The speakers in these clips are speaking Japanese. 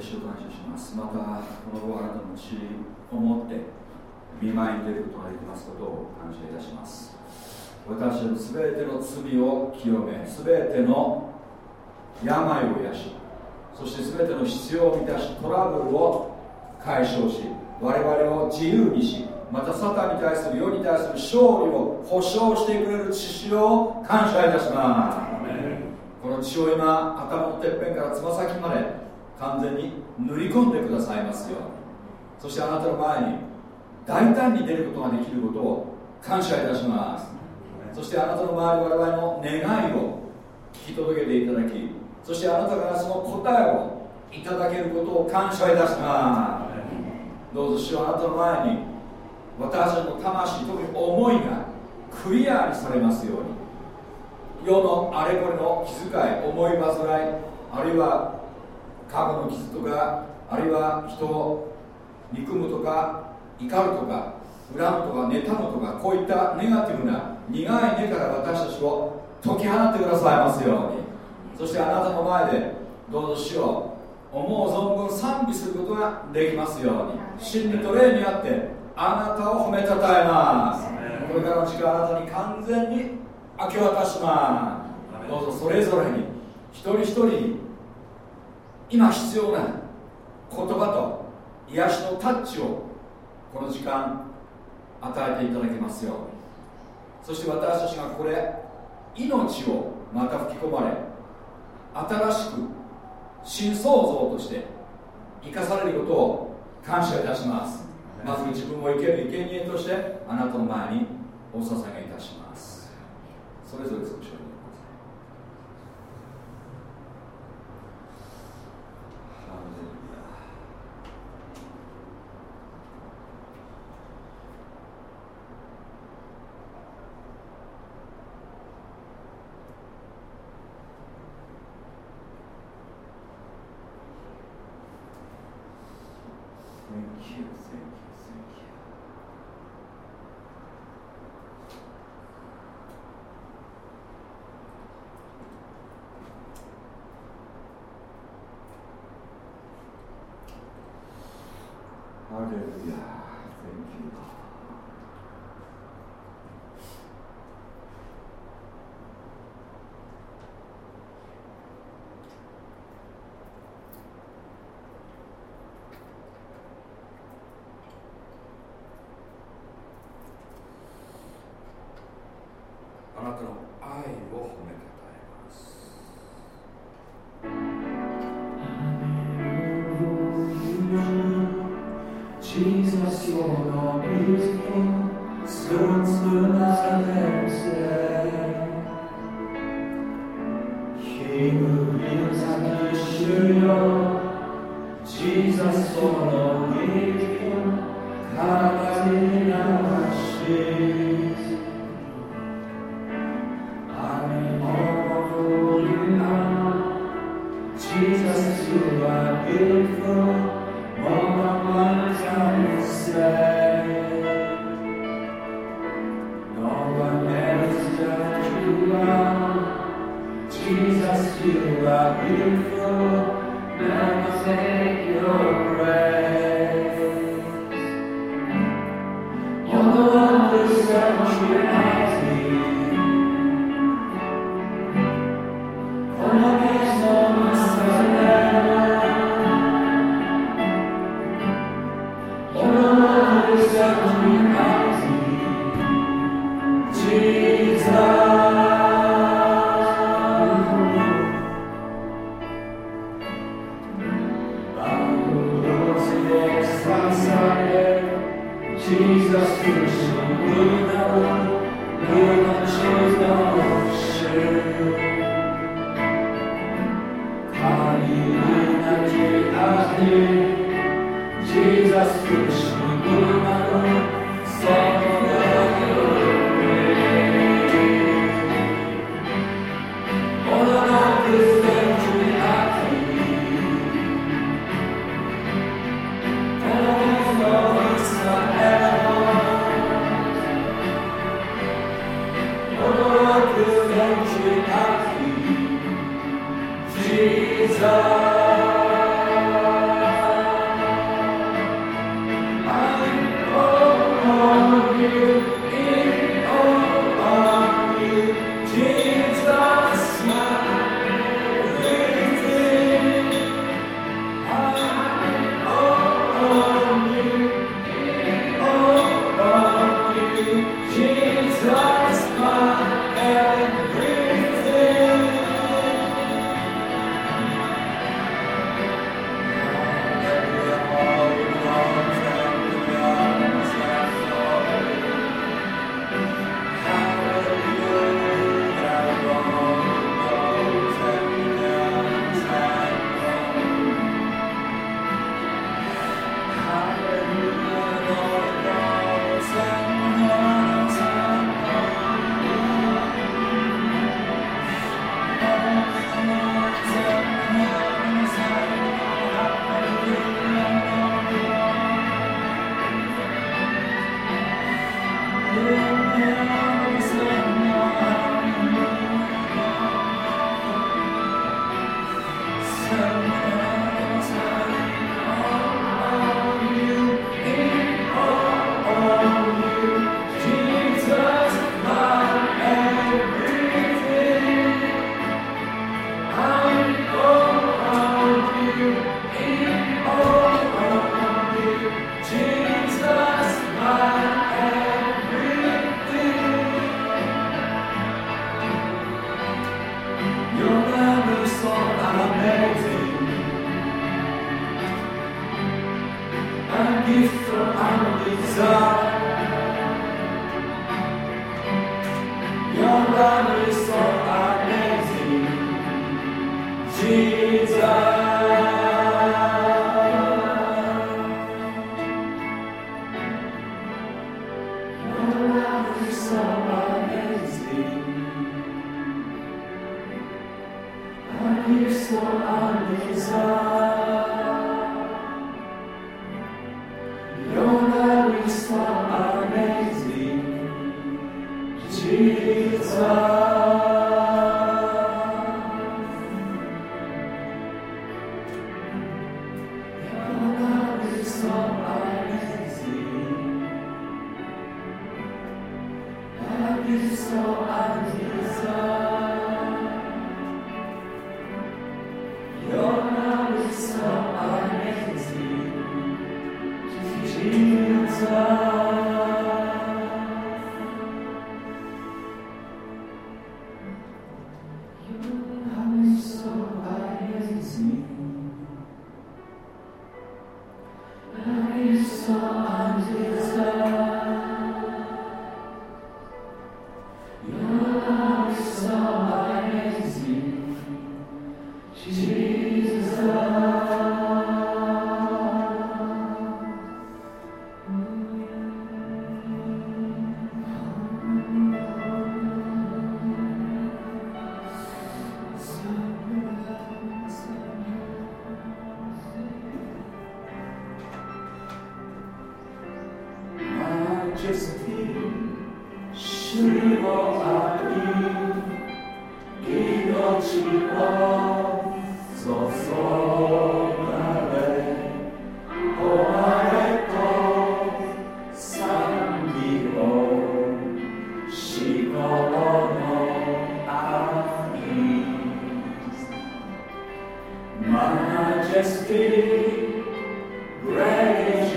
主を感謝します。またこの後あなたの血を持って見舞いに出ることができます。ことを感謝いたします。私の全ての罪を清め全ての病を癒しそして全ての必要を満たしトラブルを解消し我々を自由にしまたサタンに対す。る世に対す。る勝利を保証してくれる血潮を感謝いたします。この血を今頭のてっぺんからつま先まで完全に塗り込んでくださいますよそしてあなたの前に大胆に出ることができることを感謝いたします。そしてあなたの周り我々の願いを聞き届けていただきそしてあなたからその答えをいただけることを感謝いたします。どうぞ主はあなたの前に私の魂特に思いがクリアにされますように。世のあれこれの気遣い思い煩いあるいは過去の傷とかあるいは人を憎むとか怒るとか恨むとか妬むとかこういったネガティブな苦い根から私たちを解き放ってくださいますように。そしてあなたの前でどうぞ主を思う存分賛美することができますように。真理と霊にあってあなたを褒めたたえます。これからの時間あなたに完全に明け渡します。どうぞそれぞれに一人一人に今必要な言葉と癒しのタッチをこの時間与えていただけますよそして私たちがこれ命をまた吹き込まれ新しく新創造として生かされることを感謝いたします。まず自分を生ける生贄としてあなたの前にお捧げいたします。それぞれ少し confident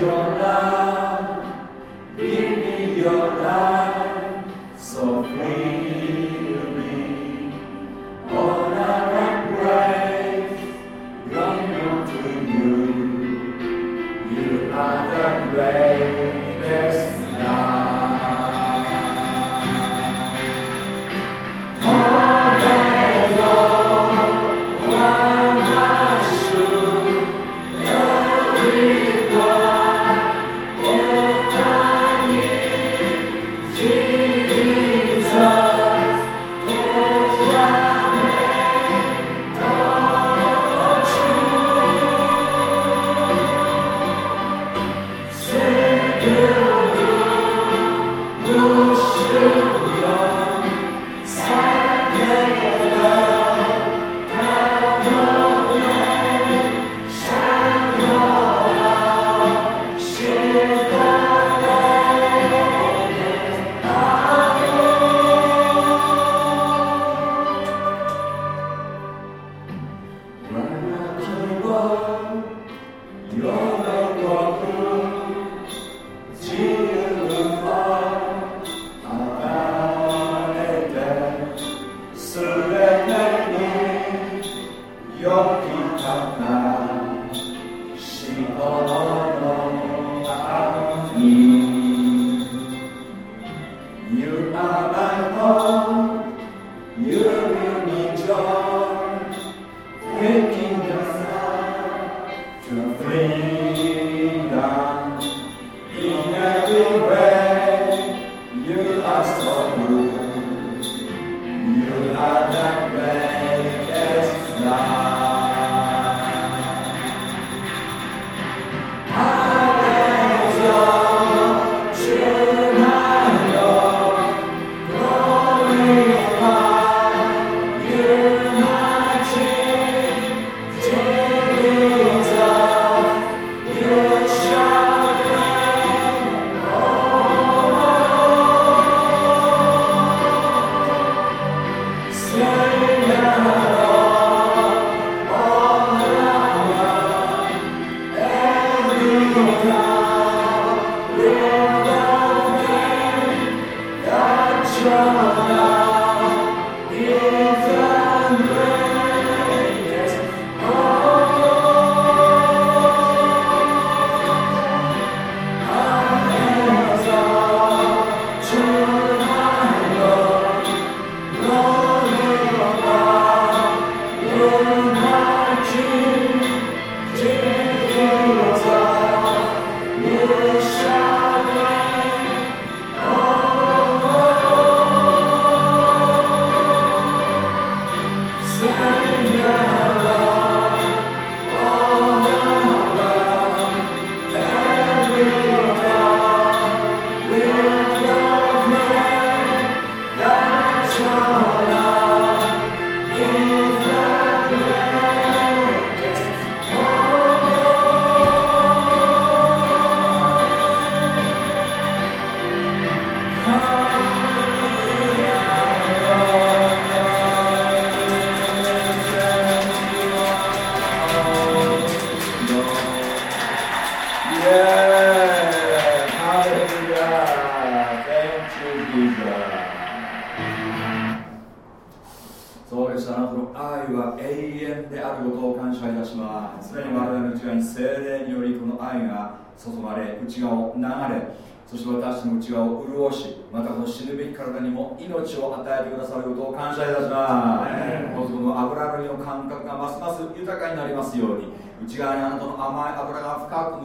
from thy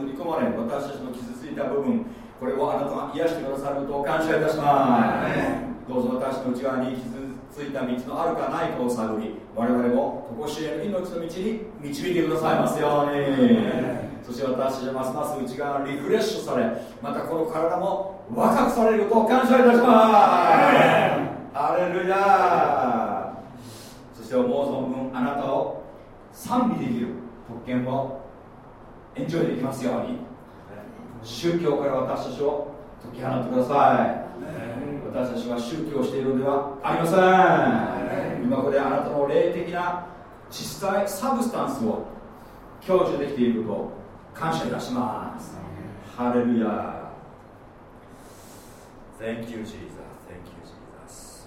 塗り込まれ私たちの傷ついた部分これをあなたが癒してくださることを感謝いたします。どうぞ私の内側に傷ついた道のあるかないかを探り我々も常しえの命の道に導いてくださいますように。そして私たちはますます内側がリフレッシュされまたこの体も若くされることを感謝いたします。アレルヤそして思う存分あなたを賛美できる特権をエンジョイできますように。宗教から私たちを解き放ってください。私たちは宗教をしているのではありません。今ここであなたの霊的な実際サブスタンスを享受できていることを感謝いたします。ハレルヤ。Thank you Jesus. Thank you Jesus.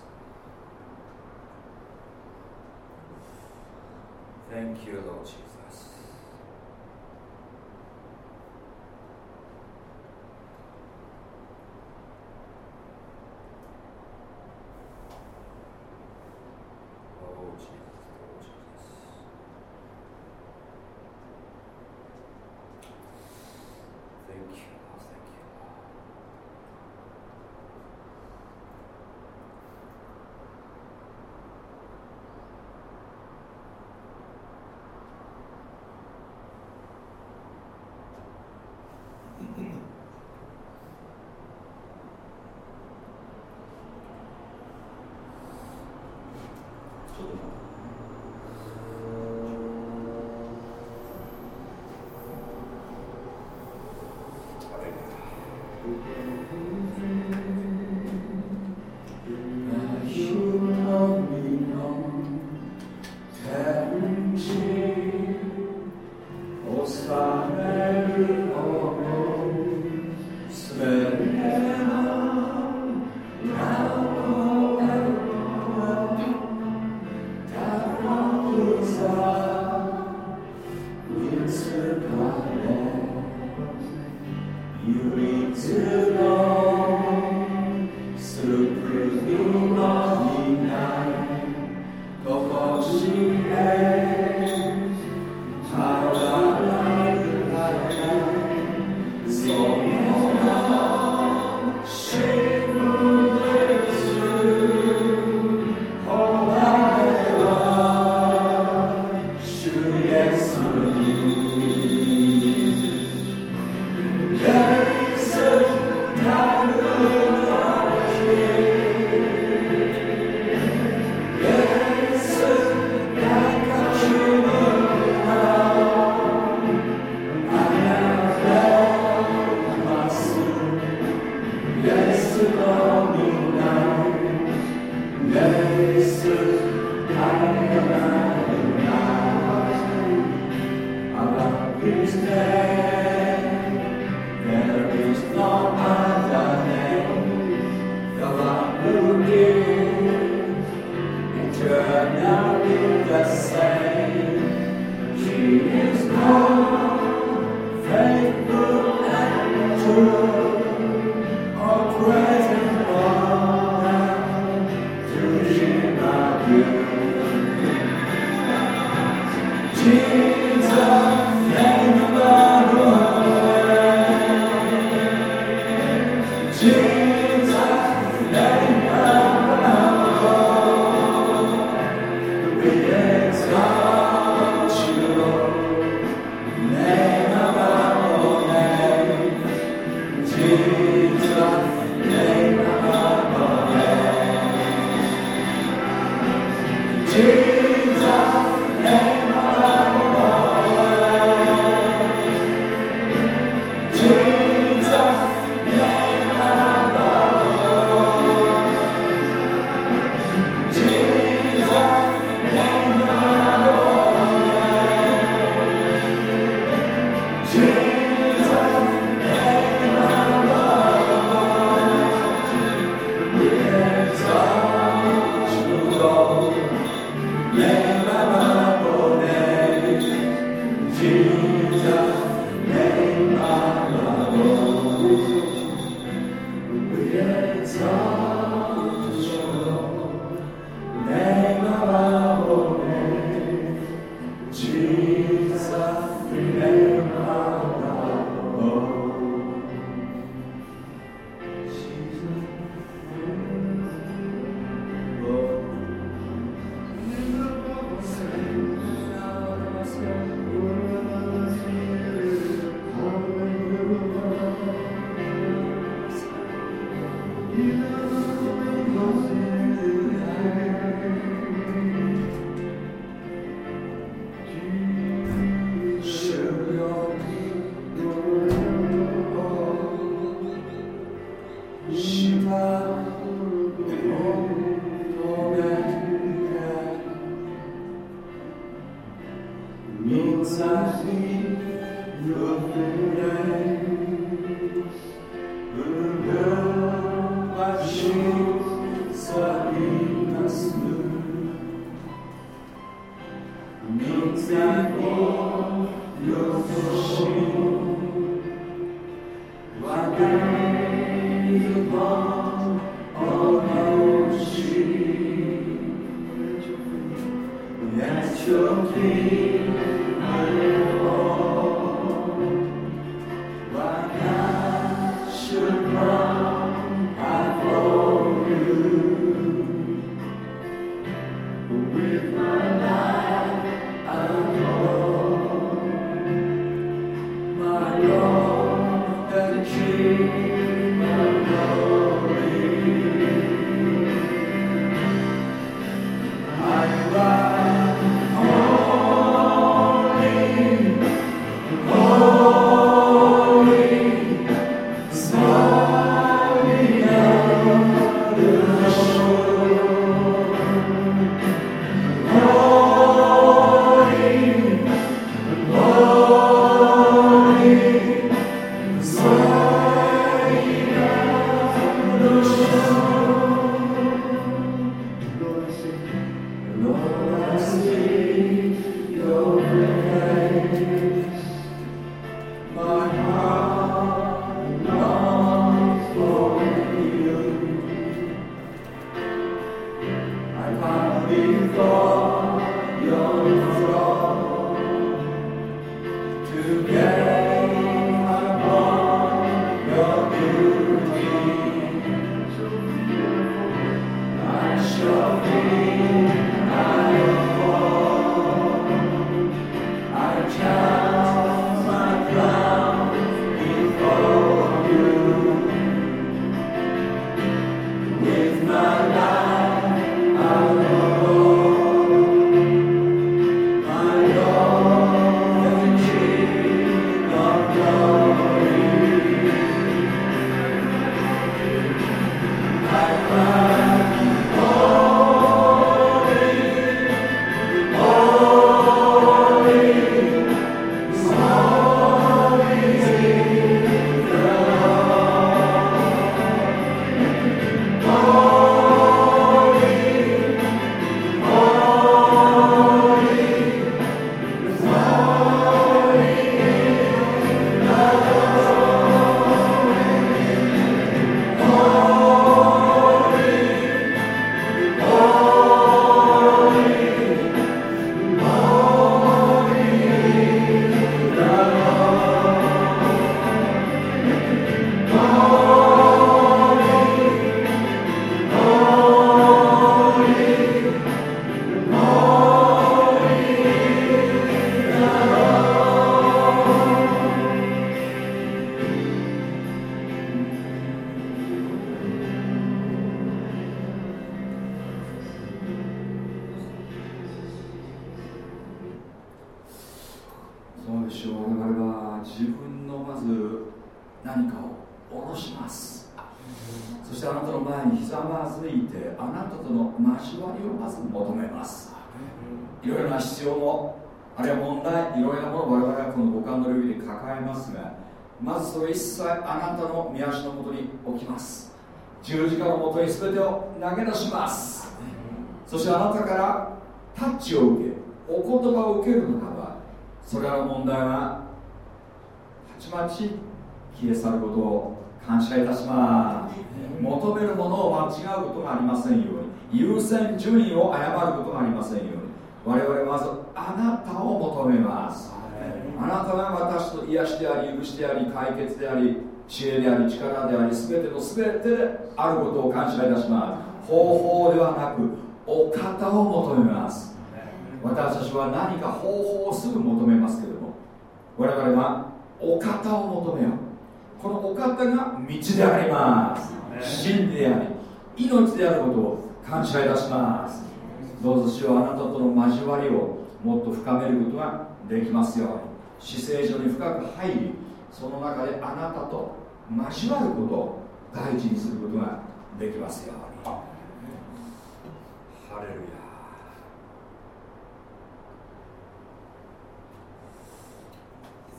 Thank you Lord Jesus. Thank you. 投げ出します。そしてあなたからタッチを受けお言葉を受けるのかはそれらの問題はたちまち消え去ることを感謝いたします。求めるものを間違うことがありませんように優先順位を誤ることがありませんように我々はまずあなたを求めます。あなたが私の癒しであり許しであり解決であり知恵であり力であり全ての全てであることを感謝いたします方法ではなくお方を求めます。私たちは何か方法をすぐ求めますけれども我々はお方を求めよう。このお方が道であります。真理であり命であることを感謝いたします。どうぞ主はあなたとの交わりをもっと深めることができますように。姿勢上に深く入りその中であなたと交わることを第一にすることができますようにハレルヤ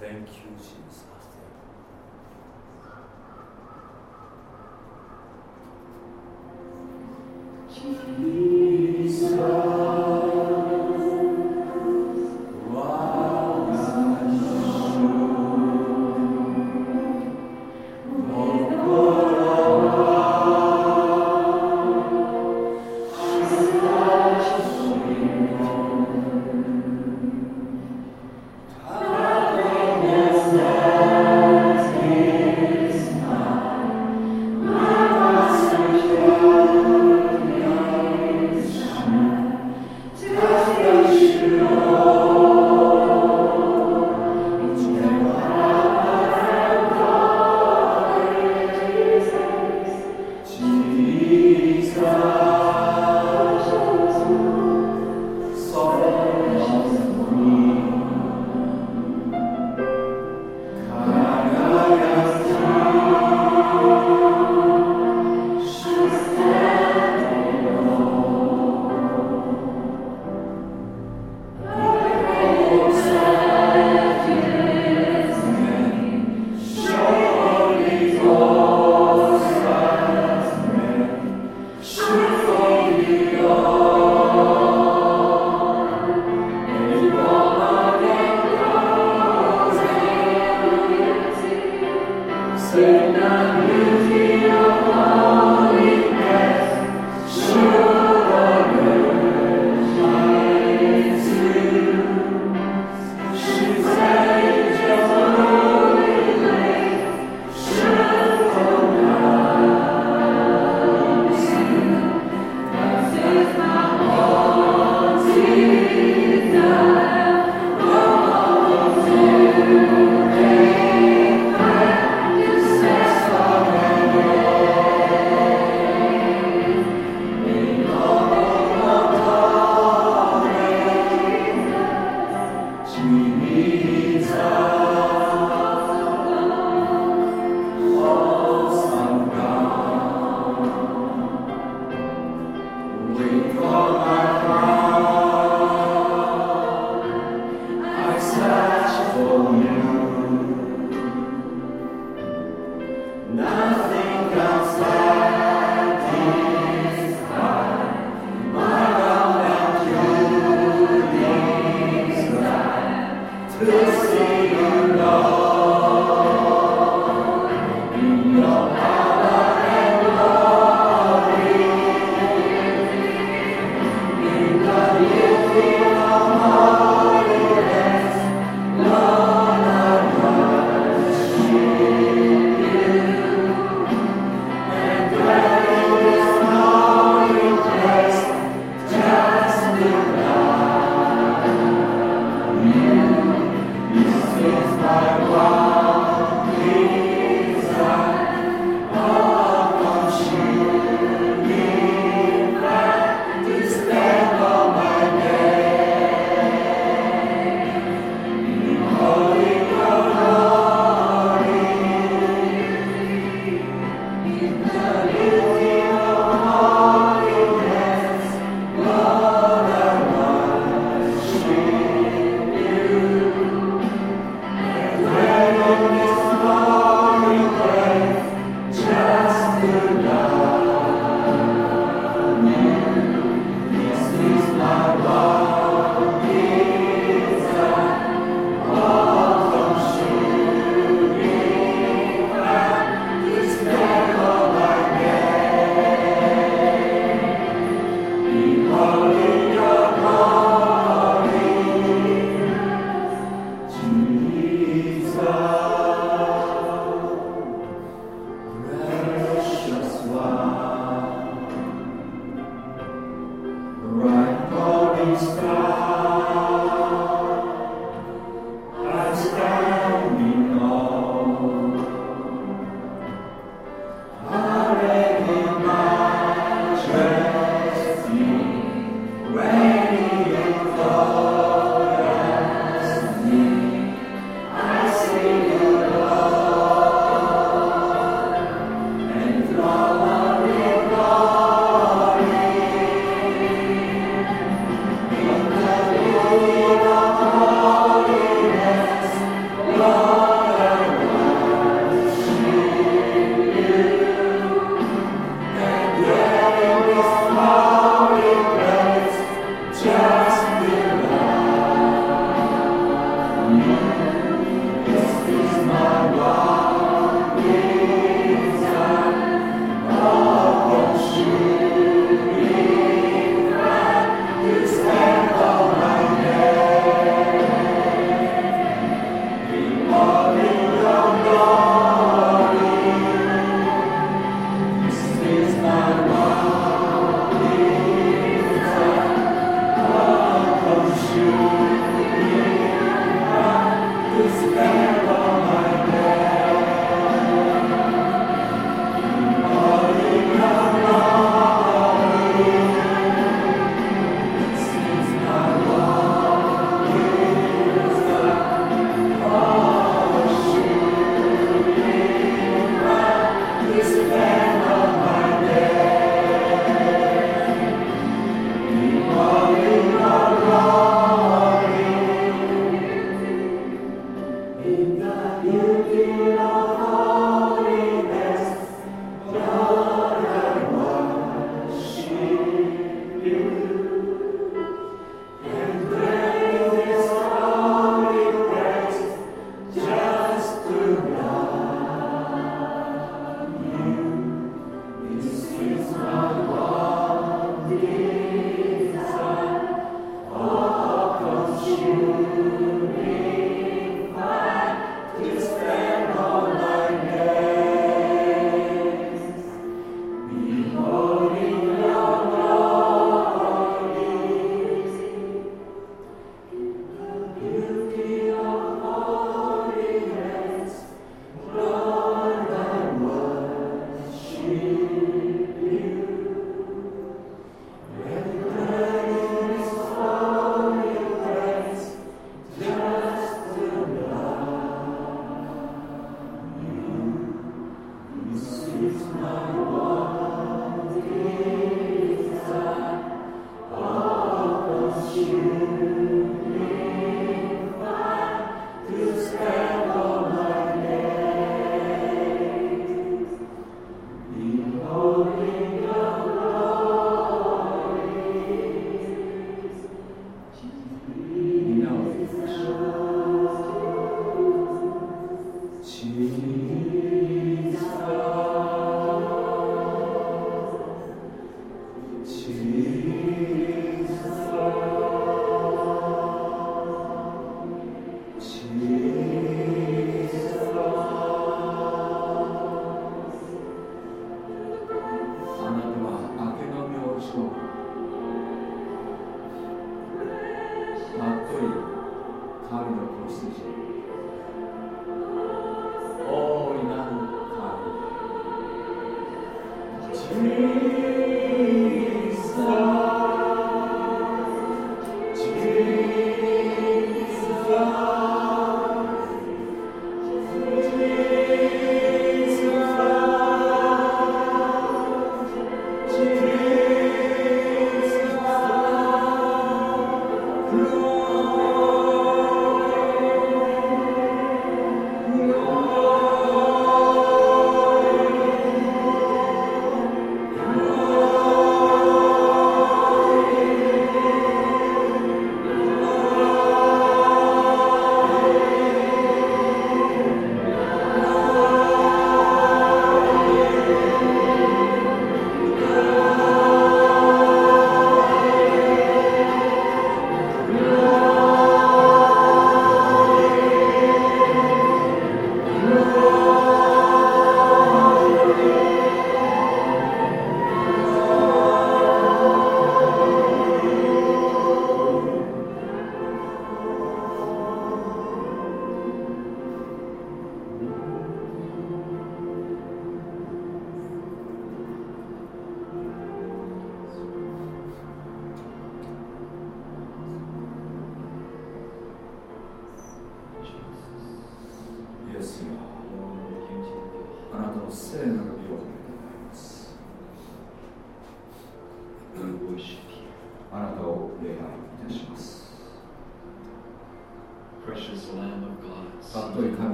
Thank you, Jesus. Jesus.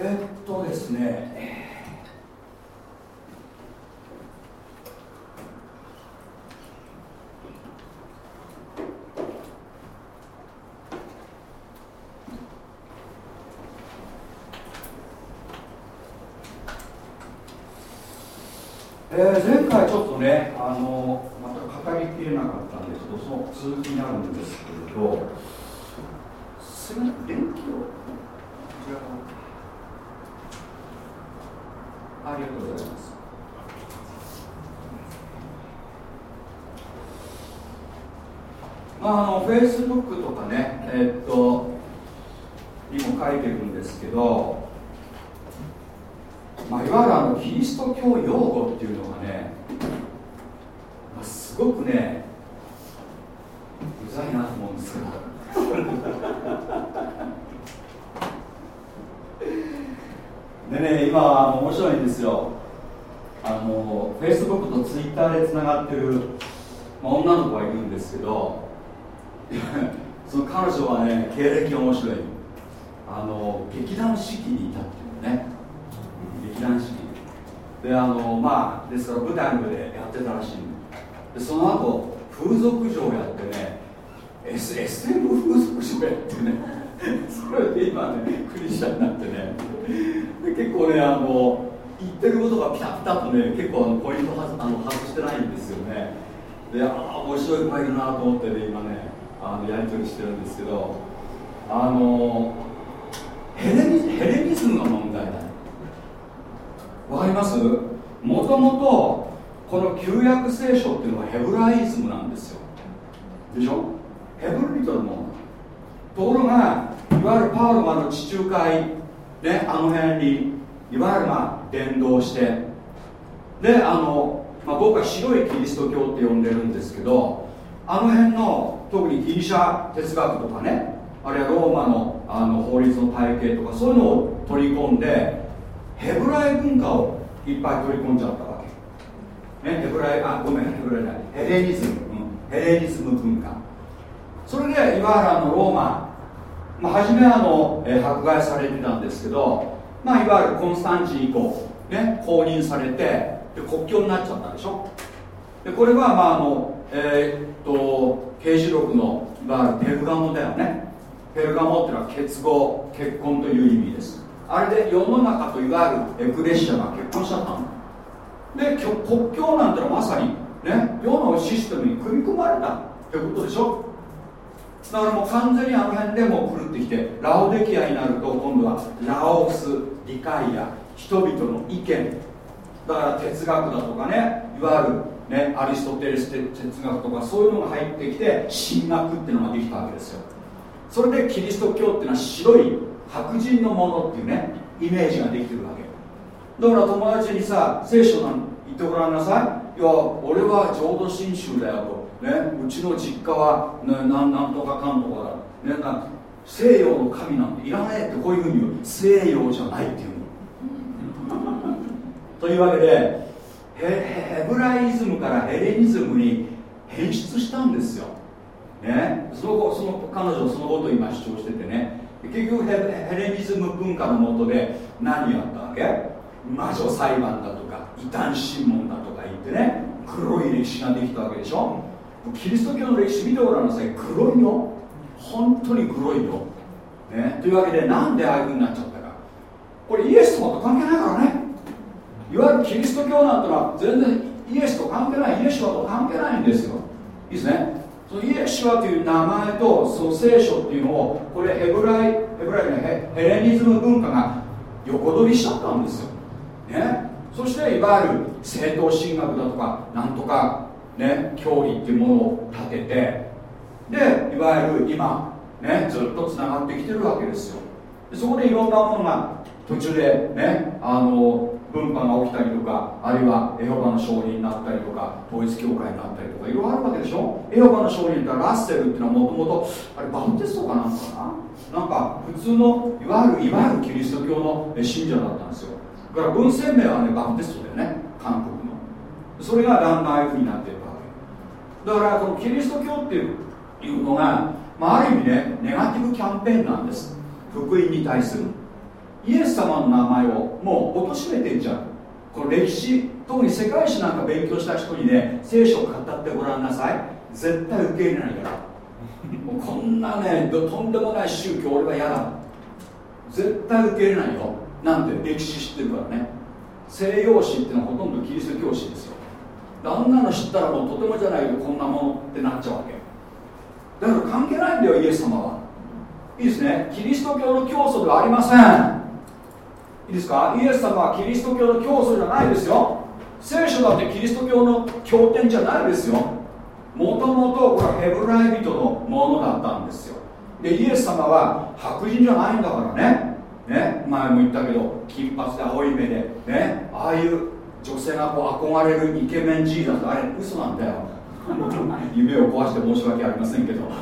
えっとですねえー前回ちょっとねあのまた語りきれなかったんですけどその続きになるんですけれどすみません電気をこちらからありがとうございます。まあ、あのフェイスブックとかね、えーっと、にも書いてるんですけど、まあ、いわゆるあのキリスト教用語っていうのがね、まあ、すごくね、うざいなと思うんですけど。でね、今、面白いんですよ。あの、フェイスブックとツイッターでつながってる、まあ、女の子がいるんですけど、その彼女はね、経歴が面白い。あの、劇団四季にいたっていうね。劇団四季。で、あの、まあ、ですから舞台の上でやってたらしいで、その後、風俗嬢やってね、S SM 風俗嬢やってね、それで今ね、クリスチャンになってね、で結構ねあの言ってることがピタピタとね結構あのポイントはあの外してないんですよねでああ面白い子がいるなと思ってね今ねのやり取りしてるんですけどあのヘレニヘレニズムの問題だわかります？もともとこの旧約聖書っていうのはヘブライズムなんですよ。でしょ？ヘブルリトのもの。ところがいわゆるパウロがあの地中海ね、あの辺にいわゆるまあ伝道してであの、まあ、僕は白いキリスト教って呼んでるんですけどあの辺の特にギリシャ哲学とかねあるいはローマのあの法律の体系とかそういうのを取り込んでヘブライ文化をいっぱい取り込んじゃったわけ、ね、ヘブライあごめんヘブライじゃない。ヘレニズム、うん、ヘレニズム文化。それでいわゆるあのローマ。まあ、初めはあの、え迫害されてたんですけど、まあ、いわゆるコンスタンチン以降、ね、公認されてで国境になっちゃったでしょ。でこれは、まああのえーっと刑事録のいわゆるペルガモだよね。ペルガモっていうのは結合結婚という意味です。あれで世の中といわゆるエクレシアが結婚しちゃったの。で国境なんてのはまさにね世のシステムに組み込まれたってことでしょ。だからもう完全にあの辺でも狂ってきてラオデキアになると今度はラオス理解や人々の意見だから哲学だとかねいわゆる、ね、アリストテレス哲学とかそういうのが入ってきて神学っていうのができたわけですよ。それでキリスト教っていうのは白い白人のものっていうねイメージができてるわけ。だから友達にさ聖書なん言ってごらんなさい。いや俺は浄土真宗だよと、ね、うちの実家は、ね、なんなんとかかんとかだ、ね、な西洋の神なんていらないってこういうふうに言う。西洋じゃないっていうの。というわけでヘブライズムからヘレニズムに変質したんですよ、ね、その後その彼女そのことを今主張しててね。結局ヘレニズム文化のもとで何やったわけ？魔女裁判だとか異端審問だとか言ってね黒い歴史ができたわけでしょ？キリスト教の歴史見てごらんなさい黒いの。本当に黒いよ、ね、というわけでなんでああいうふうになっちゃったか。これイエス様と関係ないからね。いわゆるキリスト教なんてのは全然イエスと関係ないイエスはと関係ないんですよ。いいですね。そのイエシュアという名前とその聖書っていうのをこれヘブライヘブライのヘレニズム文化が横取りしちゃったんですよ、ね、そしていわゆる正当神学だとかなんとかね教理っていうものを立ててでいわゆる今ねずっとつながってきてるわけですよ。そこでいろんなものが途中でねあの分派が起きたりとかあるいはエホバの証人になったりとか統一教会になったりとかいろいろあるわけでしょ？エホバの証人ってラッセルっていうのはもともとあれバプテストかなんかな？なんか普通のいわゆるいわゆるキリスト教の信者だったんですよ。だから文鮮明はねバプテストだよね韓国の。それがだんだんああいうふうになっていくわけ。だからこのキリスト教っていうのが、まあ、ある意味ねネガティブキャンペーンなんです。福音に対する。イエス様の名前をもう貶めてんじゃん。この歴史特に世界史なんか勉強した人にね聖書を語ってごらんなさい。絶対受け入れないから。もうこんなねとんでもない宗教俺は嫌だ。絶対受け入れないよ。なんで歴史知ってるからね。西洋史っていうのはほとんどキリスト教史ですよ。あんなの知ったらもうとてもじゃないけどこんなものってなっちゃうわけ。だから関係ないんだよイエス様は。いいですね。キリスト教の教祖ではありません。いいですか？イエス様はキリスト教の教祖じゃないですよ。聖書だってキリスト教の経典じゃないですよ。もともとこれはヘブライ人のものだったんですよ。でイエス様は白人じゃないんだからね。ね前も言ったけど金髪で青い目でねああいう女性がこう憧れるイケメンジーザスあれ嘘なんだよ。夢を壊して申し訳ありませんけど。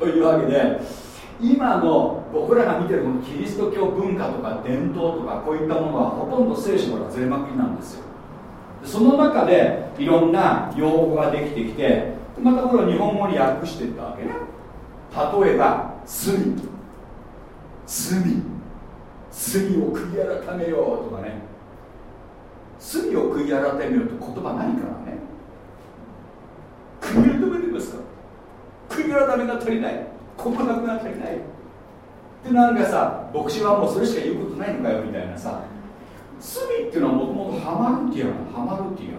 というわけで今の僕らが見てるこのキリスト教文化とか伝統とかこういったものはほとんど聖書からずれまくりなんですよ。その中でいろんな用語ができてきてまたこれを日本語に訳していったわけね。例えば罪。罪。罪を悔い改めようとかね。罪を悔い改めようって言葉何かなね。悔い改めてますか悔い改めが足りない。告白が足りないってなんかさ牧師はもうそれしか言うことないのかよみたいなさ罪っていうのはもともとハマルティアハマルティア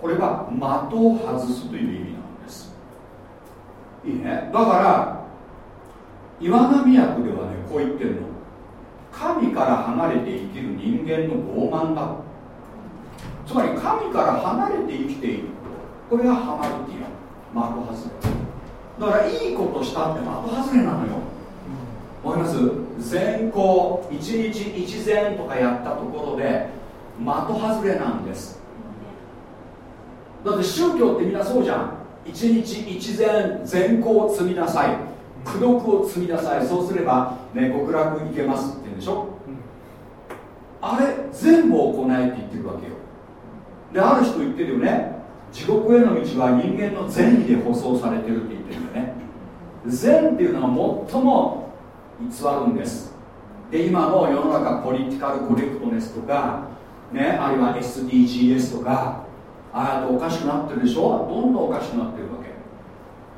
これは的を外すという意味なんです。いいね。だから岩波役ではねこう言ってるの。神から離れて生きる人間の傲慢だ。つまり神から離れて生きているこれがハマルティア的外れだからいいことしたって的外れなのよ。わかります？善行一日一善とかやったところで的外れなんです。だって宗教ってみんなそうじゃん。一日一善善行を積みなさい。功徳を積みなさい。そうすれば、ね、極楽いけますって言うんでしょ、あれ全部行えって言ってるわけよ。である人言ってるよね地獄への道は人間の善意で舗装されてるって言ってるんだよね。善っていうのが最も偽るんです。で今の世の中ポリティカルコレクトネスとか、ね、あるいは SDGs とかああやっておかしくなってるでしょ？どんどんおかしくなってるわ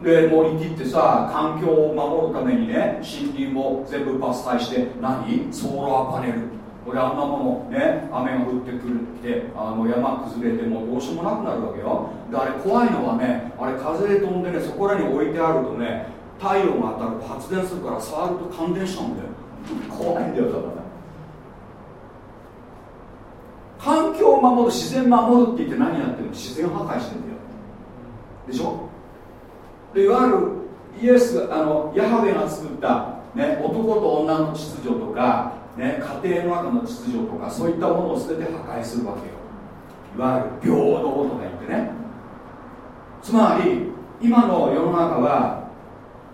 け。で森切ってさ環境を守るためにね森林を全部伐採して何？ソーラーパネルこれあんなものね雨が降ってくるってあの山崩れてもどうしようもなくなるわけよ。であれ怖いのはねあれ風で飛んでねそこらに置いてあるとね太陽が当たると発電するから触ると感電しちゃうんだよ。怖いんだよだから環境を守る自然守るって言って何やってるの？自然破壊してんだよ。でしょ？でいわゆるイエスあのヤハウェが作った、ね、男と女の秩序とかね、家庭の中の秩序とかそういったものを全て破壊するわけよ。いわゆる平等とか言ってね。つまり今の世の中は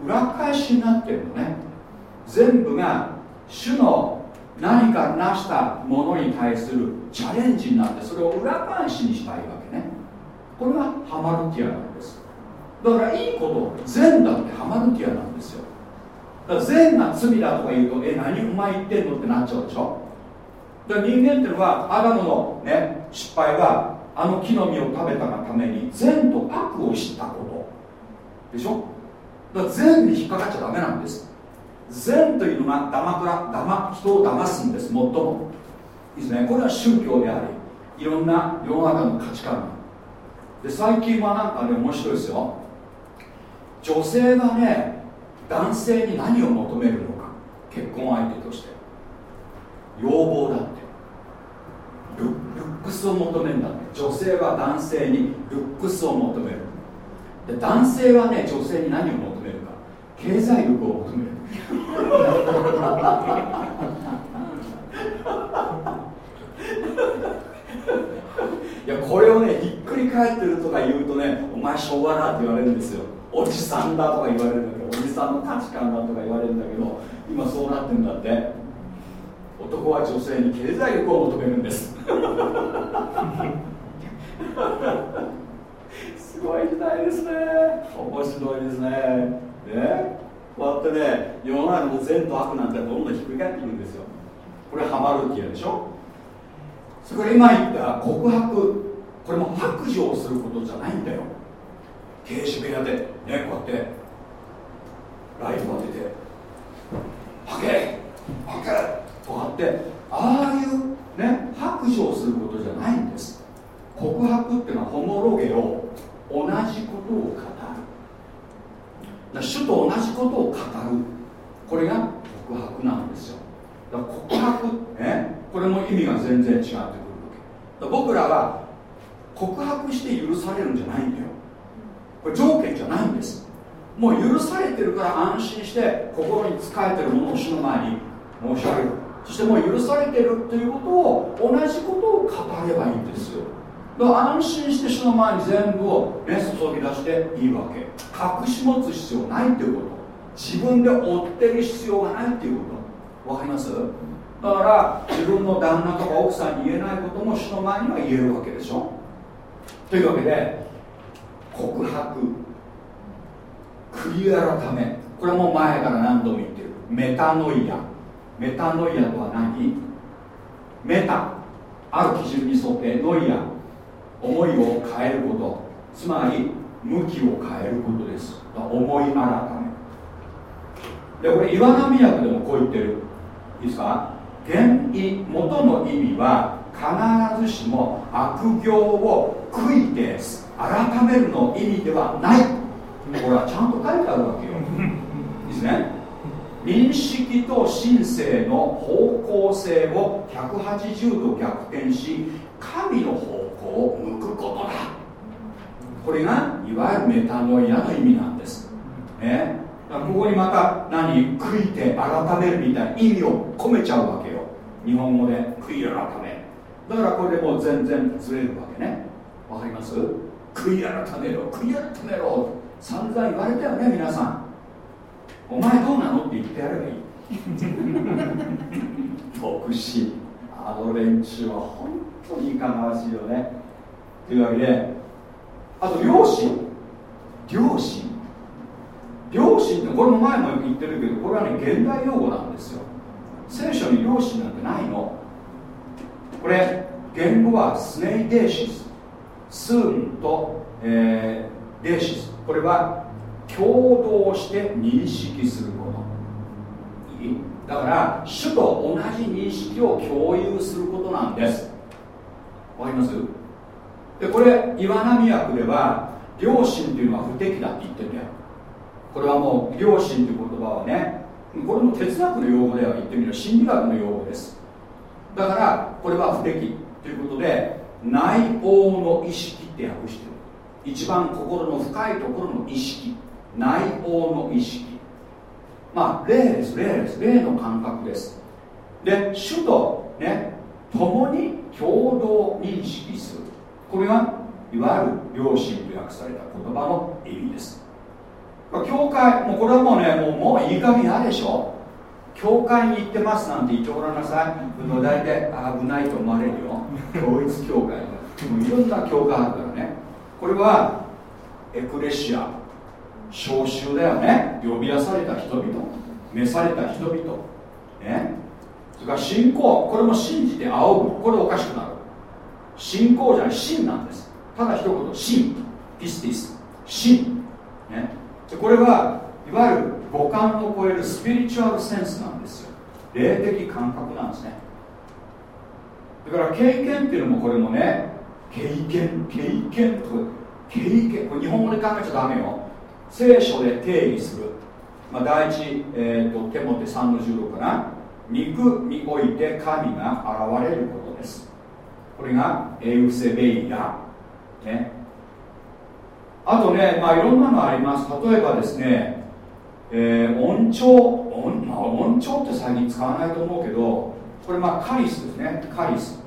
裏返しになってるのね。全部が主の何か成したものに対するチャレンジになってそれを裏返しにしたいわけね。これがハマルティアなんです。だからいいこと善だってハマルティアなんですよ。から善が罪だとか言うとえ何お前言ってんのってなっちゃうでしょ？だから人間っていうのはアダムの、ね、失敗はあの木の実を食べたがために善と悪を知ったこと。でしょ？だから善に引っかかっちゃダメなんです。善というのがだまくらだま人を騙すんです。最も。いいですね。これは宗教でありいろんな世の中の価値観。で最近はなんかね面白いですよ。女性がね男性に何を求めるのか結婚相手として。要望だって。ルックスを求めるんだって。女性は男性にルックスを求める。で男性はね女性に何を求めるか。経済力を求める。いやこれをねひっくり返ってるとか言うとねお前昭和だって言われるんですよ。おじさんだとか言われるんだけどおじさんの価値観だとか言われるんだけど今そうなってんだって。男は女性に経済力を求めるんです。すごい時代ですね。面白いですね。ね。こうやってね世の中の善と悪なんてどんどんひっくり返ってくるんですよ。これハマるっていうでしょ。それから今言った告白。これも白状をすることじゃないんだよ刑事部屋でねこうやってライト当てて「はけはけ!」とかってああいうね白状することじゃないんです。告白っていうのはホモロゲを同じことを語る。主と同じことを語る。これが告白なんですよ。だから告白ねこれも意味が全然違ってくるわけ。僕らは告白して許されるんじゃないんだよ。これ条件じゃないんです。もう許されてるから安心して心に仕えてるものを主の前に申し上げる。そしてもう許されてるということを同じことを語ればいいんですよ。だから安心して主の前に全部を、ね、注ぎ出していいわけ。隠し持つ必要ないっていうこと。自分で追ってる必要がないっていうこと。わかります？だから自分の旦那とか奥さんに言えないことも主の前には言えるわけでしょ。というわけで告白。悔い改め。これも前から何度も言ってる。メタノイア。メタノイアとは何？メタ。ある基準に沿ってノイア。思いを変えること。つまり向きを変えることです。思い改め。でこれ岩波訳でもこう言ってる。いいですか？原意元の意味は必ずしも悪行を悔いて改めるの意味ではない。これはちゃんと書いてあるわけよ。いいですね。認識と神性の方向性を180度逆転し神の方向を向くことだ。これがいわゆるメタノイアの意味なんです、ね、ここにまた何悔いて改めるみたいな意味を込めちゃうわけよ。日本語で悔い改め。だからこれでもう全然ずれるわけね。わかります？悔い改めろ悔い改めろ。散々言われたよね皆さん。お前どうなのって言ってやればいい。牧師あの連中は本当にいかがわしいよね。というわけであと両親両親両親ってこれも前もよく言ってるけどこれはね現代用語なんですよ。聖書に両親なんてないの。これ言語はスネイデーシス。スーンと、えー、デーシス。これは共同して認識すること。いい？だから主と同じ認識を共有することなんです。わかります？でこれ岩波訳では良心というのは不適だって言ってるんだよ。これはもう良心という言葉はねこれも哲学の用語では言ってみれば心理学の用語です。だからこれは不適ということで内応の意識って訳してる。一番心の深いところの意識。内応の意識。まあ霊です。霊です。霊の感覚です。で主とね共に共同認識する。これがいわゆる良心と訳された言葉の意味です。教会もうこれはもうねもうもういい加減嫌でしょ。教会に行ってますなんて言ってごらんなさい。もう大体危ないと思われるよ。統一教会もいろんな教会あるからね。これはエクレシア召集だよね。呼び出された人々召された人々。ね。それから信仰。これも信じて仰ぐ。これおかしくなる。信仰じゃない。信なんです。ただ一言信。ピスティス。信、ね、でこれはいわゆる五感を超えるスピリチュアルセンスなんですよ。霊的感覚なんですね。だから経験っていうのもこれもね経験経験と経験。これ日本語で考えちゃダメよ。聖書で定義する、まあ、第一、えーと、手モテ3の16かな。肉において神が現れることです。これがエウセベイヤ、ね、あとね、まあ、いろんなのあります。例えばですね、えー、音調音,、まあ、音調って最近使わないと思うけどこれまあカリスですね。カリス、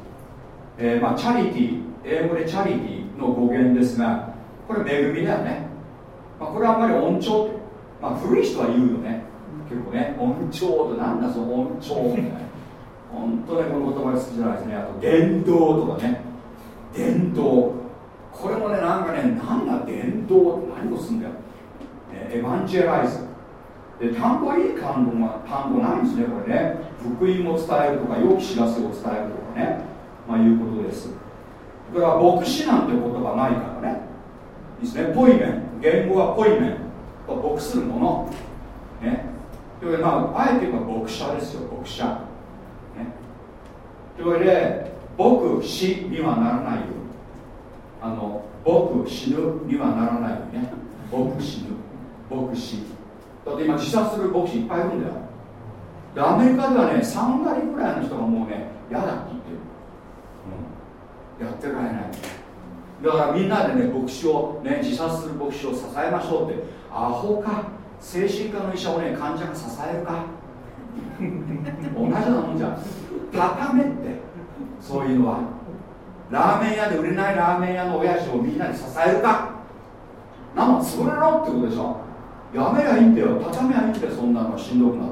えー、まあチャリティ英語でチャリティの語源ですがこれ恵みだよね、まあ、これはあんまり音調まあ古い人は言うよね。結構ね音調ってなんだその音調みたいな。本当ねこの言葉が好きじゃないですね。あと伝道とかね。伝道。これもねなんかねなんだ伝道って何をすんだよ、ね、エヴァンジェライズ。で単語はいい単語が単語ないんですねこれね。福音を伝えるとか良き知らせを伝えるとかね。まあいうことです。だから牧師なんて言葉ないからね。いいですね。ポイメン。言語はポイメン。牧するもの。ね。というわけでまああえて言えば牧者ですよ牧者。ね。というわけで牧師にはならないよあの僕死ぬにはならないよね。僕死ぬ。僕死だって今自殺する牧師いっぱいいるんだよ。でアメリカではね3割ぐらいの人がもうね嫌だって言ってる、うん、やってられない。だからみんなでね牧師をね自殺する牧師を支えましょうって。アホか。精神科の医者をね患者が支えるか。同じようなもんじゃん。高めって。そういうのは。ラーメン屋で売れないラーメン屋の親父をみんなに支えるか。なの潰れろってことでしょ。やめりゃいいんだよ。畳めりゃいいんだよそんなのしんどくなっ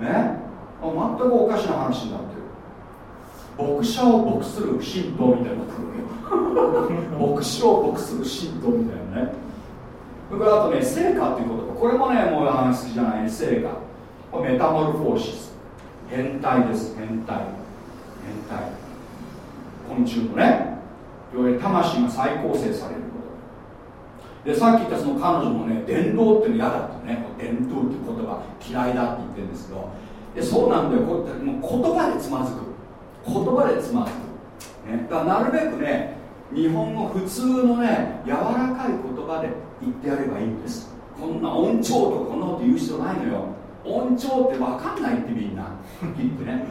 たら。ね？全くおかしな話になってる。牧者を牧する神道みたいなの来るよ 牧師を牧する神道みたいなね。それからあとね成果っていうことこれもねもう話好きじゃないね。成果メタモルフォーシス。変態です。変態。変態。昆虫のね。魂が再構成される。でさっき言ったその彼女もね伝道っていうの嫌だってね。伝道っていう言葉嫌いだって言ってるんですけど。でそうなんだよ。こうもう言葉でつまずく。言葉でつまずく、ね、だからなるべくね日本語普通のね柔らかい言葉で言ってやればいいんです。こんな音調とこんなこと言う必要ないのよ。音調って分かんないってみんな。きっとね。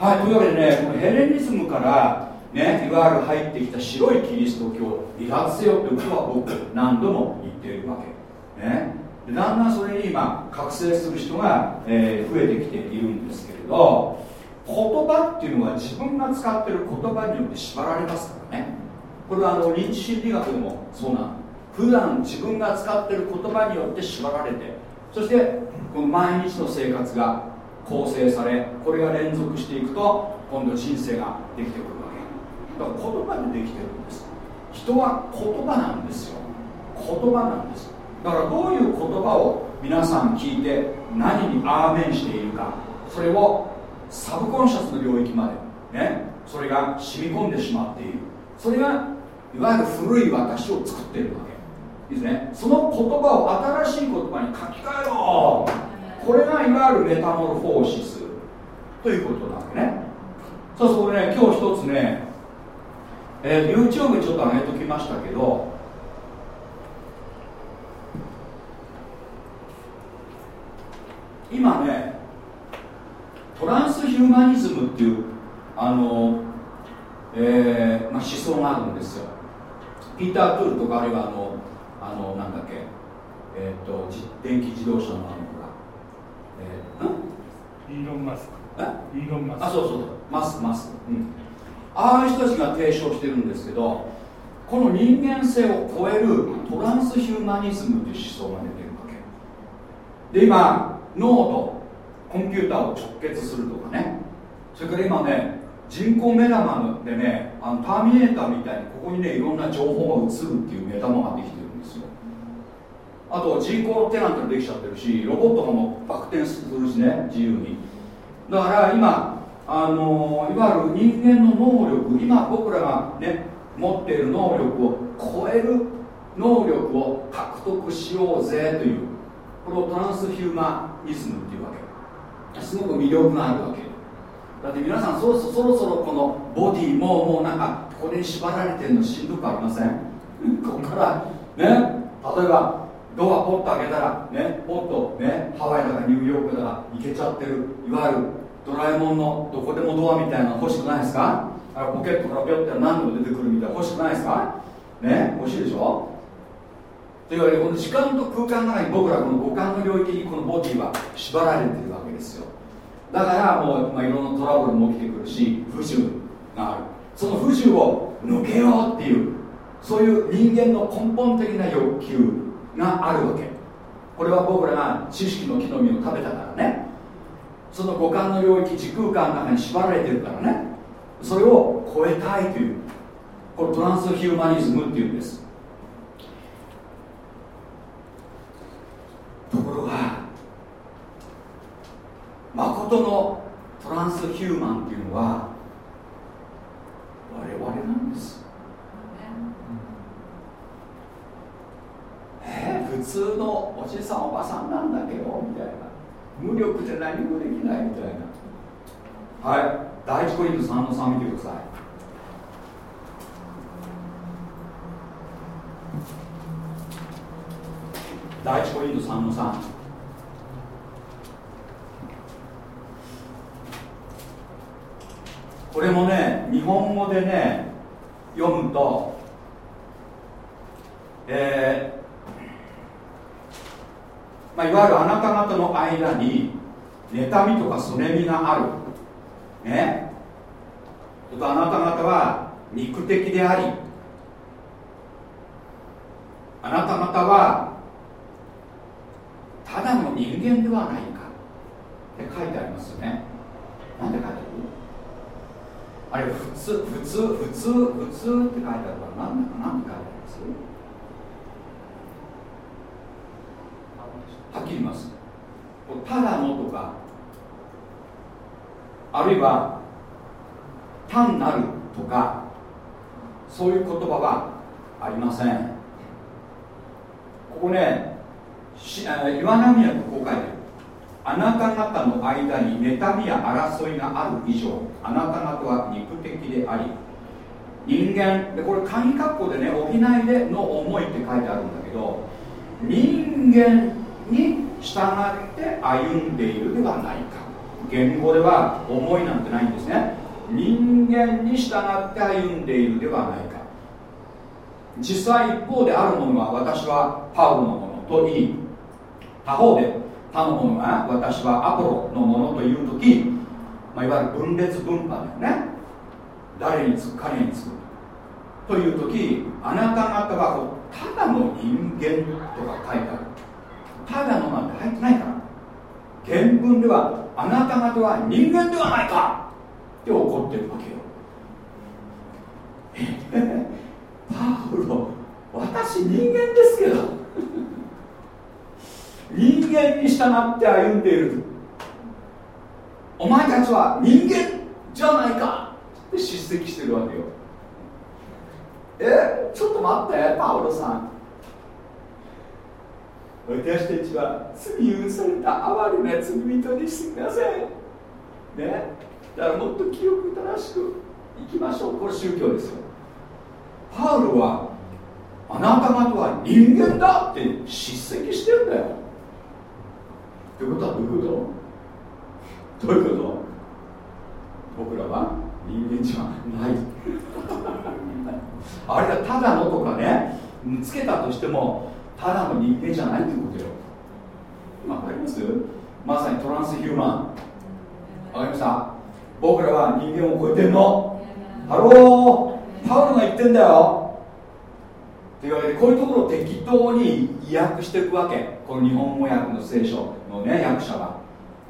うん。はいというわけでねこのヘレニズムからねいわゆる入ってきた白いキリスト教離脱せよってことは僕何度も言っているわけ。ね。でだんだんそれに今覚醒する人が、えー、増えてきているんですけれど言葉っていうのは自分が使ってる言葉によって縛られますからね。これはあの認知心理学でもそうなの普段自分が使ってる言葉によって縛られてそしてこの毎日の生活が構成されこれが連続していくと今度人生ができてくる。だから言葉でできてるんです。人は言葉なんですよ。言葉なんです。だからどういう言葉を皆さん聞いて何にアーメンしているか。それをサブコンシャスの領域までね。それが染み込んでしまっている。それがいわゆる古い私を作っているわけ。ですね。その言葉を新しい言葉に書き換えろ。これがいわゆるメタモルフォーシスということなわけね。そうそこでね今日一つね、えー、YouTube にちょっと上げときましたけど今ねトランスヒューマニズムっていうあの、えーまあ、思想があるんですよ。ピーター・トゥールとかあるいはあのあのなんだっけえっ、ー、と電気自動車のあのイーロン・マスク。イーロン・マスク。あそうそう。マスクマスク、うん、ああいう人たちが提唱してるんですけどこの人間性を超えるトランスヒューマニズムという思想が出てるわけ。で今脳とコンピューターを直結するとかね。それから今ね人工目玉でねあのターミネーターみたいにここにねいろんな情報が映るっていう目玉ができてるんですよ。あと人工テナントできちゃってるしロボットがもバク転するしね自由に。だから今あのいわゆる人間の能力今僕らがね持っている能力を超える能力を獲得しようぜというこれをトランスヒューマニズムっていうわけ。すごく魅力があるわけ。だって皆さんそろそろそろこのボディもうもうなんかこれに縛られてるのしんどくありません？ここからね例えばドアポッと開けたらねポッとねハワイだかニューヨークだか行けちゃってるいわゆるドラえもんのどこでもドアみたいなの欲しくないですか？あポケットからピョって何でも出てくるみたいな欲しくないですか？ね？欲しいでしょ？というわけでこの時間と空間の中に僕らこの五感の領域にこのボディは縛られてるわけですよ。だからもう、まあ、いろんなトラブルも起きてくるし不自由がある。その不自由を抜けようっていうそういう人間の根本的な欲求があるわけ。これは僕らが知識の木の実を食べたからね。その五感の領域時空間の中に縛られてるからね。それを超えたいというこれトランスヒューマニズムっていうんです。ところが誠のトランスヒューマンっていうのは我々なんです。えー、普通のおじさんおばさんなんだけどみたいな無力で何もできないみたいな。はい。第一コリント3の3見てください。第一コリント3の3これもね日本語でね読むとえーまあ、いわゆるあなた方の間に妬みとかそねみがある。ね。っとあなた方は肉的でありあなた方はただの人間ではないか。って書いてありますよね。なんで書いてある？あれ普通普通普通普通って書いてあるから何だか何て書いてありますはっきり言います。ただのとかあるいは単なるとかそういう言葉はありません。ここね岩波はこう書いてる。あなた方の間に妬みや争いがある以上あなた方は肉的であり人間でこれ鍵括弧でね補いでの思いって書いてあるんだけど人間に従って歩んでいるではないか。言語では思いなんてないんですね。人間に従って歩んでいるではないか。実際一方であるものは私はパウロのものと言い。他方で他のものが私はアポロのものという時、まあ、いわゆる分裂分派だよね。誰につく彼につくという時あなた方はただの人間とか書いてある。ただのなんて入ってないから原文ではあなた方は人間ではないか。って怒ってるわけよ。パウロ私人間ですけど。人間に従って歩んでいる。お前たちは人間じゃないか。って叱責してるわけよ。え？ちょっと待ってパウロさん。私たちは罪許された哀れな罪人にしてください。ね。だからもっと記憶正しくいきましょう。これ宗教ですよ。パウロはあなた方は人間だって叱責してるんだよ。ということはどういうこと？どういうこと？僕らは人間じゃない。あれがただのとかね。つけたとしてもただの人間じゃないってことよ。わかります？まさに transhuman。わかりました？僕らは人間を超えてるの。 Hello！パウロが言ってんだよ。というわけでこういうところを適当に意訳していくわけ。この日本語訳の聖書のね訳者は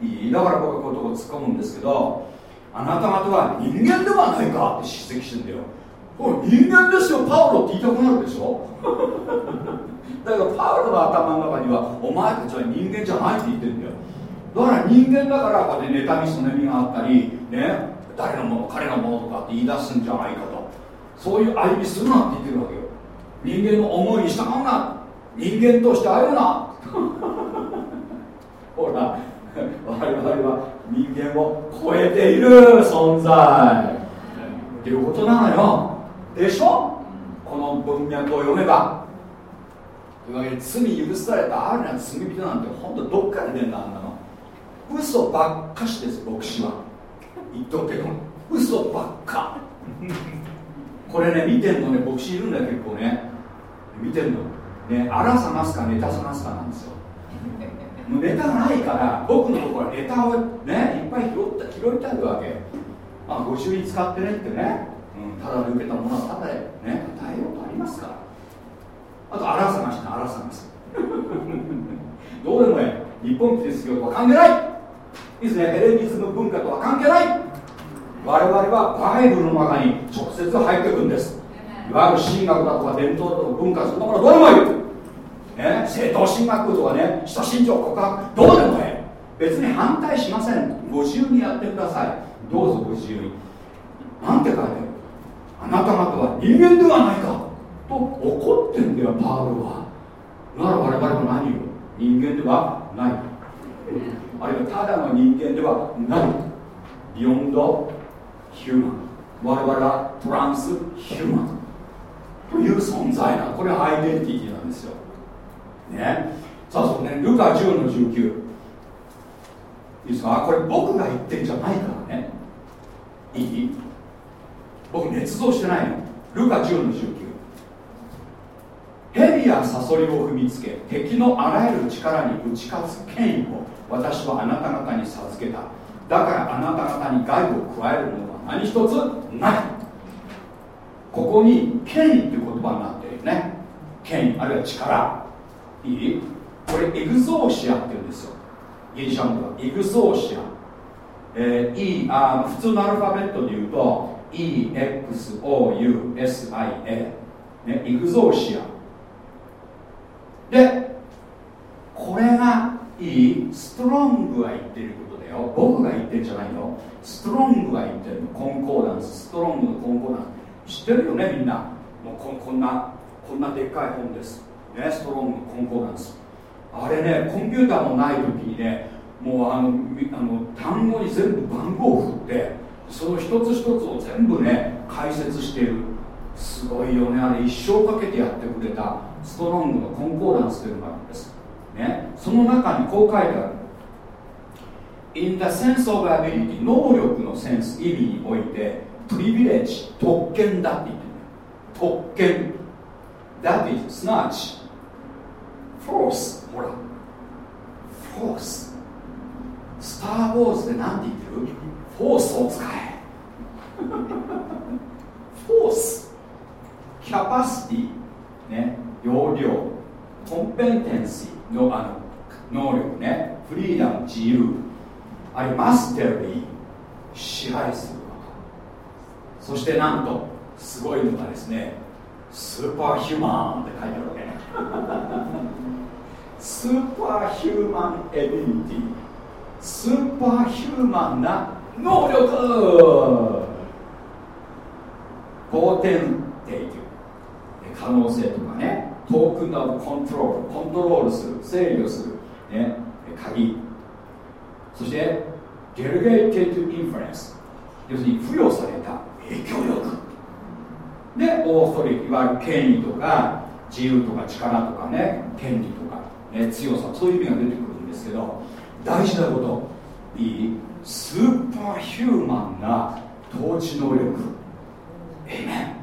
いい。だから僕はこういうところ突っ込むんですけどあなた方は人間ではないか？って叱責してんだよ。人間ですよ。パウロって言いたくなるでしょ？だけどパウロの頭の中にはお前たちは人間じゃないって言ってるんだよ。だから人間だからこうやって妬みそねみがあったりね誰のもの彼のものとかって言い出すんじゃないかと。そういう歩みするなって言ってるわけよ。人間の思いに従うな。人間として歩むな。ほら我々は人間を超えている存在。っていうことなのよ。でしょ？この文脈を読めば。いわけで罪許されたあるな罪人なんて本当どっから出んだあんなの。嘘ばっかしです牧師は。言っとくけど。嘘ばっか。これね見てんのね牧師いるんだよ結構ね。見てんの。ねあら探すかネタ探すかなんですよ。もうネタがないから僕のところはネタをねいっぱい拾った拾いたいわけ。まあご朱印使ってねってね、うん、ただで受けたものはただでね与えようとありますから。あとあら探しなあら探す どうでもいい日本キリスト教とは関係ない。いいですねヘレニズム文化とは関係ない。我々はバイブルの中に直接入っていくんです。いわゆる神学だとか伝統だとか文化そんなものどうでもいい、ね、正統神学とかね親信条告白どうでもいい別に反対しません。ご自由にやってください。どうぞご自由に。なんて書いてある。あなた方は人間ではないか。と怒ってんだよパウロは。なら我々は何を？人間ではないあるいはただの人間ではない。ビヨンドヒューマン。我々はトランスヒューマン。という存在なこれはアイデンティティなんですよ。ね。さあそうねルカ10の19いいですか？これ僕が言ってんじゃないからね。いい？僕捏造してないの。ルカ10の19蛇やサソリを踏みつけ敵のあらゆる力に打ち勝つ権威を私はあなた方に授けた。だからあなた方に害を加えるものは何一つない。ここに権威っていう言葉になっているね。権威あるいは力。いい？これエグゾーシアっていうんですよ。ギリシャ語はエグゾーシア、えー、e あ普通のアルファベットで言うと EXOUSIA ねエグゾーシア。でこれがいい？ストロングが言ってることだよ。僕が言ってるんじゃないの？ストロングが言ってるの。コンコーダンス。ストロングのコンコーダンス。知ってるよねみんな？もうここんなこんなでっかい本です。ねストロングのコンコーダンス。あれねコンピューターもない時にねもうあのあの単語に全部番号を振ってその一つ一つを全部ね解説している。すごいよね。あれ一生かけてやってくれた。ストロングのコンコーダンスというのがあるんです。ね、その中にこう書いてある。In the sense of ability 能力のセンス意味においてプリビレッジ特権だって言ってる。特権。That is すなわちフォースほら。フォーススター・ウォーズで何て言ってる？フォースを使え。フォースキャパシティね。容量コンペテンシーのあの能力ねフリーダム自由あるいはマステリー支配するそしてなんとすごいのがですねスーパーヒューマンって書いてあるわけ。スーパーヒューマンエビリティ。superhuman な能力。potentate 可能性とかね token of control コントロールする制御する、ね、鍵。そして delegated influence。要するに付与された影響力。でオーソリいわゆる権威とか自由とか力とかね権利とか、ね、強さそういう意味が出てくるんですけど大事なこと。いい？スーパーヒューマンな統治能力。エイメン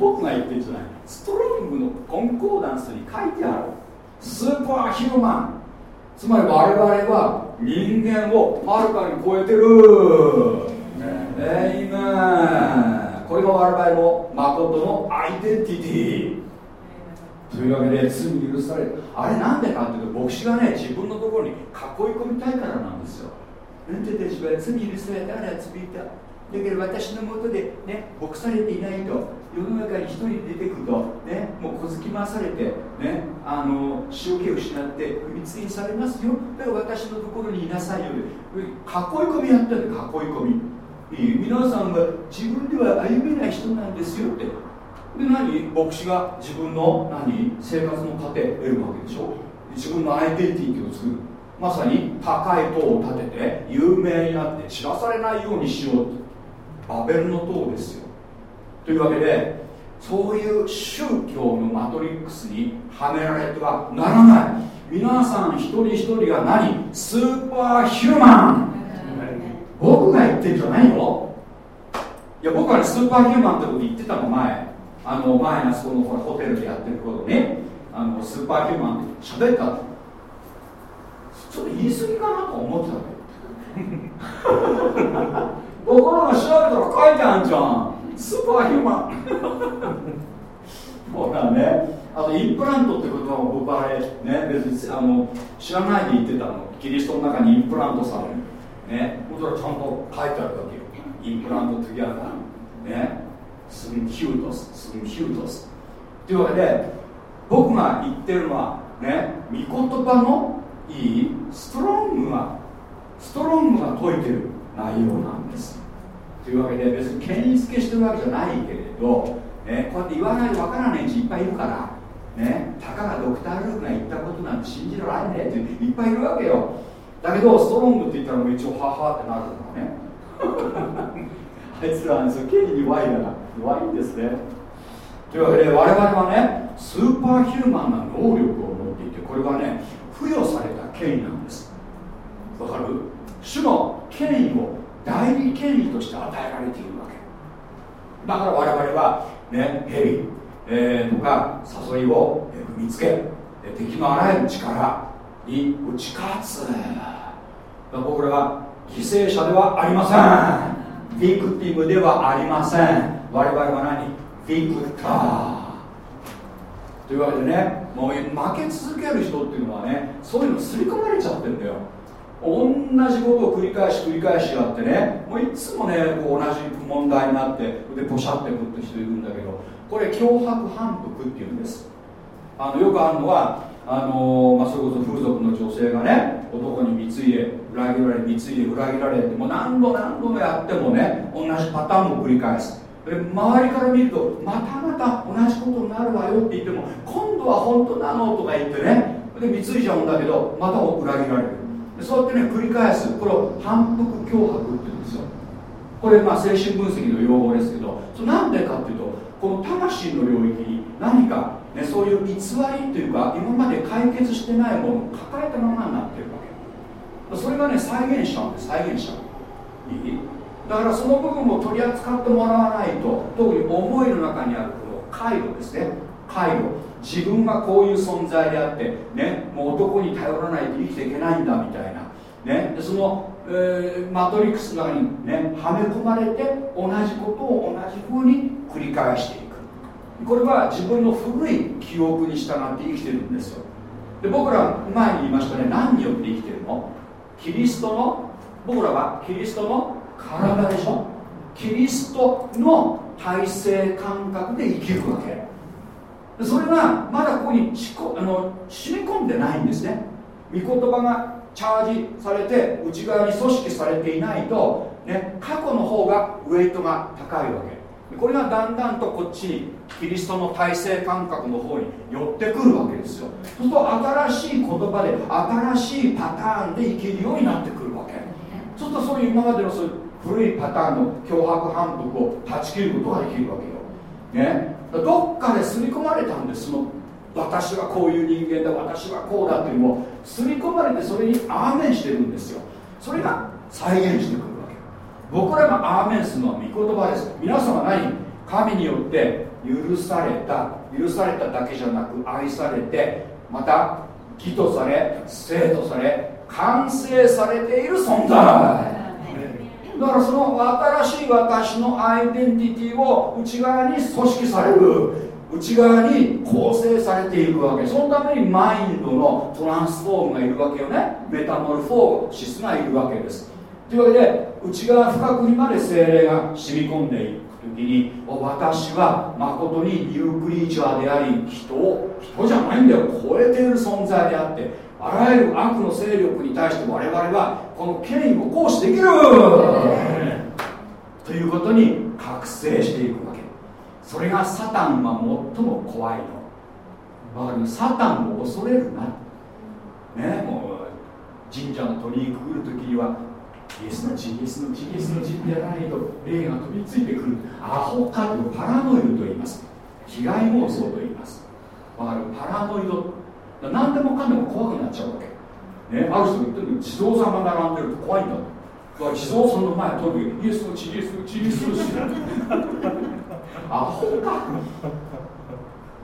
僕が言ってるんじゃない。ストロングのコンコーダンスに書いてある。スーパーヒューマン。つまり我々は人間をはるかに超えてる、ね、エイメンこれが我々の誠のアイデンティティ。というわけで罪許されるあれなんでかっていうと牧師がね自分のところに囲い込みたいからなんですよ。なんては罪許されたから罪っただけど私のもとでね牧されていないと世の中に一人出てくるとねもう小突き回されてねあの塩気を失って踏みつけにされますよ。だから私のところにいなさいよ。囲い込みやったんで囲い込み。皆さんは自分では歩めない人なんですよって。で何？牧師が自分の何？生活の糧得るわけでしょ。自分のアイデンティティを作る。まさに高い塔を建てて有名になって知らされないようにしよう。バベルの塔ですよ。というわけでそういう宗教のマトリックスにはめられてはならない。皆さん一人一人が何？スーパーヒューマン。僕が言ってるんじゃないよ。いや僕はねスーパーヒューマンってこと言ってたの前。あの前のそこのほらホテルでやってることね。あのスーパーヒューマンって喋ったちょっと言い過ぎかなと思ってたけところが調べたら書いてあるじゃん。スーパーヒューマン。ほらね。あとインプラントって言葉も僕あれね別にあの知らないで言ってたの。キリストの中にインプラントされる。ね。本当はちゃんと書いてあるわけよ。 implant together ね。σύμφυτος σύμφυτος。というわけで僕が言ってるのはね御言葉のいいストロングがストロングが説いてる内容なんですというわけで別に権威付けしてるわけじゃないけれど、ね、こうやって言わないとわからない人いっぱいいるからねたかがドクター・ルークが言ったことなんて信じられねえっていっぱいいるわけよ。だけどストロングって言ったらもう一応ははってなるからね。あいつらは権威に弱いから弱いんですね。というわけで我々はねスーパーヒューマンな能力を持っていてこれはね付与された権威なんです。わかる？主の権威を代理権威として与えられているわけ。だから我々はね蛇、えー、とか誘いを踏みつけ敵のあらゆる力に打ち勝つ僕らは犠牲者ではありません。ビクティムではありません。我々は何？ビクター。というわけでねもう負け続ける人っていうのはねそういうの刷り込まれちゃってるんだよ。同じことを繰り返し繰り返しやってねもういつもねこう同じ問題になってでポシャってくって人いるんだけどこれ脅迫反復っていうんです。あのよくあるのはあのまあ、それこそ風俗の女性がね男に貢いで裏切られ貢いで裏切られってもう何度何度もやってもね同じパターンを繰り返す。で周りから見るとまたまた同じことになるわよって言っても今度は本当なのとか言ってねで貢いじゃうんだけどまた裏切られる。そうやってね繰り返す。これを反復脅迫って言うんですよ。これまあ精神分析の用語ですけど。そなんでかっていうとこの魂の領域に何か、ね、そういう偽りというか今まで解決してないものを抱えたままになってるわけ。それがね再現しちゃうんで再現しちゃういいだからその部分を取り扱ってもらわないと特に思いの中にあるこの回路ですね。回路。自分がこういう存在であってねもう男に頼らないと生きていけないんだみたいな。ねでその、えー、マトリックスの中にねはめ込まれて同じことを同じ風に繰り返していく。これは自分の古い記憶に従って生きてるんですよ。で僕ら前に言いましたね何によって生きてるの？キリストの僕らはキリストの体でしょ？キリストの体制感覚で生きるわけ。それがまだここにしこあの染み込んでないんですね。御言葉がチャージされて内側に組織されていないと、ね、過去の方がウェイトが高いわけ。これがだんだんとこっちにキリストの体制感覚の方に寄ってくるわけですよ。そうすると新しい言葉で新しいパターンで生きるようになってくるわけ。そうするとそういう今までのそういう古いパターンの脅迫反復を断ち切ることができるわけよ、ね、どっかで刷り込まれたんです。その私はこういう人間だ私はこうだっていうのを刷り込まれてそれにアーメンしてるんですよ。それが再現してくるわけ。僕らがアーメンするのは御言葉です。皆様何？神によって許された許されただけじゃなく愛されてまた義とされ生とされ完成されている存在。だからその新しい私のアイデンティティを内側に組織される内側に構成されていくわけ。そのためにマインドのトランスフォームがいるわけよね。メタモルフォーシスがいるわけです。というわけで内側深くにまで精霊が染み込んでいく時に私は誠にニュークリーチャーであり人を人じゃないんだよ。超えている存在であってあらゆる悪の勢力に対して我々はこの権威を行使できる。ということに覚醒していくわけ。それがサタンは最も怖いの。わかるサタンを恐れるな。ねもう神社の鳥居くぐるときにはイエスの血イエスの血イエスの血ってやらないと霊が飛びついてくる。アホかとパラノイドと言います。被害妄想と言います。わかるパラノイド。何でもかんでも怖くなっちゃうわけねある人言ってる地蔵さんが並んでると怖いんだと。地蔵さんの前を通るイエスの血イエスの血イエスの血。アホか。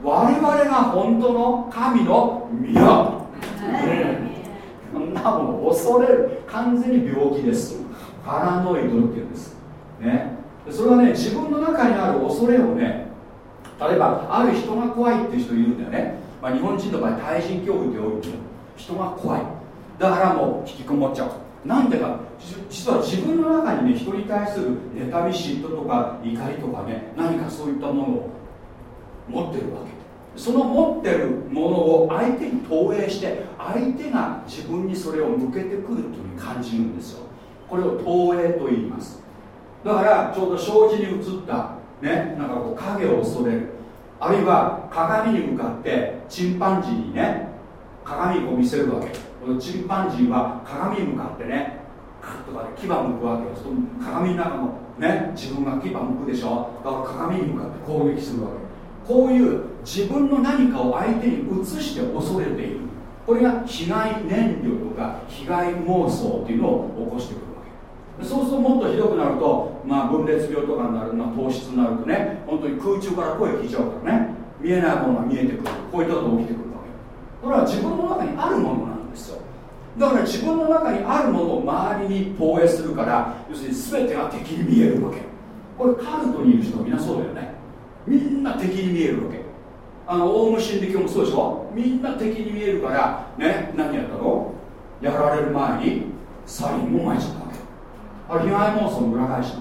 我々が本当の神の宮。そんなもの恐れる。完全に病気です。パラノイドっていうんです。ね。それはね自分の中にある恐れをね例えばある人が怖いっていう人いるんだよね、まあ、日本人の場合対人教育で多いけど人が怖い。だからもう引きこもっちゃう。なんでか。実は自分の中にね人に対する妬み嫉妬とか怒りとかね何かそういったものを持ってるわけ。その持ってるものを相手に投影して相手が自分にそれを向けてくるという感じるんですよ。これを投影と言います。だからちょうど障子に映ったねなんかこう影を恐れる。あるいは鏡に向かってチンパンジーにね鏡を見せるわけ。チンパンジーは鏡に向かってねカッとかで牙向くわけよ。その鏡の中のね自分が牙向くでしょ。だから鏡に向かって攻撃するわけ。こういう自分の何かを相手に移して恐れている。これが被害燃料とか被害妄想っていうのを起こしてくるわけ。そうするともっとひどくなると、まあ、分裂病とかになる、まあ、糖質になるとね本当に空中から声聞いちゃうからね。見えないものが見えてくる。こういったことが起きてくるわけ。これは自分の中にあるものなんですよだから自分の中にあるものを周りに投影するから要するに全てが敵に見えるわけ。これカルトにいる人はみんなそうだよね。みんな敵に見えるわけ。あのオウム真理教もそうでしょ。みんな敵に見えるからね何やったの？やられる前にサリンも巻いちゃったわけ。あれ被害妄想の裏返し。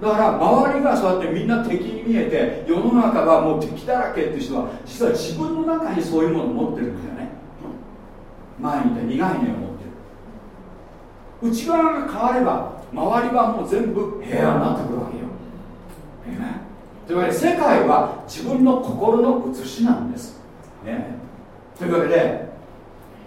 だから周りがそうやってみんな敵に見えて世の中はもう敵だらけっていう人は実は自分の中にそういうものを持ってるんだよ。ね前にいた苦い念を持ってる。内側が変われば周りはもう全部平和になってくるわけよ。というわけで世界は自分の心の写しなんです、ね、というわけで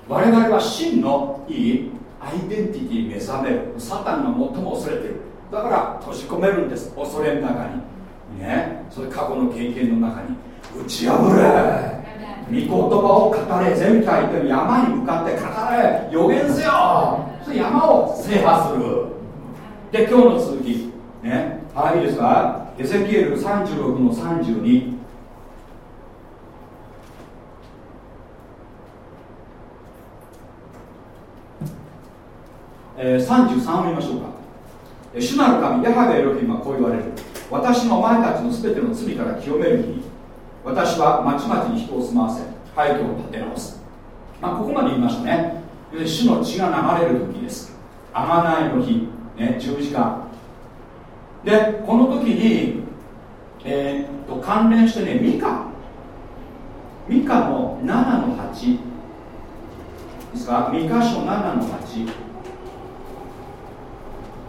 我々は真のいいアイデンティティ目覚める。サタンが最も恐れてる。だから閉じ込めるんです。恐れの中に。ね。それ過去の経験の中に。打ち破れ。御言葉を語れ前回言ったように山に向かって語れ。予言せよ。それ山を制覇する。で今日の続き。ね。はいいいですか？エゼキエル36の32えー、33を見ましょうか。主なる神ヤハベエロヒムはこう言われる。私のお前たちの全ての罪から清める日に。私はまちまちに人を住まわせ廃墟を建て直す、まあ、ここまで言いましたね。主の血が流れる時です。贖いの日、ね、十字架。でこの時に、えー、と関連してねミカ。ミカの7の8ですか？ミカ書7の8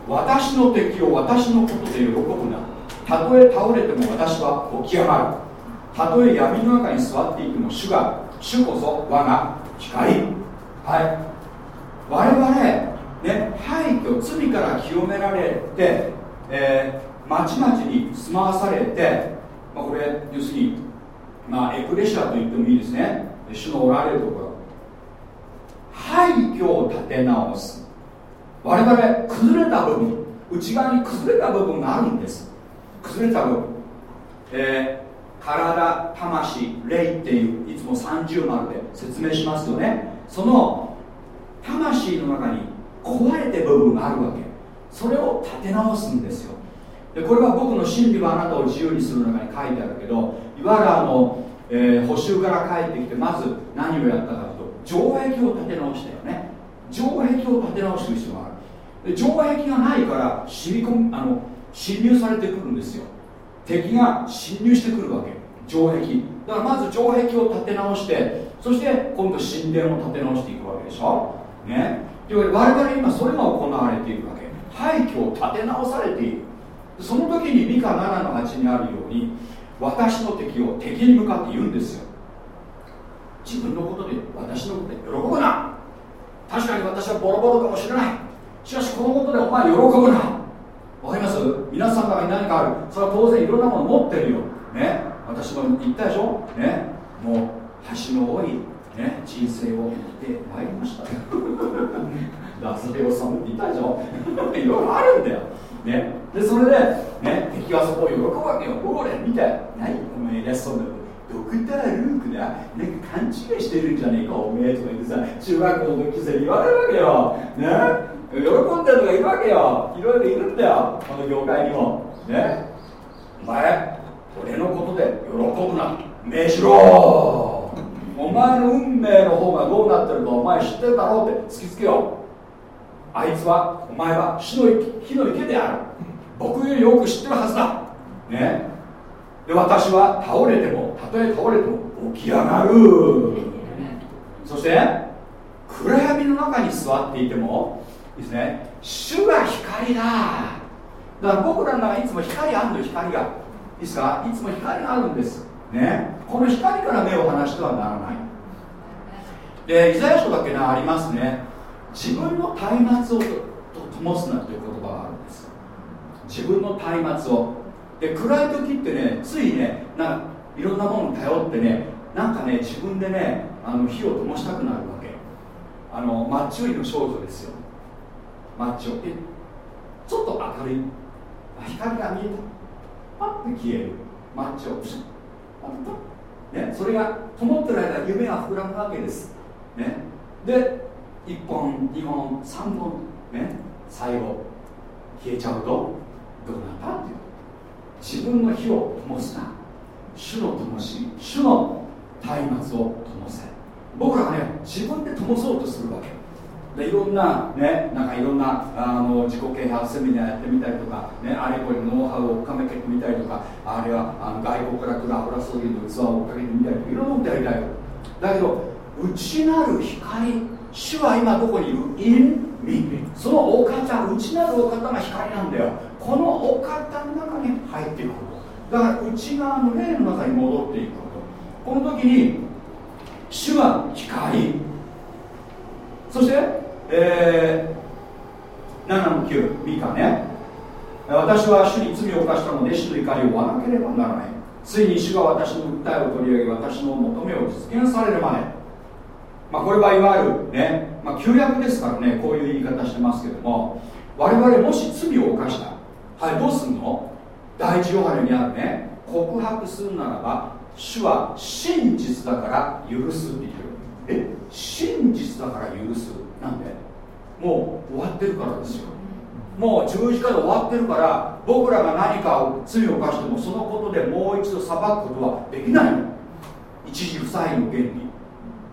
私の敵を私のことで喜ぶな。たとえ倒れても私は起き上がる。たとえ闇の中に座っていても主が主こそ我が光はい。我々ね廃墟罪から清められて、え、まちまちに住まわされて、まあ、これ要するに、まあ、エクレシアと言ってもいいですね。主のおられるところ。廃墟を建て直す。我々崩れた部分。内側に崩れた部分があるんです。崩れた部分、え、体魂霊っていういつも30丸で説明しますよね。その魂の中に壊れて部分があるわけ。それを立て直すんですよ。でこれは僕の真理はあなたを自由にする中に書いてあるけどいわゆるあの、えー、補修から帰ってきてまず何をやったかというと城壁を立て直したよね。城壁を立て直す必要がある。で城壁がないから染み込あの侵入されてくるんですよ。敵が侵入してくるわけ城壁。だからまず城壁を立て直してそして今度神殿を立て直していくわけでしょ。ね。というわけで我々今それが行われているわけ。廃墟を立て直されている。その時にミカ7の8にあるように私の敵を敵に向かって言うんですよ。自分のことで私のことで喜ぶな。確かに私はボロボロかもしれない。しかしこのことでお前喜ぶな。わかります？皆さんが何かある。それは当然いろんなもの持ってるよ。ね？私も言ったでしょ？ね？もう橋の多い、ね、人生を生きてまいりました。脱税をさんって言ったでしょ？いろいろあるんだよ。ね、でそれで、ね、敵はそこを喜ぶわけよ、おれ、見て、何おめえ偉そうなドクター・ルークだ、なんか勘違いしてるんじゃねえか、おめえとか言ってさ、中学校の同級生に言われるわけよ、ね、喜んでるとかいるわけよ、いろいろいるんだよ、この業界にも。ね、お前、俺のことで喜ぶな、命しろ。お前の運命の方がどうなってるかお前知ってるだろうって。突きつけよう。あいつはお前は火の火の池である。僕よりよく知ってるはずだ。ね。で私は倒れてもたとえ倒れても起き上がる。そして暗闇の中に座っていてもですね。主が光だ。だから僕らの中いつも光あるの光が。いいですか？いつも光があるんです。ね。この光から目を離してはならない。でイザヤ書だけがありますね。自分の松明をと灯すなという言葉があるんです。自分の松明を。で暗い時ってねついねなんかいろんなものに頼ってねなんかね自分でねあの火を灯したくなるわけ。あのマッチ売りの少女ですよ。マッチをえちょっと明るい光が見えた。パッて消える。マッチをプシッパッね。それが灯ってる間夢が膨らむわけです。ね。で1本2本3本ね。最後消えちゃうとどうなったっていう自分の火を灯すな。主の灯し主の松明を灯せ僕らはね自分で灯そうとするわけでいろんなねなんかいろんなあの自己啓発セミナーやってみたりとか、ね、あれこれノウハウを深めてみたりとかあるいはあの外国から来る油注ぎの器を追っかけてみたりとかいろんなことやりたいだけど内なる光主は今どこにいる？in me そのお方内なるお方が光なんだよ。このお方の中に入っていくこと。だから内側の霊の中に戻っていくこと。この時に主は光。そして、えー、7の9ミカね。私は主に罪を犯したので主の怒りを追わなければならない。ついに主が私の訴えを取り上げ私の求めを実現されるまで。まあ、これはいわゆるね、まあ、旧約ですからねこういう言い方してますけども我々もし罪を犯したはいどうすんの？第一ヨハネにあるね告白するならば主は真実だから許すって言ってる。え真実だから許す？なんで？もう終わってるからですよ。もう十字架で終わってるから僕らが何かを罪を犯してもそのことでもう一度裁くことはできないの。一時不債の原理。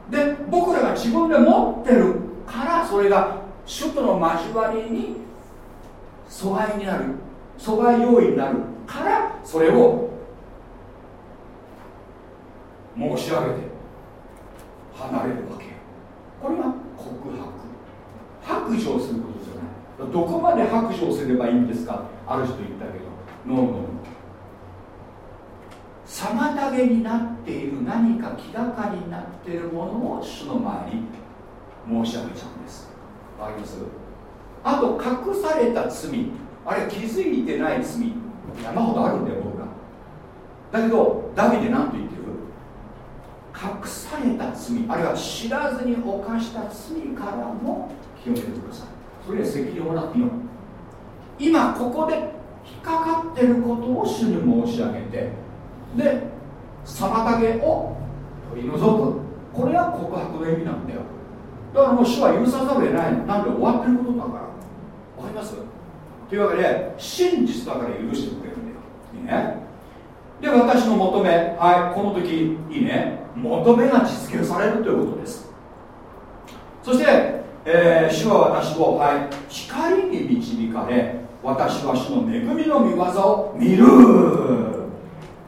で僕らが自分で持ってるからそれが主との交わりに阻害になる。阻害要因になるからそれを申し上げて離れるわけこれが告白。白状することじゃない。どこまで白状すればいいんですか？ある人言ったけど。ノーノー妨げになっている何か気がかりになっているものを主の前に申し上げちゃうんです。わかります？あと隠された罪。あるいは気づいてない罪。山ほどあるんだよ僕ら。だけどダビデ何と言って隠された罪あるいは知らずに犯した罪からも清めてください。それで責任をもらっていいの。今ここで引っかかってることを主に申し上げてで妨げを取り除く。これが告白の意味なんだよ。だからもう主は許さざるを得ないなんで終わってることだから。わかります？というわけで真実だから許してくれるんだよ。いいね？で私の求めはいこの時いいね？求めが実現されるということです。そして、えー、主は私を、はい、光に導かれ私は主の恵みの御業を見る。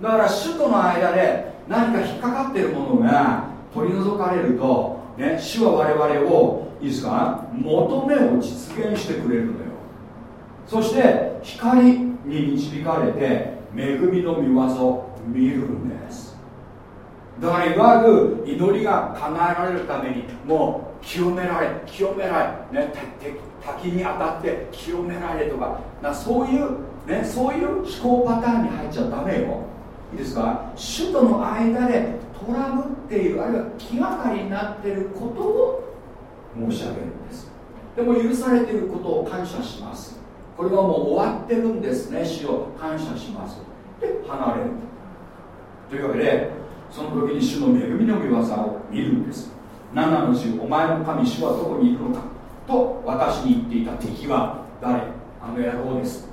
だから主との間で何か引っかかっているものが取り除かれると、ね、主は我々をいいですか求めを実現してくれるのよ。そして光に導かれて恵みの御業を見るんです。だからいわゆる祈りが叶えられるためにもう清められ清められ、ね、滝に当たって清められとかなそういう、ね、そういう思考パターンに入っちゃダメよ。いいですか？主との間でトラブっているあるいは気がかりになってることを申し上げるんです。でも許されていることを感謝します。これはもう終わってるんですね。主を感謝します。で離れる。というわけでその時に主の恵みの御業を見るんです。7の10お前の神主はどこにいるのかと私に言っていた敵は誰？あの野郎です。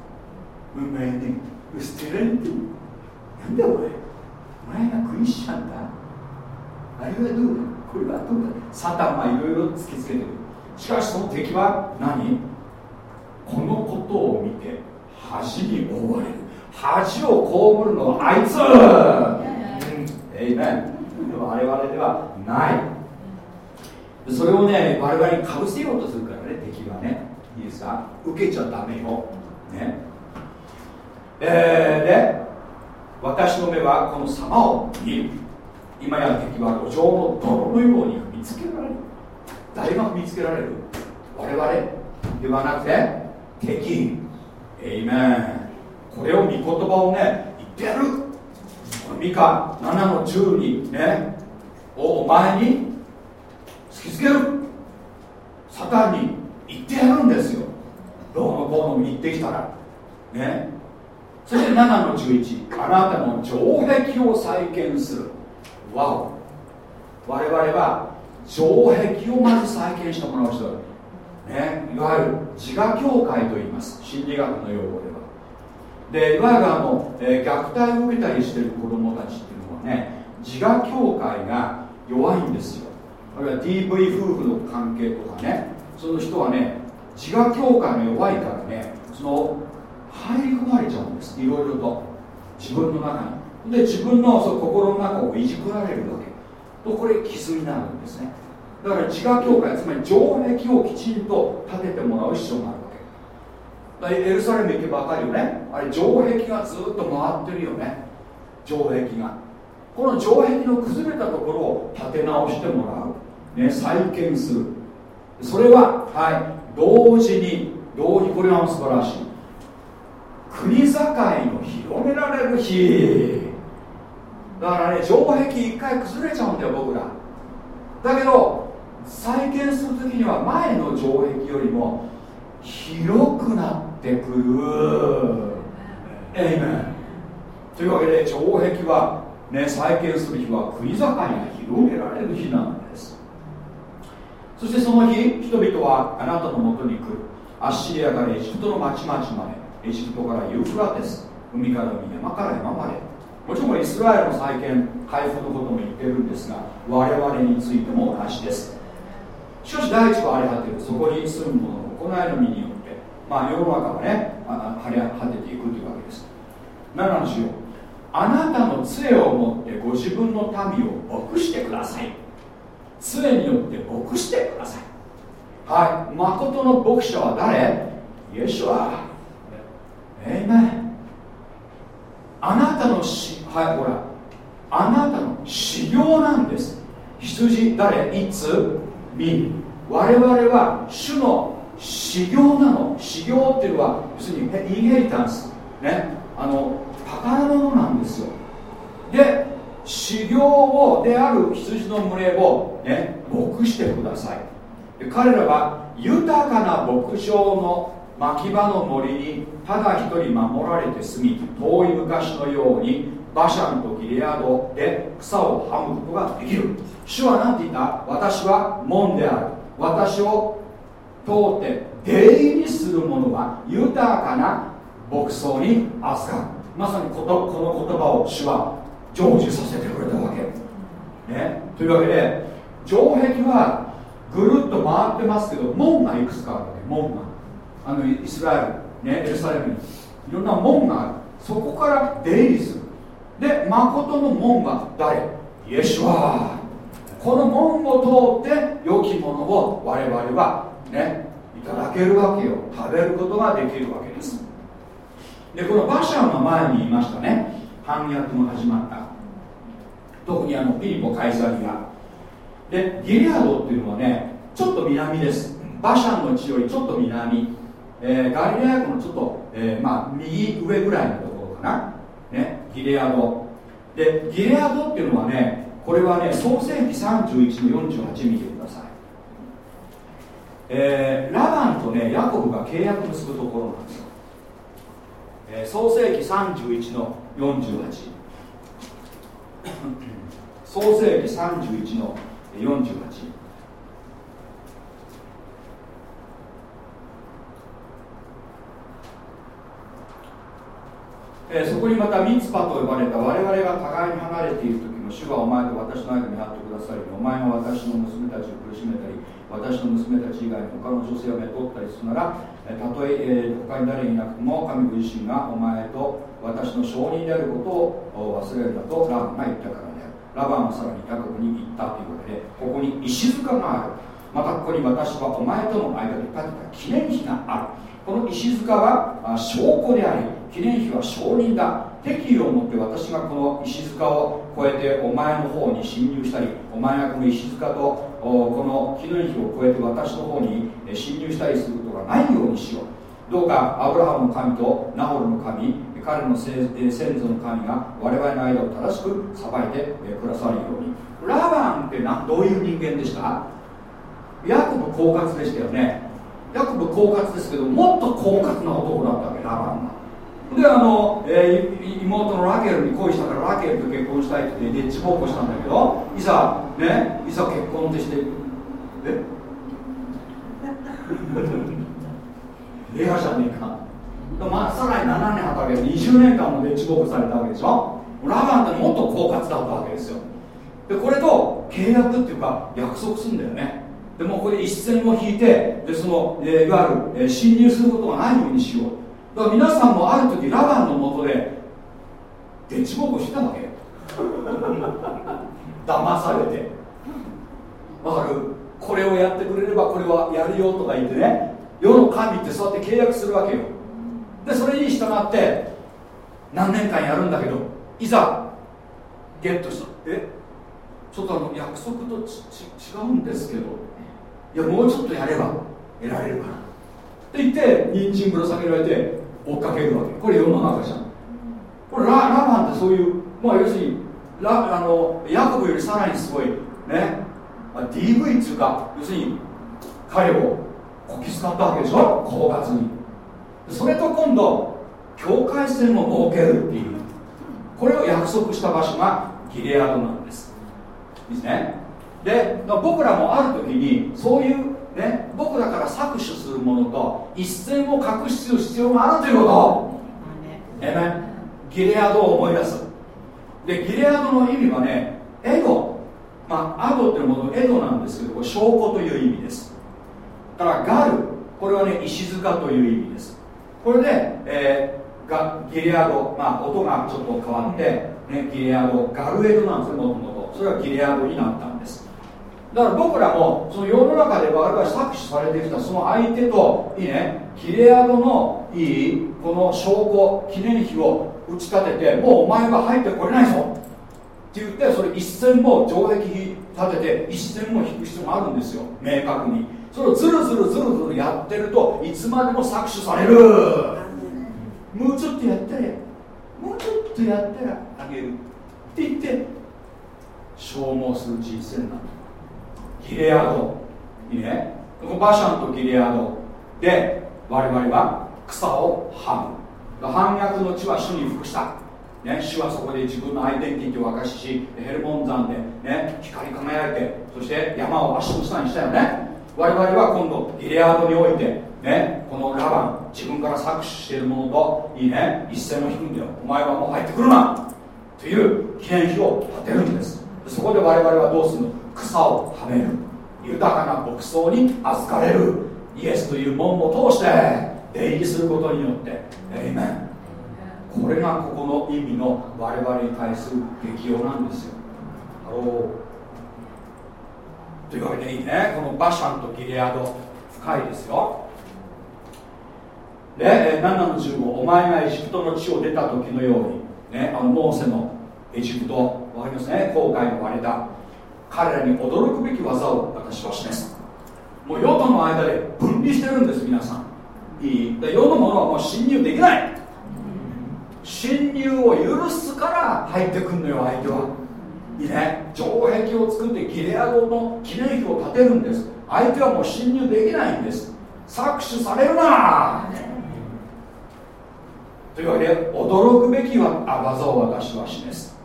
お前ね捨てられてる。なんだお前お前がクリスチャンだ？あれはどうだ？これはどうだ？サタンはいろいろ突きつけてる。しかしその敵は何？このことを見て恥に覆われる。恥を被るのはあいつ。えいめ我々ではない。それをね我々にかぶせようとするからね敵はね。いいですか受けちゃダメよ。ね。えー、で私の目はこの様を見る今や敵は路上の泥のように踏みつけられる。誰が踏みつけられる？我々ではなくて敵。エイメンこれを御言葉をね言ってやる。ミカ7の10にねをお前に突きつける。サタンに言ってやるんですよ。どうのこうの言ってきたら。ね。そして7の11あなたの城壁を再建する。わお。我々は城壁をまず再建してもらう人だ。ね、いわゆる自我教会と言います。心理学の用語では。でいわゆるあの、えー、虐待を受けたりしている子どもたちっていうのはね自我教会が弱いんですよ。あるいは DV 夫婦の関係とかねその人はね自我教会が弱いからねその入り込まれちゃうんです。いろいろと。自分の中に。で自分のその心の中をいじくられるわけ。とこれ傷になるんですね。だから自我教会つまり城壁をきちんと建ててもらう必要がある。エルサレム行けば分かるよね。あれ城壁がずっと回ってるよね。城壁が。この城壁の崩れたところを建て直してもらう、ね、再建する。それははい同時に同時これは素晴らしい。国境の広められる日。だからね城壁一回崩れちゃうんだよ僕ら。だけど再建する時には前の城壁よりも広くなってくる。エイメンというわけで城壁は、ね、再建する日は国境が広げられる日なんです。そしてその日人々はあなたのもとに来る。アッシリアからエジプトの町々までエジプトからユーフラテス海から海山から山まで。もちろんイスラエルの再建回復のことも言ってるんですが我々についても同じです。しかし大地は荒れ果てる。そこに住む者行いの身によってまあ世の中はね荒れ果てていくというわけです。何のしよ？あなたの杖を持ってご自分の民を牧してください。杖によって牧してください。はい。誠の牧者は誰？イエシュアえいめあなたのしはいほら。あなたの修行なんです。羊？誰？いつ？民。我々は主の修行なの。修行っていうのは要するにインヘリタンス。ね。あの宝物なんですよ。で修行をである羊の群れをね牧してください。彼らは豊かな牧場の牧場の森にただ一人守られて住み遠い昔のようにバシャンとギレアドで草をはむことができる。主は何て言った？私は門である。私を通って出入りする者は豊かな牧草に預かる。まさにことこの言葉を主は成就させてくれたわけ、ね、というわけで城壁はぐるっと回ってますけど門がいくつかあるわけ。門が。あのイスラエル、ね、エルサレムに。いろんな門がある。そこから出入りする。で誠の門は誰？イエシュア。この門を通って良きものを我々はねいただけるわけよ。食べることができるわけです。でこの馬車の前に言いましたね。反逆が始まった。特にあのピリポカイサリア。でギリアドっていうのはねちょっと南です。バシャンの地よりちょっと南、えー、ガリレア湖のちょっと、えー、まあ、右上ぐらいのところかな、ね、ギレアド。でギレアドっていうのはねこれはね創世紀31の48見てください、えー、ラバンとねヤコブが契約結ぶところなんですよ、えー、創世紀31の48 創世紀31の48えー、そこにまたミツパと呼ばれた我々が互いに離れている時も主はお前と私の間にあってくださりお前が私の娘たちを苦しめたり私の娘たち以外に他の女性をめとったりするならたとえ、他に誰いなくても神ご自身がお前と私の証人であることを忘れるだとラバンが言ったからである。ラバンはさらにヤコブに言ったというわけでここに石塚がある。またここに私はお前との間で建てた記念碑がある。この石塚は証拠であり記念碑は証人だ。敵意を持って私がこの石塚を越えてお前の方に侵入したりお前がこの石塚とこの記念碑を越えて私の方に侵入したりすることがないようにしよう。どうかアブラハムの神とナホルの神彼の先祖の神が我々の間を正しく裁いてくださるように。ラバンってなどういう人間でした？ヤコブ狡猾でしたよね。ヤコブ狡猾ですけどもっと狡猾な男だったわけラバンがであの、えー、妹のラケルに恋したからラケルと結婚したいってデッチ奉公したんだけどいざねいざ結婚ってしてえ？レアじゃねえか。まあ、さらに7年働けて20年間もデッチ奉公されたわけでしょ？ラバンってもっと狡猾だったわけですよ。でこれと契約っていうか約束するんだよね。でもこれ一線を引いてでその、えー、いわゆる、えー、侵入することがないようにしよう。だから皆さんもある時ラバンのもとでデッチ奉公してたわけ 騙されて。わかる？これをやってくれればこれはやるよとか言ってね。世の神ってそうやって契約するわけよ。でそれに従って何年間やるんだけどいざゲットした。え？ちょっとあの約束とち違うんですけど。いやもうちょっとやれば得られるかなって言って人参ぶら下げられて追っかけるわけ。これ世の中じゃん。これララバンってそういうまあ要するにラあのヤコブよりさらにすごいね、まあ、DV っていうか要するに彼をこき使ったわけでしょ？狡猾に。それと今度境界線を設けるっていう。これを約束した場所がギレアドなんです。いいですね？で僕らもある時にそういうね、僕らから搾取するものと一線を隠す必要があるということ。えめギレアドを思い出す。でギレアドの意味はねエゴ。まあアドっていうものエゴなんですけどこれ証拠という意味です。だからガル。これはね石塚という意味です。これで、えー、がギレアド、まあ、音がちょっと変わって、ね、ギレアド。ガルエドなんですよもともとそれがギレアドになったんですだから僕らもその世の中で我々搾取されてきたその相手といいねキレアドのいいこの証拠記念碑を打ち立ててもうお前は入ってこれないぞ。って言ってそれ一線も城壁立てて一線も引く必要があるんですよ。明確に。それをずるずるずるずるやってるといつまでも搾取される。もうちょっとやってもうちょっとやってあげる。って言って消耗する人生になるギレアド。いいね。バシャンとギレアド。で我々は草をはむ。反逆の地は主に服した、ね、主はそこで自分のアイデンティティを明かししヘルモン山で、ね、光り輝いてそして山を足の下にしたよね。我々は今度ギレアドにおいて、ね、このラバン自分から搾取しているものといいね一線を引くんだよ。お前はもう入ってくるな。という記念碑を建てるんです。そこで我々はどうするの？草をはめる豊かな牧草に預かれる。イエスという門を通して出入りすることによって。エイメンこれがここの意味の我々に対する適用なんですよ。 Hello。というわけでいいね。このバシャンとギレアド深いですよ。で、え7の15お前がエジプトの地を出た時のように、ね、あのモーセのエジプト。わかりますね？紅海の割れた。彼らに驚くべき技を私は示す。もう世との間で分離してるんです皆さん。いい。で世のものはもう侵入できない。侵入を許すから入ってくんのよ相手は。いいね。城壁を作ってギレアドの記念碑を建てるんです。相手はもう侵入できないんです。搾取されるな。というわけで驚くべきは技を私は示す。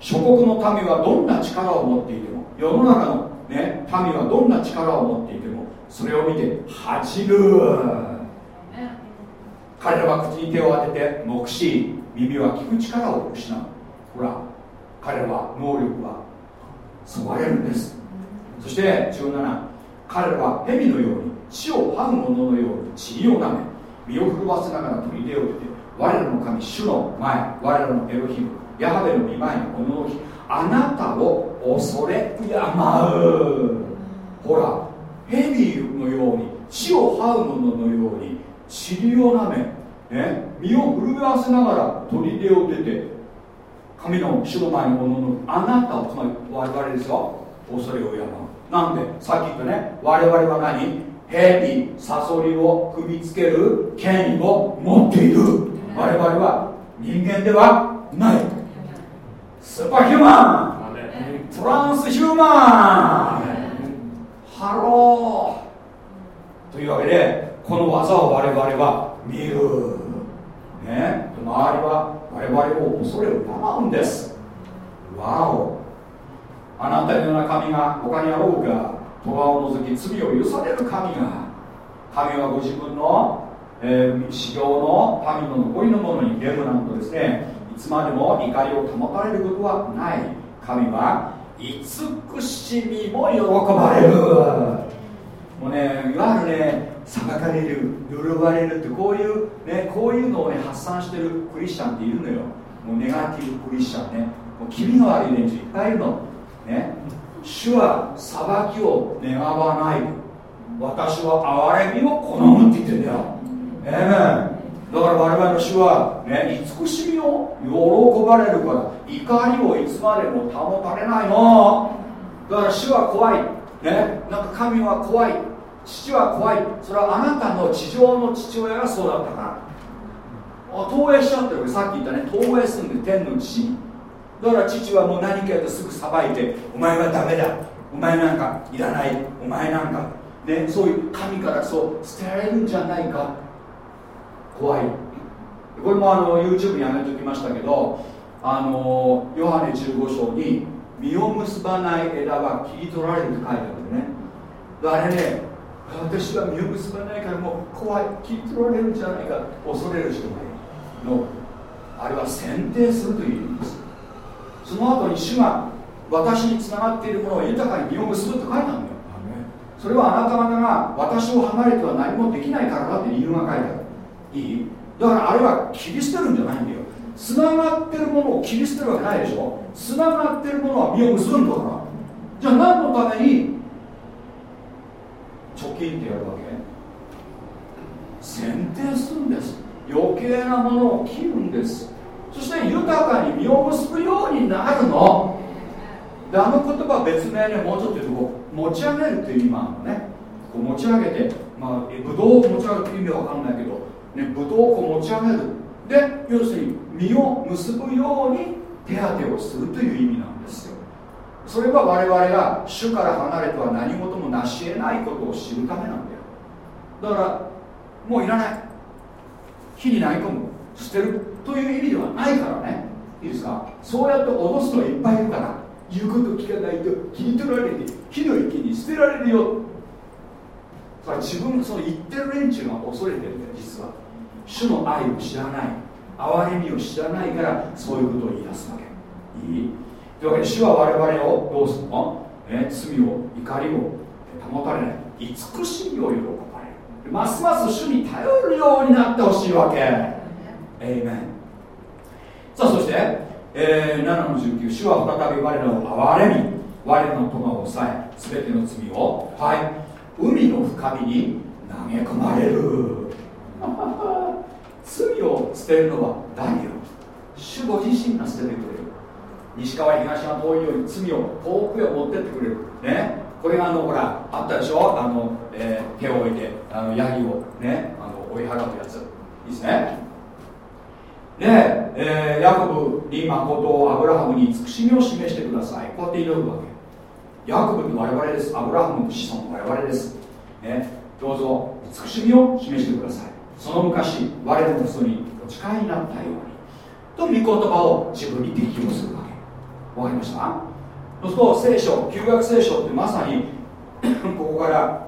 諸国の民はどんな力を持っていても世の中の、ね、民はどんな力を持っていてもそれを見て恥じる。彼らは口に手を当てて目視耳は聞く力を失う。ほら彼は能力はそがれるんです。そして17彼らは蛇のように地を這う者のように塵をなめ身を震わせながら砦を出て我らの神主の前我らのエロヒムヤハベの御前におののきあなたを恐れ敬う。ほら蛇のように地を這う者ののように塵をなめ、ね、身を震わせながら砦を出て神の主の前におののあなたをつまり我々ですよ恐れを敬う。なんでさっき言ったね我々は何？蛇サソリを首つける権威を持っている。我々は人間ではない。スーパーヒューマントランスヒューマンハローというわけでこの技を我々は見る。ね。周りは我々を恐れを敬うんです。わお。あなたのような神が他にあろうか戸を除き罪を許される神が神はご自分の、えー、修行の民の残りのものにレムなんとですねいつまでも怒りを保たれることはない神は慈しみも喜ばれるもうねいわゆるね裁かれる呪われるってこういうねこういうのをね発散してるクリスチャンっているのよ。もうネガティブクリスチャンね。もう気味の悪い連中いっぱいいるの。ね。主は裁きを願わない。私は憐れみを好むって言ってんだよ。ええ。ー、々の主はね慈しみを喜ばれるから怒りをいつまでも保たれないの。だから主は怖い。ねなんか神は怖い。父は怖い。それはあなたの地上の父親がそうだったから。投影しちゃってる。さっき言ったね。投影するんで天の父に。だから父はもう何かやとすぐさばいてお前はダメだ。お前なんかいらない。お前なんか。ねそういう神からそう捨てられるんじゃないか。怖い。これもあの YouTube に上げておきましたけどあのヨハネ15章に実を結ばない枝は切り取られるって書いてあるんでねあれね私は実を結ばないからもう怖い切り取られるんじゃないか恐れる人がいるの。あれは選定するという意味です。その後に主が私につながっているものを豊かに実を結ぶって書いてあるんだよそれはあなた方が私を離れては何もできないからだって理由が書いてある。いい？だからあれは切り捨てるんじゃないんだよ。つながってるものを切り捨てるわけないでしょ。つながってるものは実を結ぶんだから。じゃあ何のために貯金ってやるわけ？選定するんです。余計なものを切るんです。そして豊かに実を結ぶようになるの。であの言葉別名ねもうちょっと言うと持ち上げるっていう意味もあるのね。こう持ち上げてまあブドウを持ち上げるって意味は分かんないけど。ねブドウを持ち上げる。で要するに実を結ぶように手当てをするという意味なんですよ。それは我々が主から離れては何事も成し得ないことを知るためなんだよ。だからもういらない。火に投げ込む捨てるという意味ではないからね。いいですか？そうやって脅すのいっぱいいるから言うこと聞かないと聞い取られて火の池に捨てられるよ。だから自分その言ってる連中が恐れてるんだよ実は。主の愛を知らない憐れみを知らないからそういうことを言い出すわけ。いい。というわけで主は我々をどうするの、ね、罪を怒りを保たれない。慈しみを喜ばれる。ますます主に頼るようになってほしいわけ。エイメンさあそして、えー、7の19主は再び我らを憐れみ我らの咎を抑え全ての罪をはい海の深みに投げ込まれる。罪を捨てるのは誰よ。主ご自身が捨ててくれる。西川東が遠いよう。に罪を遠くへ持ってってくれる。ね。これがあのほらあったでしょ？あの、えー、手を置いてあのヤギをねあの追い払うやつ。いいですね。で、えー、ヤコブに誠アブラハムに慈しみを示してください。こうやって祈るわけ。ヤコブって我々です。アブラハムの子孫我々です、ね、どうぞ慈しみを示してください。その昔我らの人にお誓いになったようにと御言葉を自分に適用するわけ。わかりました？そうすると聖書旧約聖書ってまさに ここから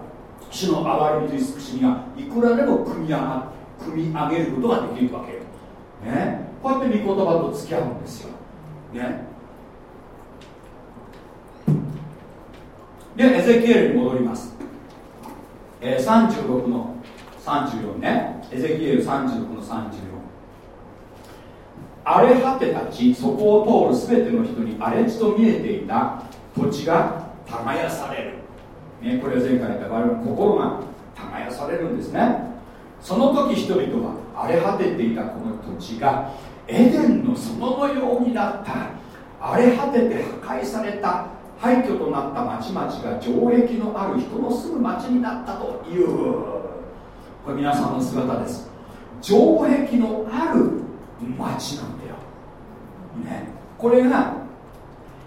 主の憐れみと慈しみがいくらでも組み上が組み上げることができるわけ、ね、こうやって御言葉と付き合うんですよ、ね、でエゼキエルに戻ります、えー、36の34ね。エゼキエル36の34荒れ果てたちそこを通る全ての人に荒れ地と見えていた。土地が耕される、ね、これは前回言った我々の心が耕されるんですね。その時人々は荒れ果てていたこの土地がエデンの園のようになった。荒れ果てて破壊された。廃墟となった町々が城壁のある人の住む町になったという。これ皆さんの姿です。城壁のある町なんだよ、ね、これが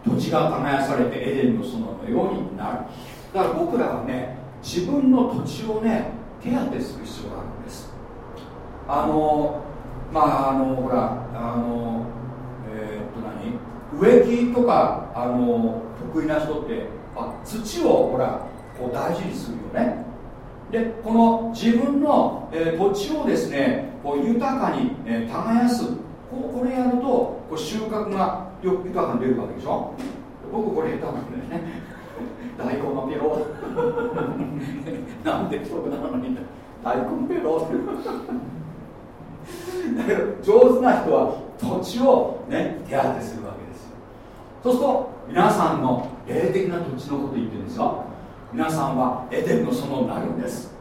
土地が耕されてエデンの園のようになる。だから僕らはね自分の土地をね手当てする必要があるんです。あのまああのほらあのえー、っと何？植木とかあの得意な人ってあ土をほらこう大事にするよね。でこの自分の、えー、土地をですねこう豊かに、えー、耕す。ここれやるとこう収穫がよ豊かに出るわけでしょ？僕これ下手なんだよね。大根のペロ。なんで太くなのに。大根ペロ。だけど上手な人は土地をね手当てするわけですそうすると皆さんの霊的な土地のこと言ってるんですよ。皆さんはエデンの園になるんです。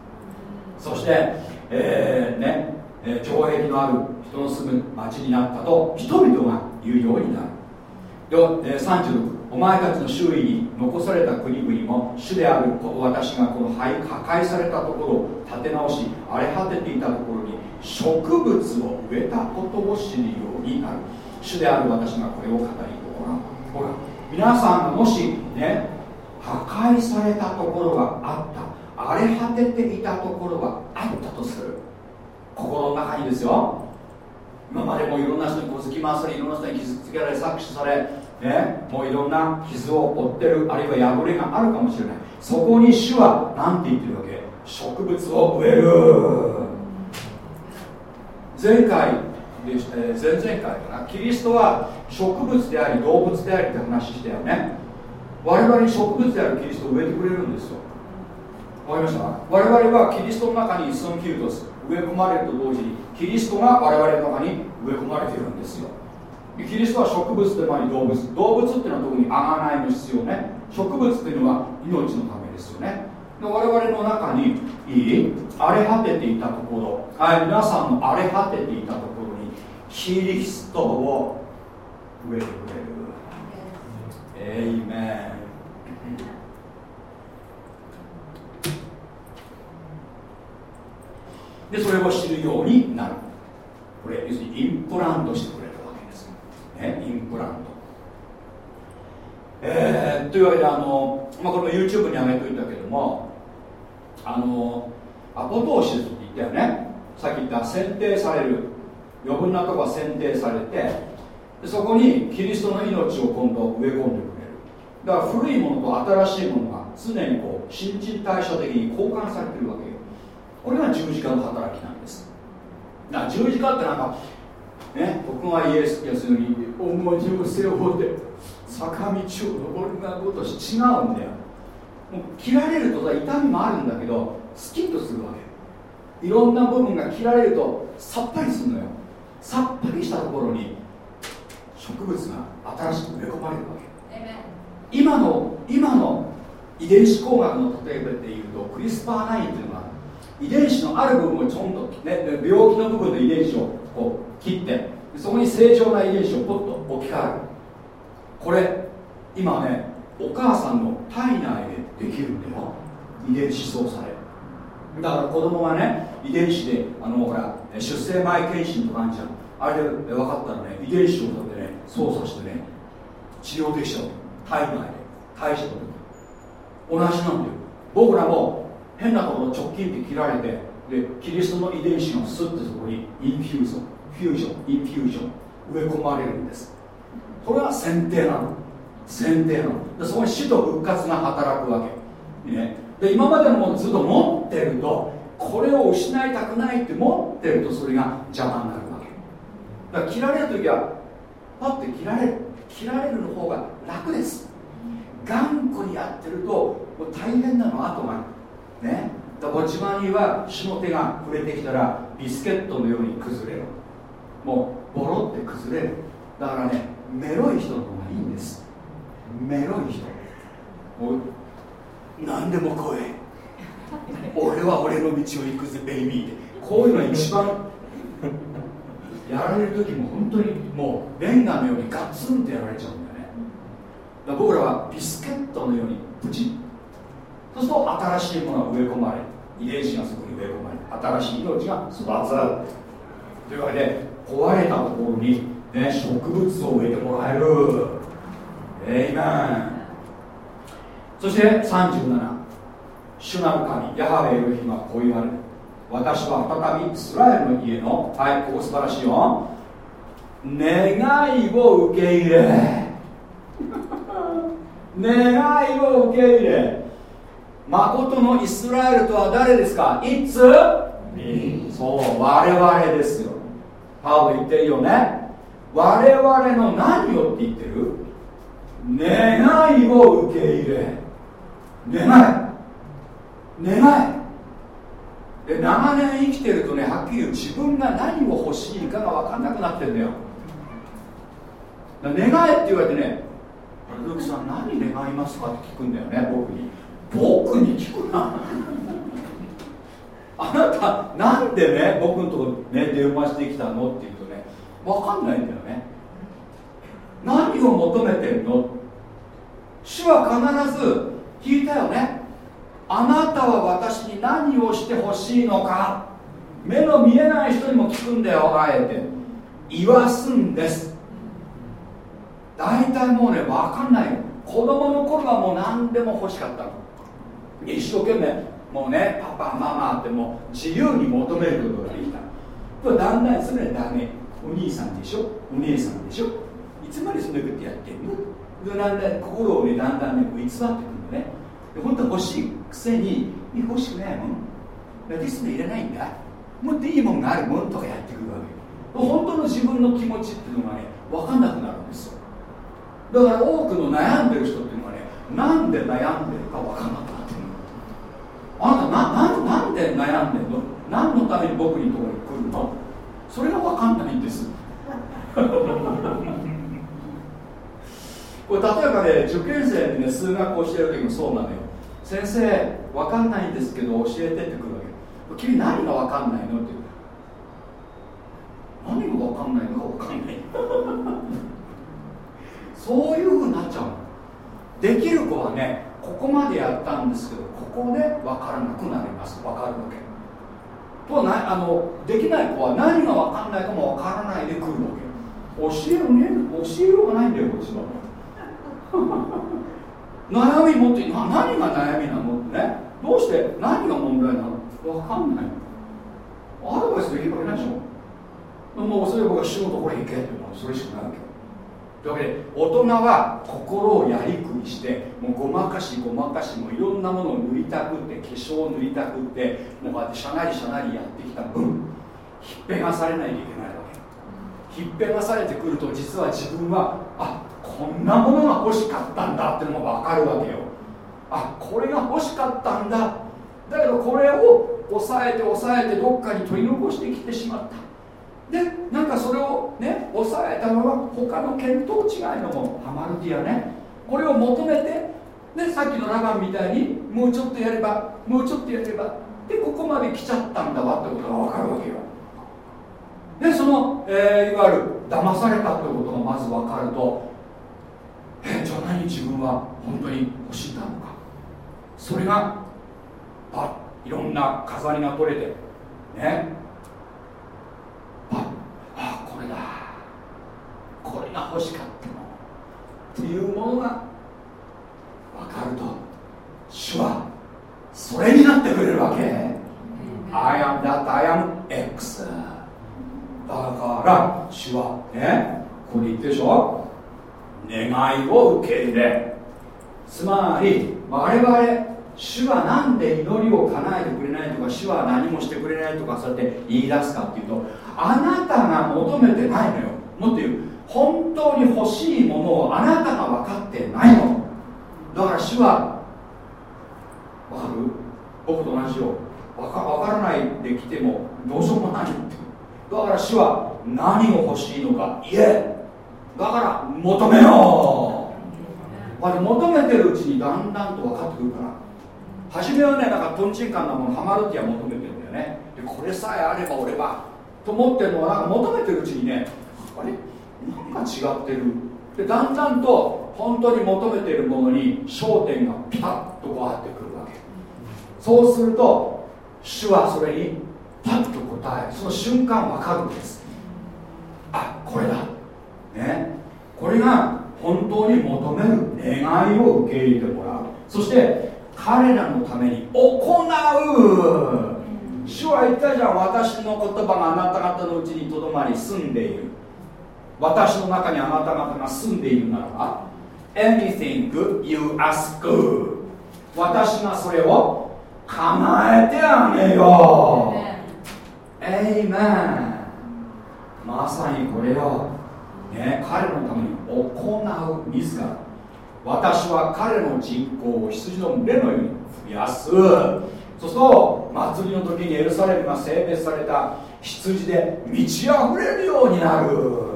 そして、えー、ね、えー、城壁のある人の住む町になったと人々が言うようになる。で、えー、36お前たちの周囲に残された国々も主である私がこの破壊されたところを立て直し荒れ果てていたところに植物を植えたことを知るようになる。主である私がこれを語りほらほら皆さんがもしね破壊されたところがあった。荒れ果てていたところがあったとする。心の中にですよ。今までもいろんな人に小突き回されいろんな人に傷つけられ搾取され、ね、もういろんな傷を負ってるあるいは破れがあるかもしれない。そこに主は何て言ってるわけ？植物を植える。前回で、えー、前々回かな。キリストは植物であり動物でありって話したよね。我々に植物であるキリストを植えてくれるんですよ。わかりました？我々はキリストの中にイソンキュートス植え込まれると同時にキリストが我々の中に植え込まれているんですよ。キリストは植物でもあり動物。動物っていうのは特にあがないの必要ね。植物っていうのは命のためですよね。で我々の中にいい荒れ果てていたところはい皆さんの荒れ果てていたところにキリストを植えてくれる。エイメンでそれを知るようになる。これ要するにインプラントしてくれるわけです、ね、インプラント。えー、というわけであの、まあ、これも YouTube に上げといたけどもあのアポトーシスって言ったよね。さっき言った選定される。余分なとこが選定されてでそこにキリストの命を今度植え込んでいくだから古いものと新しいものが常にこう新陳代謝的に交換されてるわけよ。これが十字架の働きなんです。だから十字架ってなんかね僕がイエス・キリストに重荷を背負って坂道を登るがごとし違うんだよ。もう切られるとさ痛みもあるんだけどスキッとするわけいろんな部分が切られるとさっぱりするのよ。さっぱりしたところに植物が新しく植え込まれるわけ。今の今の遺伝子工学の例えばでいうとクリスパー9っていうのが遺伝子のある部分をちょんと、ね、病気の部分の遺伝子をこう切ってそこに正常な遺伝子をポッと置き換える。これ今ねお母さんの体内でできるんだよ。遺伝子操作で。だから子供がね遺伝子であのほら出生前検診とかあるじゃん。あれで分かったらね遺伝子をだってね操作してね治療できちゃう。体内で代謝と同じなんだよ。僕らも変なところチョキンって切られてでキリストの遺伝子がスッてそこに infusion fusion infusion 植え込まれるんです。これは剪定なの剪定なのでそこに死と復活が働くわけ、ね、で今までのものずっと持ってるとこれを失いたくないって持ってるとそれが邪魔になるわけ。だから切られる時はパッて切られる切られるの方が楽です。頑固にやってると大変なの後が。ね。だから自慢には主の手が触れてきたらビスケットのように崩れるもうボロって崩れる。だからねメロい人の方がいいんです。メロい人。もう何でも来い俺は俺の道を行くぜベイビーってこういうのが一番やられる時も本当にもうレンガのようにガツンってやられちゃう。ら僕らはビスケットのようにプチッそうすると新しいものが植え込まれ遺伝子がそこに植え込まれ新しい命が育つ。というわけで壊れたところに、ね、植物を植えてもらえる。えいめそして37主なる神ヤハウェエロヒムはこう言われる。私は再びイスラエルの家のはいここ素晴らしいよ。願いを受け入れ。願いを受け入れ誠のイスラエルとは誰ですか？いつ？そう我々ですよ。パウロ言ってるよね。我々の何をって言ってる？願いを受け入れ。願い。願い。で長年生きてるとねはっきり言う自分が何を欲しいかが分かんなくなってんだよ。願いって言われてねルークさん何願いますかって聞くんだよね僕に。僕に？聞くなあなたなんでね僕のとこね電話してきたのって言うとね分かんないんだよね。何を求めてんの？主は必ず聞いたよね。あなたは私に何をしてほしいのか？目の見えない人にも聞くんだよあえて。言わすんです。大体もうね分かんないよ。子供の頃はもう何でも欲しかったの。一生懸命もうねパパママってもう自由に求めることができただんだんそれダメ。お兄さんでしょ？お姉さんでしょ？いつまでそんなことやってんの？だんだん心をねだんだんね偽ってくるのね。で本当欲しいくせに欲しくないもん。ですのいらないんだ。もっといいもんがあるもんとかやってくるわけ。本当の自分の気持ちっていうのがね分かんなくなるんですよ。だから多くの悩んでる人っていうのはねなんで悩んでるか分かんなくなってるあなたなななんで悩んでるの？何のために僕にところに来るの？それが分かんないんです。これ例えばね受験生でね数学を教える時もそうなのよ。先生分かんないんですけど教えてってくるわけ君何が分かんないの？って何が分かんないのか分かんないそういうふうになっちゃうできる子はねここまでやったんですけどここで分からなくなります。分かるわけ。となあのできない子は何が分かんないかも分からないで来るわけ。教えるね教えようがないんだよこっちは。悩み持ってな何が悩みなの？ってね。どうして何が問題なの？分かんないアドバイスできるわけないでしょ。もうそれ僕は仕事これ行けってもうそれしかないわけ。というわけで大人は心をやりくりしてもうごまかしごまかしもいろんなものを塗りたくって化粧を塗りたくってもうこうやってしゃなりしゃなりやってきた分ひっぺがされないといけないわけ。ひっぺがされてくると実は自分はあこんなものが欲しかったんだっていうのが分かるわけよ。あこれが欲しかったんだ。だけどこれを抑えて抑えてどっかに取り残してきてしまった。でなんかそれをね抑えたまま他の見当違いのもハマルティアね。これを求めてでさっきのラバンみたいにもうちょっとやればもうちょっとやればでここまで来ちゃったんだわってことが分かるわけよ。でその、えー、いわゆる騙されたってことがまず分かるとえじゃあ何自分は本当に欲しいんだのか。それがパッいろんな飾りが取れてね。だこれが欲しかったの。っていうものが分かると主はそれになってくれるわけ。I am that I am X だから主はねここで言ってるでしょ？願いを受け入れ。つまり我々主は何で祈りを叶えてくれないとか主は何もしてくれないとかそうやって言い出すかっていうとあなたが求めてないのよ。もっと言う本当に欲しいものをあなたが分かってないの。だから主は分かる？僕と同じよ。分か分からないで来てもどうしようもないって。だから主は何を欲しいのか言え。だから求めよう。求めてるうちにだんだんと分かってくるから。初めはねなんかとんちんかんなものハマるっては求めてるんだよね。でこれさえあれば俺はと思ってるのは求めてるうちにねあれ？なんか違ってる。でだんだんと本当に求めてるものに焦点がピタッとこう合ってくるわけ。そうすると主はそれにパッと答えその瞬間分かるんです。あこれだ。ね。これが本当に求める願いを受け入れてもらう。そして彼らのために行う。主は言ったじゃん私の言葉があなた方のうちにとどまり住んでいる。私の中にあなた方が住んでいるならば Anything you ask 私がそれを叶えてあげよう。エイメンまさにこれを、ね、彼のために行う自ら私は彼の人口を羊の群れのように増やす。そうすると祭りの時にエルサレムが性別された羊で満ち溢れるようになる。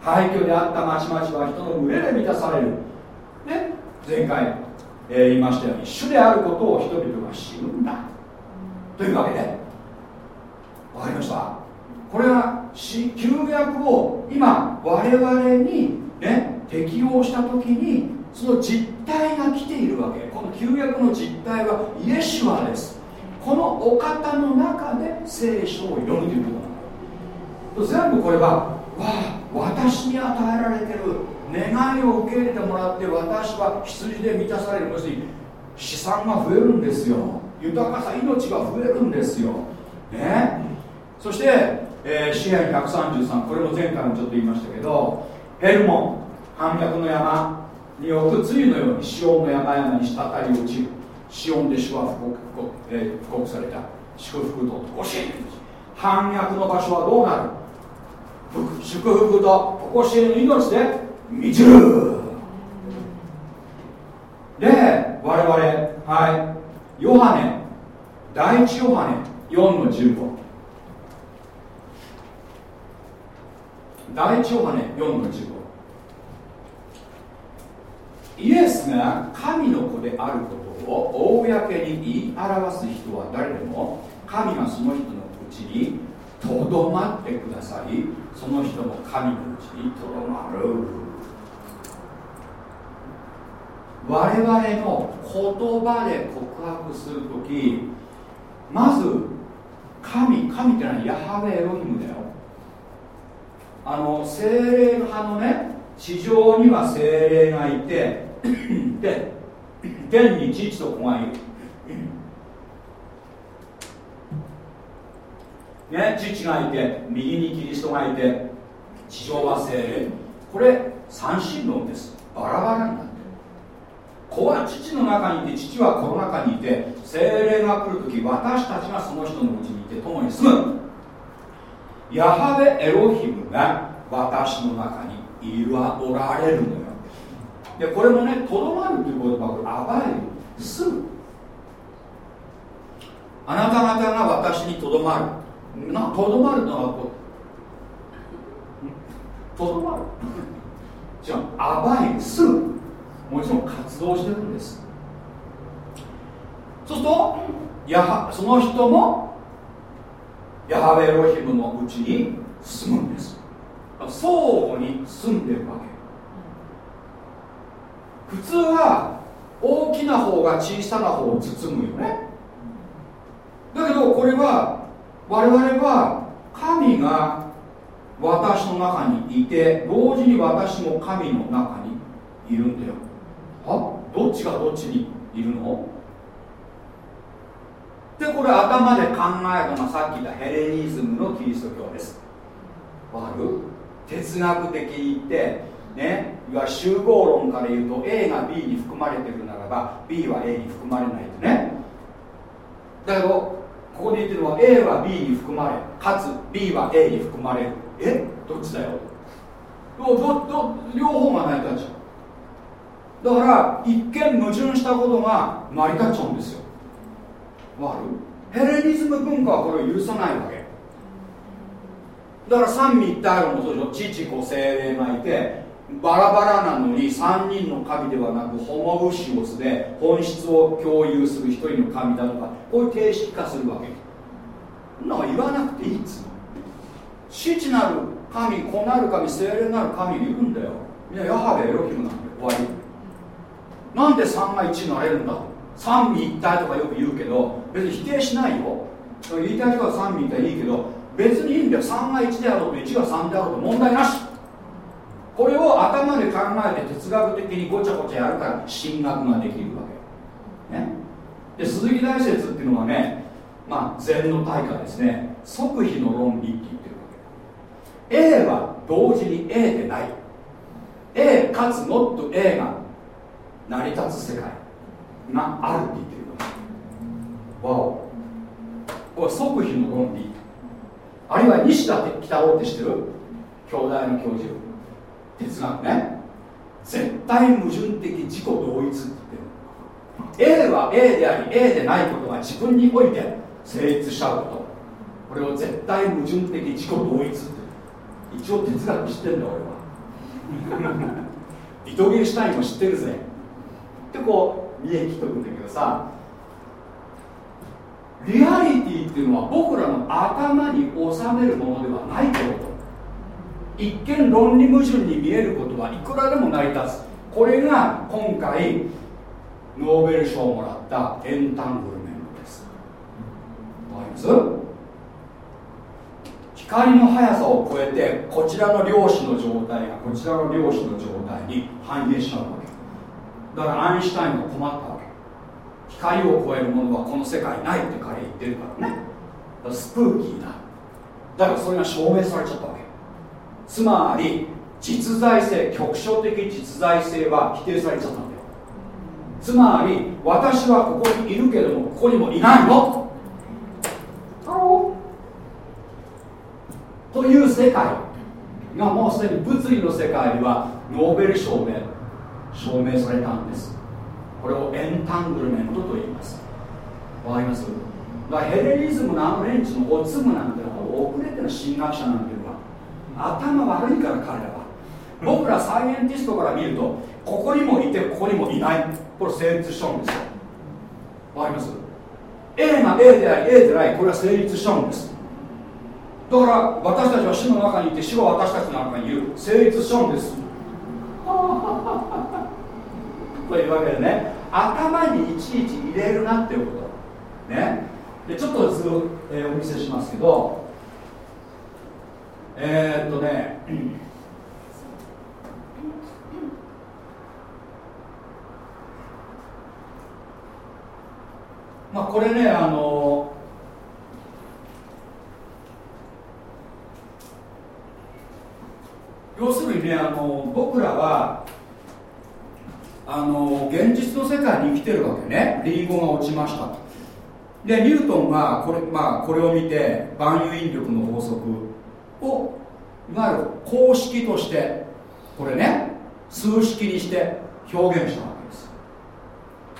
廃墟であった町々は人の群れで満たされる。ね前回、えー、言いましたように主であることを人々が知るんだ。というわけで分かりました？これは旧約を今我々にね適用した時にその実態が来ているわけ。この旧約の実態はイエシュアです。このお方の中で聖書を読むということなの全部これはわあ私に与えられてる願いを受け入れてもらって私は羊で満たされる。要するに資産が増えるんですよ。豊かさ命が増えるんですよ。ね。そして、えー、支援133これも前回もちょっと言いましたけどヘルモン反逆の山。に置く露のようにシオンの山々に滴り落ちるシオンで主は布告,、えー、布告された。祝福ととこし反逆の場所はどうなる？祝福ととこしえの命で満ちる。で我々はい。ヨハネ。第一ヨハネ4の15第一ヨハネ4の15イエスが神の子であることを公に言い表す人は誰でも神がその人のうちにとどまってください。その人も神のうちにとどまる。我々の言葉で告白するときまず神神ってのはヤハウェエロヒムだよ。あの精霊派のね地上には精霊がいてで天に父と子がいる。ね、父がいて右にキリストがいて地上は精霊。これ三神論です。バラバラになって。る子は父の中にいて父はこの中にいて精霊が来る時私たちがその人のうちにいて共に住む。ヤハベエロヒムが私の中にいるはおられるのでこれもねとどまるという言葉これアバイル住むあなた方が私にとどまる。なとどまるのはこうとどまる。じゃあアバイル住むもちろん活動してるんです。そうするとやはその人もヤハベエロヒムのうちに住むんです。相互に住んでるわけ。普通は大きな方が小さな方を包むよね。だけどこれは我々は神が私の中にいて同時に私も神の中にいるんだよ。は？どっちがどっちにいるの？でこれ頭で考えるのがさっき言ったヘレニズムのキリスト教です。わかる？哲学的に言ってねいわゆる集合論から言うと A が B に含まれてるならば B は A に含まれないとね。だけどここで言ってるのは A は B に含まれかつ B は A に含まれる。え？どっちだよ？どど両方が成り立っちゃうだから一見矛盾したことが成り立っちゃうんですよ。わかる？ヘレニズム文化はこれを許さないわけ。だから三位一体論もそうでしょ。父子精霊がいてバラバラなのに3人の神ではなくホモウシオスで本質を共有する1人の神だとかこういう定式化するわけ。なん言わなくていいっつうの。父なる神子なる神精霊なる神いるんだよ。みんなヤハベエロヒムなんで終わり。なんで3が1になれるんだと。三位一体とかよく言うけど別に否定しないよ。言いたい人は三位一体いいけど別にいいんだよ。3が1であろうと1が3であろうと問題なし。これを頭で考えて哲学的にごちゃごちゃやるから神学ができるわけ、ね、で鈴木大説っていうのはねまあ禅の大家ですね。即非の論理って言ってるわけ。A は同時に A でない。A かつ not A が成り立つ世界。があるって言ってるわけ。わお。これ即非の論理。あるいは西田喜太郎って知ってる？兄弟の教授。哲学ね。絶対矛盾的自己同一って言ってる。A は A であり A でないことが自分において成立しちゃうこと。これを絶対矛盾的自己同一って一応哲学知ってんだ俺は。リトゲンシュタインも知ってるぜ。ってこう見えきとくんだけどさ。リアリティっていうのは僕らの頭に収めるものではないってこと。一見論理矛盾に見えることはいくらでも成り立つ。これが今回ノーベル賞をもらったエンタングルメントです。わかります？光の速さを超えてこちらの量子の状態がこちらの量子の状態に反映しちゃうわけ。だからアインシュタインが困ったわけ。光を超えるものはこの世界ないって彼言ってるからね。だからスプーキーだ。だからそれが証明されちゃったつまり実在性局所的実在性は否定されちゃったんだよ。つまり私はここにいるけどもここにもいないの。という世界がもうすでに物理の世界にはノーベル賞で証明されたんです。これをエンタングルメントと言います。わかります？だからヘレニズムのあの連中のおつむなんてのは遅れての神学者なんていうのは頭悪いから彼らは。僕らサイエンティストから見るとここにもいてここにもいない。これ成立しちゃうんですよ。わかります？A が A であり A でない。これは成立しちゃうんです。だから私たちは死の中にいて死は私たちの中にいる。成立しちゃうんです。というわけでね頭にいちいち入れるなっていうこと。ね。でちょっと図を、えーお見せしますけどえー、っとねまあこれねあの要するにねあの僕らはあの現実の世界に生きてるわけね。リンゴが落ちましたでニュートンがこれ,、まあ、これを見て万有引力の法則をいわゆる公式としてこれね数式にして表現したわけです。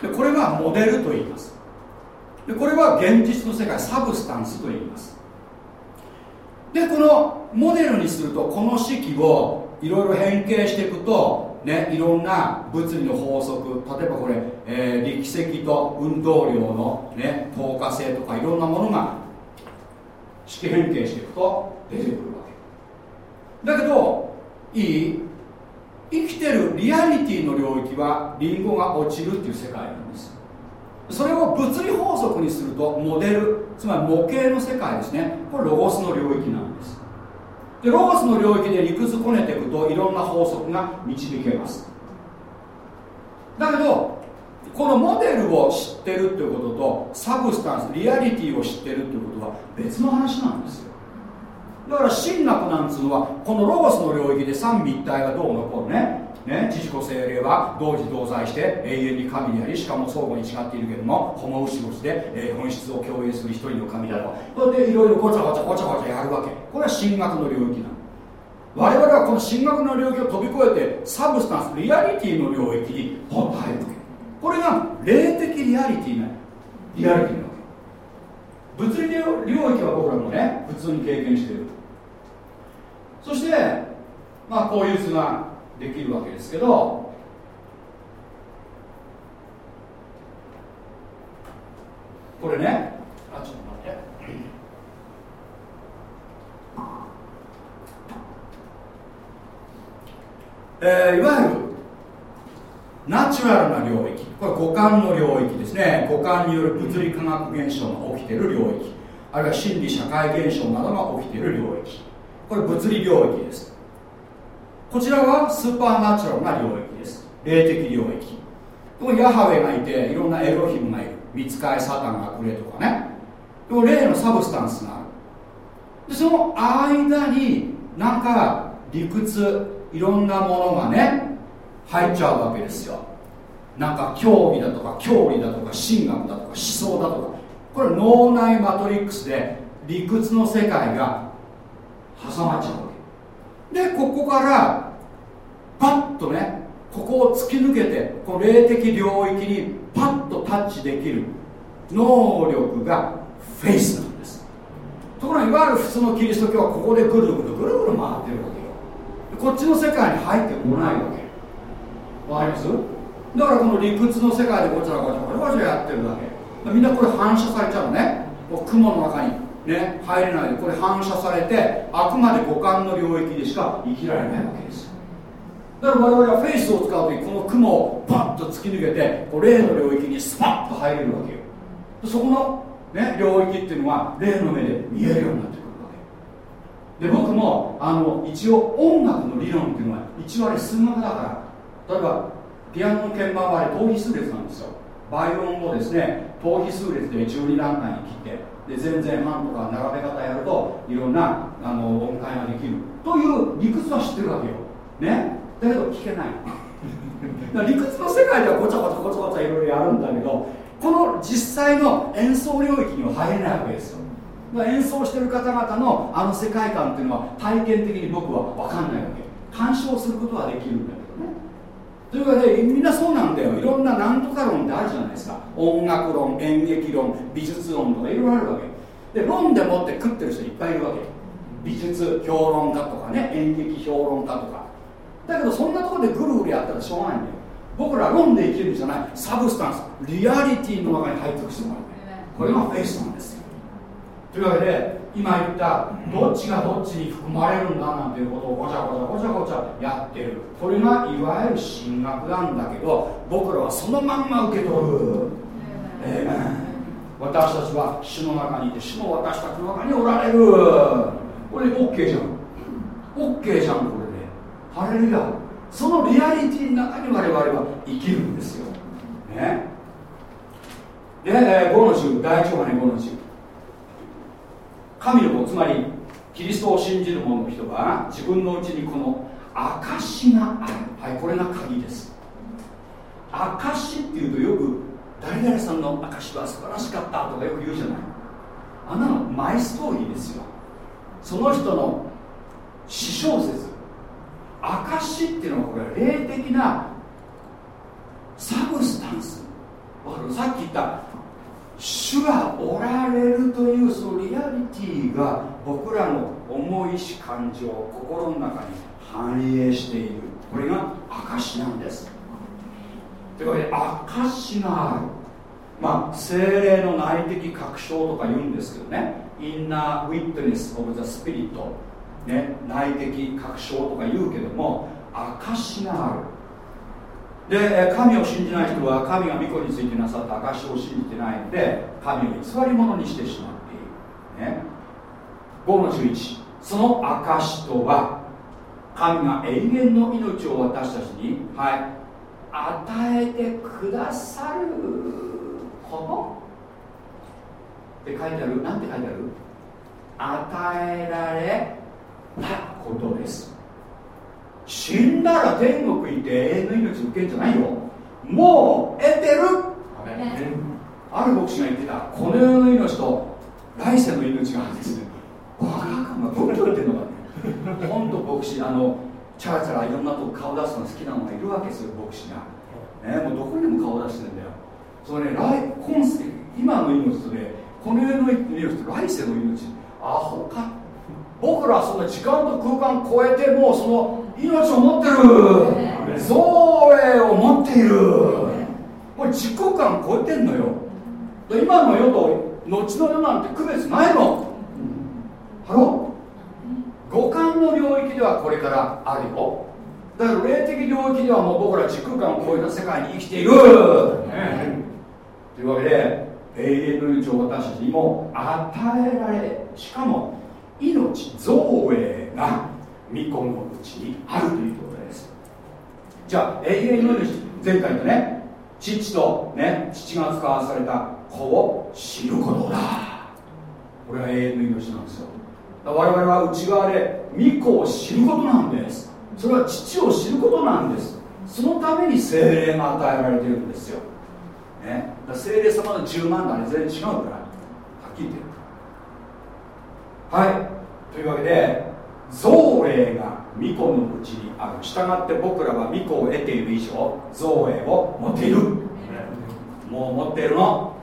でこれがモデルと言います。でこれは現実の世界サブスタンスと言います。でこのモデルにするとこの式をいろいろ変形していくとねいろんな物理の法則例えばこれ、えー、力積と運動量のね透過性とかいろんなものが式変形していくと出てくるわけ。だけどいい生きてるリアリティの領域はリンゴが落ちるっていう世界なんです。それを物理法則にするとモデルつまり模型の世界ですね。これロゴスの領域なんです。でロゴスの領域で理屈こねていくといろんな法則が導けます。だけどこのモデルを知ってるっていうこととサブスタンスリアリティを知ってるっていうことは別の話なんですよ。だから神学なんつうのはこのロゴスの領域で三位一体がどうのこうねね、知識精霊は同時同在して永遠に神でありしかも相互に違っているけどもホモウシゴスで、え、本質を共有する一人の神だと。それでいろいろごちゃごちゃごちゃごちゃやるわけ。これは神学の領域なの。我々はこの神学の領域を飛び越えてサブスタンスリアリティの領域にポンと入るわけ。これが霊的リアリティなリアリティ。物理領域は僕らもね普通に経験している。そしてまあこういう図ができるわけですけどこれね。あちょっと待って。えー、いわゆるナチュラルな領域。これ五感の領域ですね。五感による物理科学現象が起きている領域。あるいは心理社会現象などが起きている領域。これ物理領域です。こちらはスーパーナチュラルな領域です。霊的領域。このヤハウェがいていろんなエロヒムがいる。見つかいサタンがくれとかね。でも霊のサブスタンスがある。でその間になんか理屈いろんなものがね入っちゃうわけですよ。なんか教義だとか教理だとか神学だとか思想だとか。これ脳内マトリックスで理屈の世界が挟まっちゃうわけ。でここからパッとねここを突き抜けてこの霊的領域にパッとタッチできる能力がフェイスなんです。ところがいわゆる普通のキリスト教はここでぐるぐるぐるぐる回ってるわけよ。こっちの世界に入ってこないわけ。わかります？だからこの理屈の世界でごちゃごちゃごちゃごちゃやってるだけ。みんなこれ反射されちゃうね。もう雲の中にね入れないで。これ反射されてあくまで五感の領域でしか生きられないわけです。だから我々はフェイスを使う時この雲をパッと突き抜けてこう霊の領域にスパッと入れるわけよ。そこの、ね、領域っていうのは霊の目で見えるようになってくるわけ。で僕もあの一応音楽の理論っていうのは一割数学だから例えばピアノの鍵盤はあれ等比数列なんですよ。バイオンをですね等比数列で12段階に切ってで全然半とか並べ方やるといろんなあの音階ができる。という理屈は知ってるわけよ。ね？だけど聞けない。理屈の世界ではごちゃごちゃごちゃごちゃいろいろやるんだけどこの実際の演奏領域には入れないわけですよ。演奏してる方々のあの世界観っていうのは体験的に僕は分かんないわけ。鑑賞することはできるんだけど。ねというわけでみんなそうなんだよ。いろんななんとか論ってあるじゃないですか。音楽論演劇論美術論とかいろいろあるわけ。で論でもって食ってる人いっぱいいるわけ。美術評論家とかね演劇評論家とか。だけどそんなところでぐるぐるやったらしょうがないんだよ。僕ら論で生きるんじゃない。 substance。reality の中に入ってく必要がある。これがフェイスなんですよ。というわけで今言ったどっちがどっちに含まれるんだなんていうことをごちゃごちゃごちゃごちゃやってる。これがいわゆる神学なんだけど僕らはそのまんま受け取る、えー、私たちは主の中にいて主も私たちの中におられる。これ OK じゃん。OK じゃんこれハレルヤ。そのリアリティの中に我々は生きるんですよ、ね、で、えー、5の10第1話ね5の10神の子つまりキリストを信じる者の人は自分のうちにこの証がある。はいこれが鍵です。証っていうとよく誰々さんの証は素晴らしかったとかよく言うじゃない。あんなのマイストーリーですよ。その人の私小説。証っていうのはこれ霊的なサブスタンス。さっき言った主がおられるというそのリアリティが僕らの思いし感情心の中に反映している。これが証なんです。というわけで証がある。まあ精霊の内的確証とか言うんですけどね。インナーウィットネス・オブ・ザ・スピリット、ね、内的確証とか言うけども証がある。で神を信じない人は神が御子についてなさった証を信じてないので神を偽り者にしてしまっている、ね、5の11その証とは神が永遠の命を私たちに、はい、与えてくださること。って書いてある。何て書いてある？与えられたことです。死んだら天国行って永遠の命受けるんじゃないよ。もう得てる。ある牧師が言ってた。この世の命と来世の命があるんです。ねバカかま仏教言ってんのかね。本当牧師あのチャラチャラいろんなとこ顔出すの好きなのがいるわけですよ牧師が。ねもうどこにでも顔出してるんだよ。それね来今世今の命とねこの世の命と来世の命。アホか。僕らはその時間と空間超えてもうその命を持ってる。造営を持っている。これ実行感超えてんのよ。今の世と後の世なんて区別ないのハロ五感の領域ではこれからあるよ。だから霊的領域ではもう僕ら時空間を超えた世界に生きている、ね、というわけで永遠の命を私たちにも与えられしかも命造営が御子のうちにあるということです。じゃあ永遠の命前回のね父とね父が使わされた子を知ることだ。これが永遠の命なんですよ。我々は内側で御子を知ることなんです。それは父を知ることなんです。そのために精霊が与えられているんですよ、ね、だ精霊様の10万とは全然違うからはっきり言って。るはい。というわけで造営が巫女のうちにある。従って僕らは巫女を得ている以上造営を持っているもう持っているの、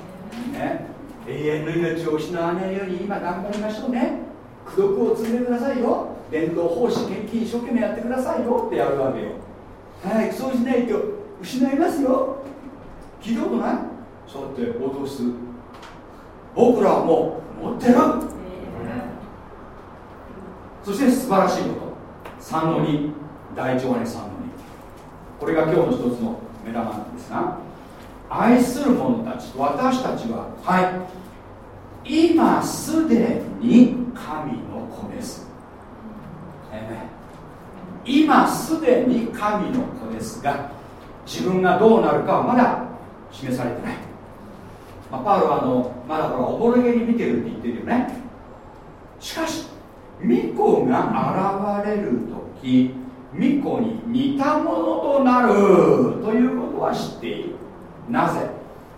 ね、永遠の命を失わないように今頑張りましょうね。功徳を積んでくださいよ。伝道奉仕献金一生懸命やってくださいよ。ってやるわけよ。はいそうしないと失いますよ。聞いたことない？そうやって脅す。僕らはもう持ってるそして素晴らしいこと。3の2第1話に3の2これが今日の一つの目玉なんですが愛する者たち私たちははい。今すでに神の子です。今すでに神の子ですが自分がどうなるかはまだ示されてない、まあ、パウロはあのまだほらおぼろげに見てるって言ってるよね。しかし巫女が現れる時巫女に似たものとなるということは知っている。なぜ？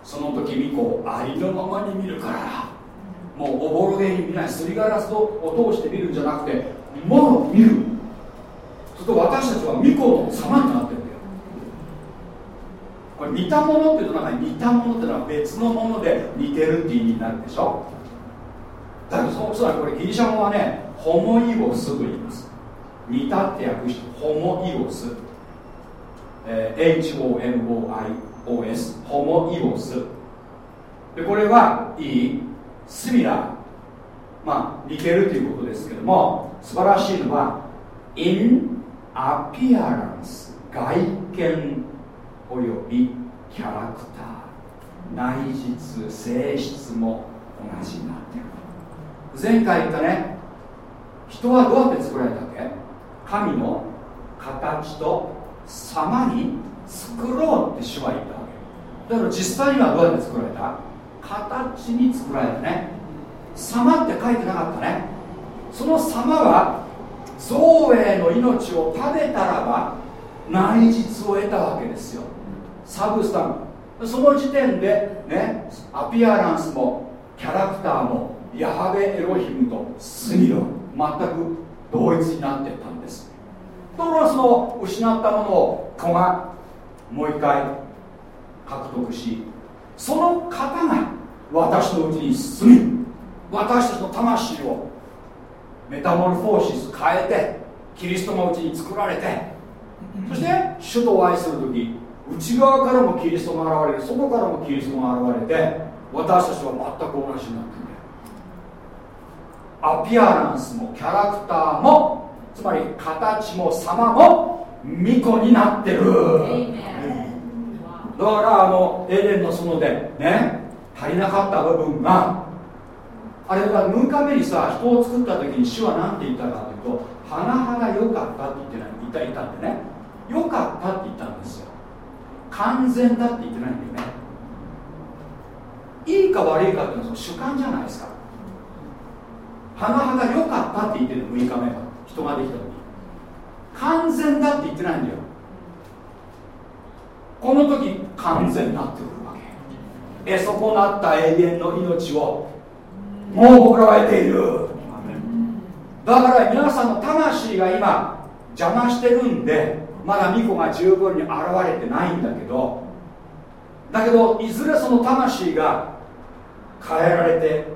その時巫女をありのままに見るからもうおぼろげに見ないすりガラスを通して見るんじゃなくてもう見る。すると私たちは巫女の様になってるんだよ。これ似たものっていうとなんか似たものっていうのは別のもので似てるって意味になるでしょ。だけどそつまりこれギリシャ語はねホモイオスと言います似たって訳してホモイオス、えー、HOMOIOS ホモイオスでこれはいいスミラー。まあ似てるということですけども素晴らしいのは in appearance 外見およびキャラクター内実性質も同じになってる。前回言ったね人はどうやって作られたわけ？神の形と様に作ろうって主は言ったわけ。だから実際にはどうやって作られた？形に作られたね。様って書いてなかったね。その様は造営の命を食べたらば内実を得たわけですよ。サブスタンその時点でねアピアランスもキャラクターもヤハベエロヒムとスミロ全く同一になってたんです。ところがその失ったものを子がもう一回獲得しその方が私のうちに住み私たちの魂をメタモルフォーシス変えてキリストのうちに作られてそして主とお会いする時内側からもキリストが現れる外からもキリストが現れて私たちは全く同じになってるアピアランスもキャラクターもつまり形も様も巫女になってる。だからあのエデンの園でね足りなかった部分があれは6日目にさ人を作った時に主は何て言ったかというと「はなはなよかった」って言ってない言った言ったんでね。よかったって言ったんですよ。完全だって言ってないんだよね。いいか悪いかっていうのは主観じゃないですかはなはなよかったって言ってるの6日目は。人ができた時。完全だって言ってないんだよ。この時完全になってくるわけ。えそこなった永遠の命をもう僕らは得ている。だから皆さんの魂が今邪魔してるんでまだ巫女が十分に現れてないんだけどだけどいずれその魂が変えられて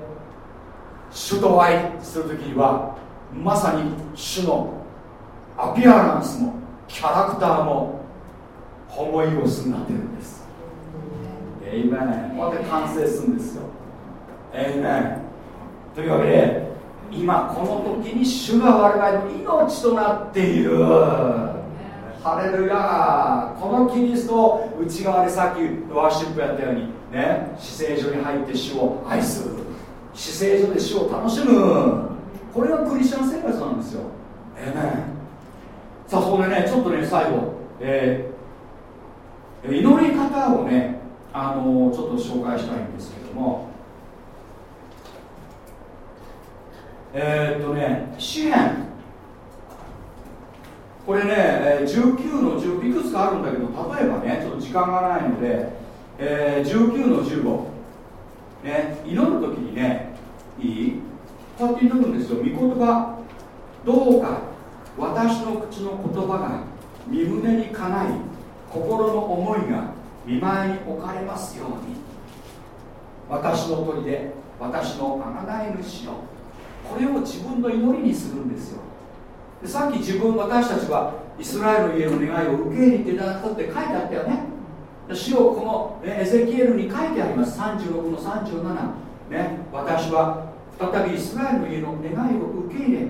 主と愛する時にはまさに主のアピアランスもキャラクターもホモイオスになってるんです。エイメンこうやって完成するんですよ。エイメンというわけで今この時に主が我々の命となっている。ハレルヤこのキリストを内側でさっきワーシップやったようにね死聖所に入って主を愛する死聖所で主を楽しむ。これがクリスチャン生活なんですよ。ええね。さあそこでねちょっとね最後、えー、祈り方をねあのー、ちょっと紹介したいんですけども。えー、っとね詩篇。これね19の10いくつかあるんだけど例えばねちょっと時間がないので、えー、19の15、ね、祈る時にねいい？こうやって祈るんですよ。御言葉。どうか。私の口の言葉が。身胸にかない。心の思いが。見舞いに置かれますように。私の鳥で私の贖い主よ。これを自分の祈りにするんですよ。でさっき自分私たちはイスラエルの家の願いを受け入れていただくって書いてあったよね。主をこのエゼキエルに書いてあります。36の37ね私は再びイスラエルの家の願いを受け入れ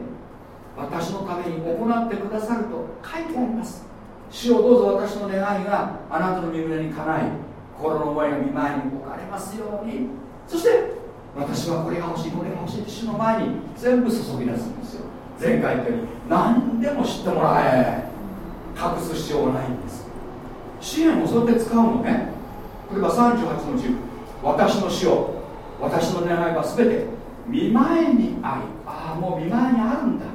私のために行ってくださると書いてあります。主をどうぞ私の願いがあなたの身胸にかない心の思いが見舞いに置かれますように。そして私はこれが欲しいこれが欲しいって主の前に全部注ぎ出すんですよ。前回言ったように何でも知ってもらえ隠す必要がないんです。支援をそうやって使うのね。例えば38の10私の死を私の願いは全て見前にありああもう見前にあるんだ、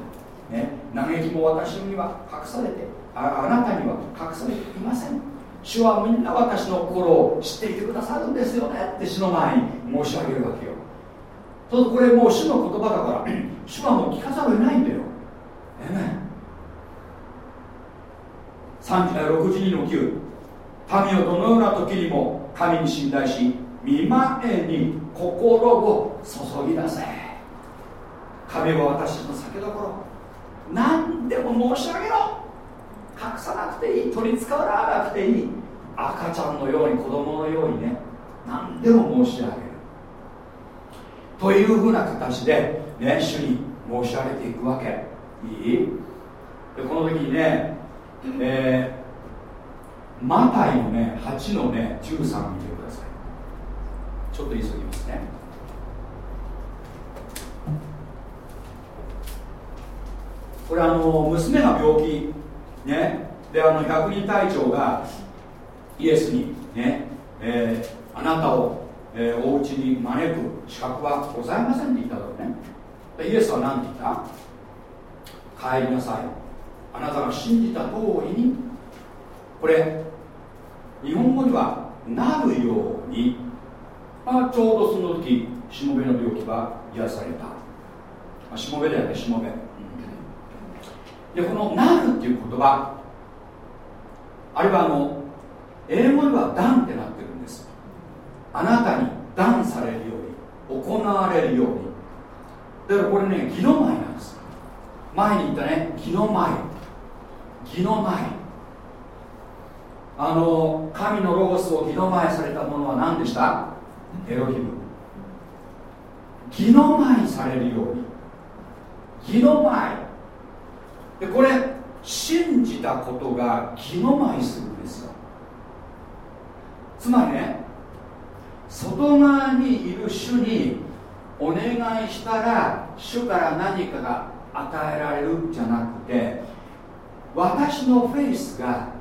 ね、嘆きも私には隠されてああなたには隠されていません。主はみんな私の心を知っていてくださるんですよね。って主の前に申し上げるわけよ。そうこれもう主の言葉だから 主はもう聞かざるを得ないんだよ。えね62の9民をどのような時にも神に信頼し見前に心を注ぎ出せ。神は私の酒どころ。何でも申し上げろ。隠さなくていい。取り使わなくていい。赤ちゃんのように子供のようにね。何でも申し上げる。というふうな形で、ね、主に申し上げていくわけ。いい？でこの時にね、えー、マタイのね8のね13見てください。ちょっと急ぎますね。これあの娘が病気ね。であの百人隊長がイエスにね、えー、あなたをえー、お家に招く資格はございませんって言っただろうね。イエスは何て言った？帰りなさい。あなたが信じた通りにこれ日本語にはなるように、まあ、ちょうどその時しもべの病気は癒された。あしもべだよねしもべ。でこの「なる」っていう言葉あるいはあの英語では「ダン」ってなってるんです。あなたに断されるように行われるように。だからこれね義の舞なんです。前に言ったね義の舞義の舞あの神のロゴスを義の舞されたものは何でした？エロヒム。義の舞されるように。義の舞でこれ信じたことが義の舞するんですよ。つまりね外側にいる主にお願いしたら主から何かが与えられるんじゃなくて私のフェイスが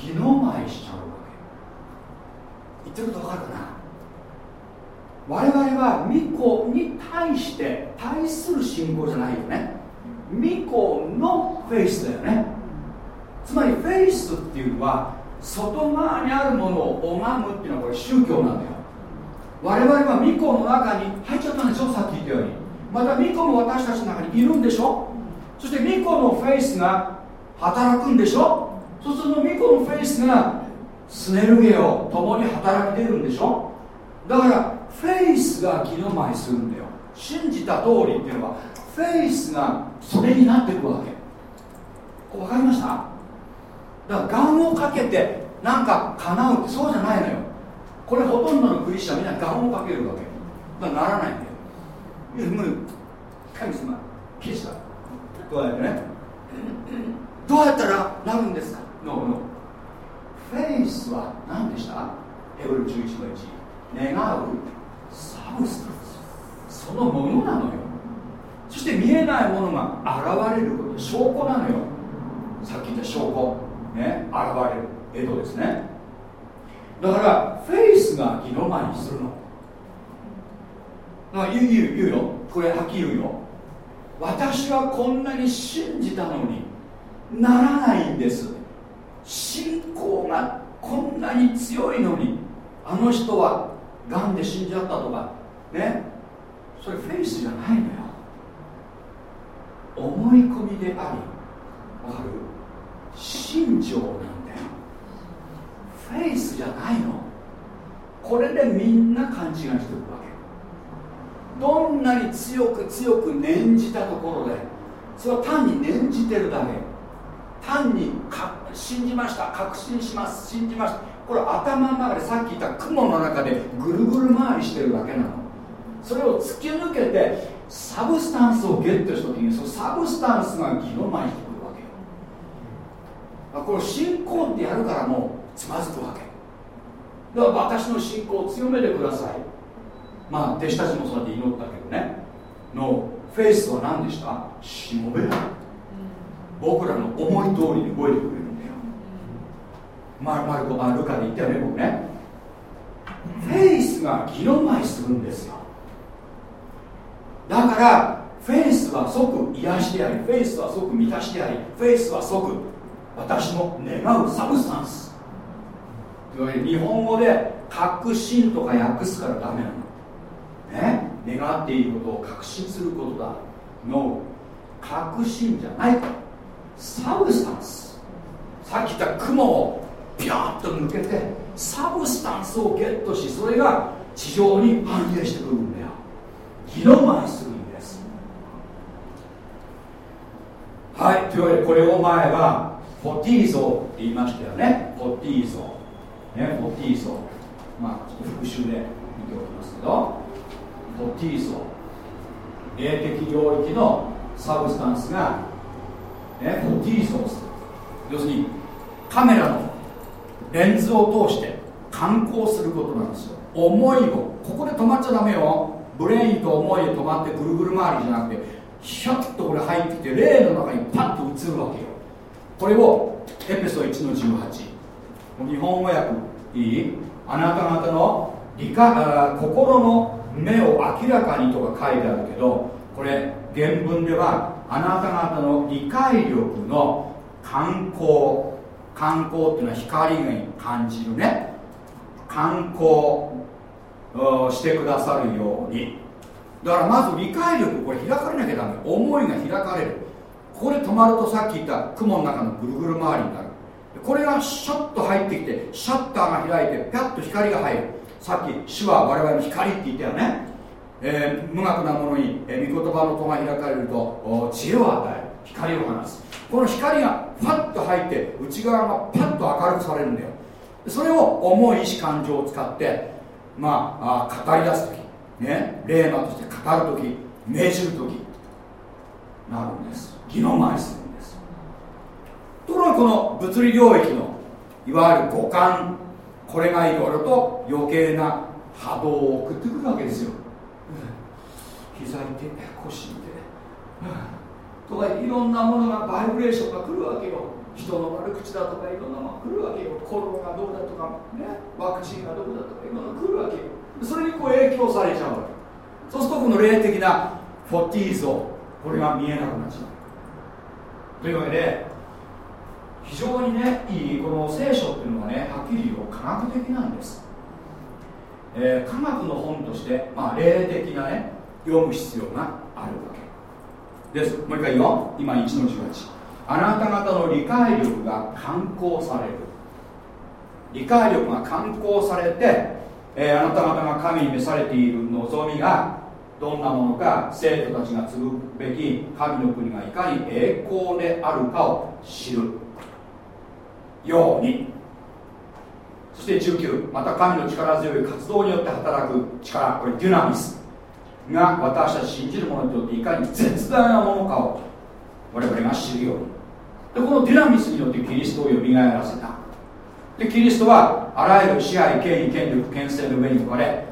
日の舞しちゃうわけ。言ってること分かるかな？我々は巫女に対して対する信仰じゃないよね。御子の faith だよね。つまりフェイスっていうのは外側にあるものを拝むっていうのはこれ宗教なんだよ。我々は御子の中に入っちゃったんでしょさっき言ったように。また御子も私たちの中にいるんでしょ？そして御子の faith が働くんでしょ？そうすると御子の faith が συνεργέω共に働き出るんでしょ？だから faith が γίνομαι するんだよ。信じた通りっていうのはフェイスがそれになっていくわけ。分かりました？だから願をかけてなんか叶うってそうじゃないのよ。これほとんどのクリスチャンみんな願をかけるわけ。だからならないんだよ。もう神様消した。どうやってね？どうやったらなるんですか？ノーノーフェイスは何でした？ヘブル11の1願うサブスタンス。そのものなのよ。そして見えないものが現れること。証拠なのよ。さっき言った証拠。ね？現れる。江戸ですね。だからフェイスが義の前にするの。だから言う言う言うよ。これはっきり言うよ。私はこんなに信じたのにならないんです。信仰がこんなに強いのにあの人はがんで死んじゃったとか。ね。それフェイスじゃないのよ。思い込みでありわかる？信条なんだよ。フェイスじゃないの。これでみんな勘違いしてるわけ。どんなに強く強く念じたところでそれは単に念じてるだけ。単にか信じました。確信します。信じました。これ頭の中でさっき言った雲の中でぐるぐる回りしてるだけなの。それを突き抜けて substance をゲットした時にそのサブスタンスが議論前にしてくるわけよ。これ信仰ってやるからもうつまずくわけ。だから私の信仰を強めてください。まあ弟子たちもそうやって祈ったけどね。のフェイスは何でした？しもべだ。僕らの思い通りに動いてくれママルコあルカで言ったよね僕ね。フェイスが議論前するんですよ。だからフェイスは即癒しでありフェイスは即満たしであり faith は即私の願う substance。日本語で確信とか訳すからダメなの。ね？願っていることを確信することだ。の確信じゃない。サブスタンス。さっき言った雲をピャーッと抜けて substance をゲットしそれが地上に反映してくるんだよ。ギノマイするんです。はいというわけでこれを前はフォティーゾって言いましたよね。フォティーゾねフォティーゾまあ復習で見ておきますけど。フォティーゾ霊的領域の substance が、ね、フォティーゾをす。る要するにカメラのレンズを通して感光することなんですよ。思いをここで止まっちゃダメよ。 brain と思いで止まってぐるぐる回りじゃなくてヒャッとこれ入ってきて霊の中にパッと映るわけよ。これをエペソ1の18日本語訳いい？あなた方の理科心の目を明らかにとか書いてあるけどこれ原文ではあなた方の理解力の観光観光っていうのは光に感じるね。観光してくださるように。だからまず理解力これ開かれなきゃダメ。思いが開かれる。ここで止まるとさっき言った雲の中のぐるぐる回りになる。これがシャッと入ってきてシャッターが開いてピャッと光が入る。さっき主は我々の光って言ったよね、えー、無学なものに、えー、御言葉の戸が開かれると知恵を与える。光を放つ。この光がファッと入って内側がパッと明るくされるんだよ。それを重い意志感情を使ってまああ語り出す時ね霊魔として語る時命じる時なるんです。義の前するんです。ところがこの物理領域のいわゆる五感これがいろいろと余計な波動を送ってくるわけですよ。膝痛て腰痛て。とかいろんなものがバイブレーションが来るわけよ。人の悪口だとかいろんなものが来るわけよ。コロナがどうだとか、ね、ワクチンがどうだとかいろんなの来るわけよ。それにこう影響されちゃうわけ。そうするとこの霊的なフォティーズをこれが見えなくなっちゃう。というわけで非常にねいいこの聖書っていうのはねはっきり言うと科学的なんです、えー、科学の本として、まあ、霊的なね読む必要があるわけ。です。もう一回言う。よ今1の18あなた方の理解力が観光される。理解力が観光されて、えー、あなた方が神に召されている望みがどんなものか生徒たちが継ぐべき神の国がいかに栄光であるかを知る。ように。そして19また神の力強い活動によって働く力。これデュナミス。が私たち信じる者にとっていかに絶大なものかを我々が知るように。でこのデュナミスによってキリストをよみがえらせた。でキリストはあらゆる支配権威権力権勢の上に置かれ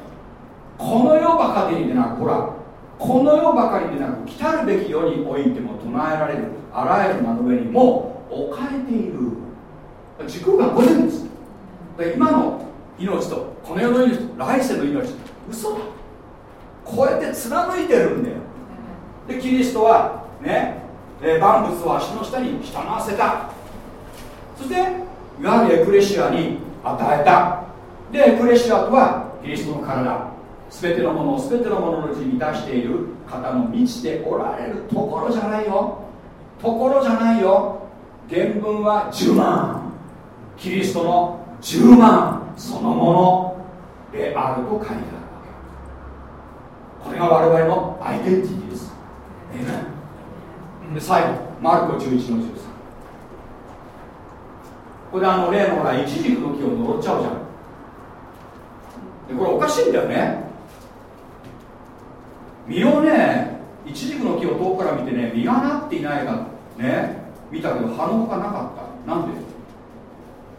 この世ばかりでなくほらこの世ばかりでなく来たるべき世においても唱えられるあらゆる名の上にも置かれている。時空が5年です。今の命とこの世の命と来世の命嘘だ。こうやって貫いてるんだよ。でキリストはねえー、万物を足の下に従わせた。そしていわゆるエクレシアに与えた。でエクレシアとはキリストの体。全てのものを全てのもののうちに満たしている。方の満ちておられるところじゃないよ。ところじゃないよ。原文は10万。キリストの10万そのものであると書いてある。これが我々のアイデンティティです、で最後マルコ11の13これであの例のほらイチジクの木を呪っちゃうじゃん。でこれおかしいんだよね。実をね。イチジクの木を遠くから見てね実がなっていないかね。見たけど葉の葉がなかった。なんで？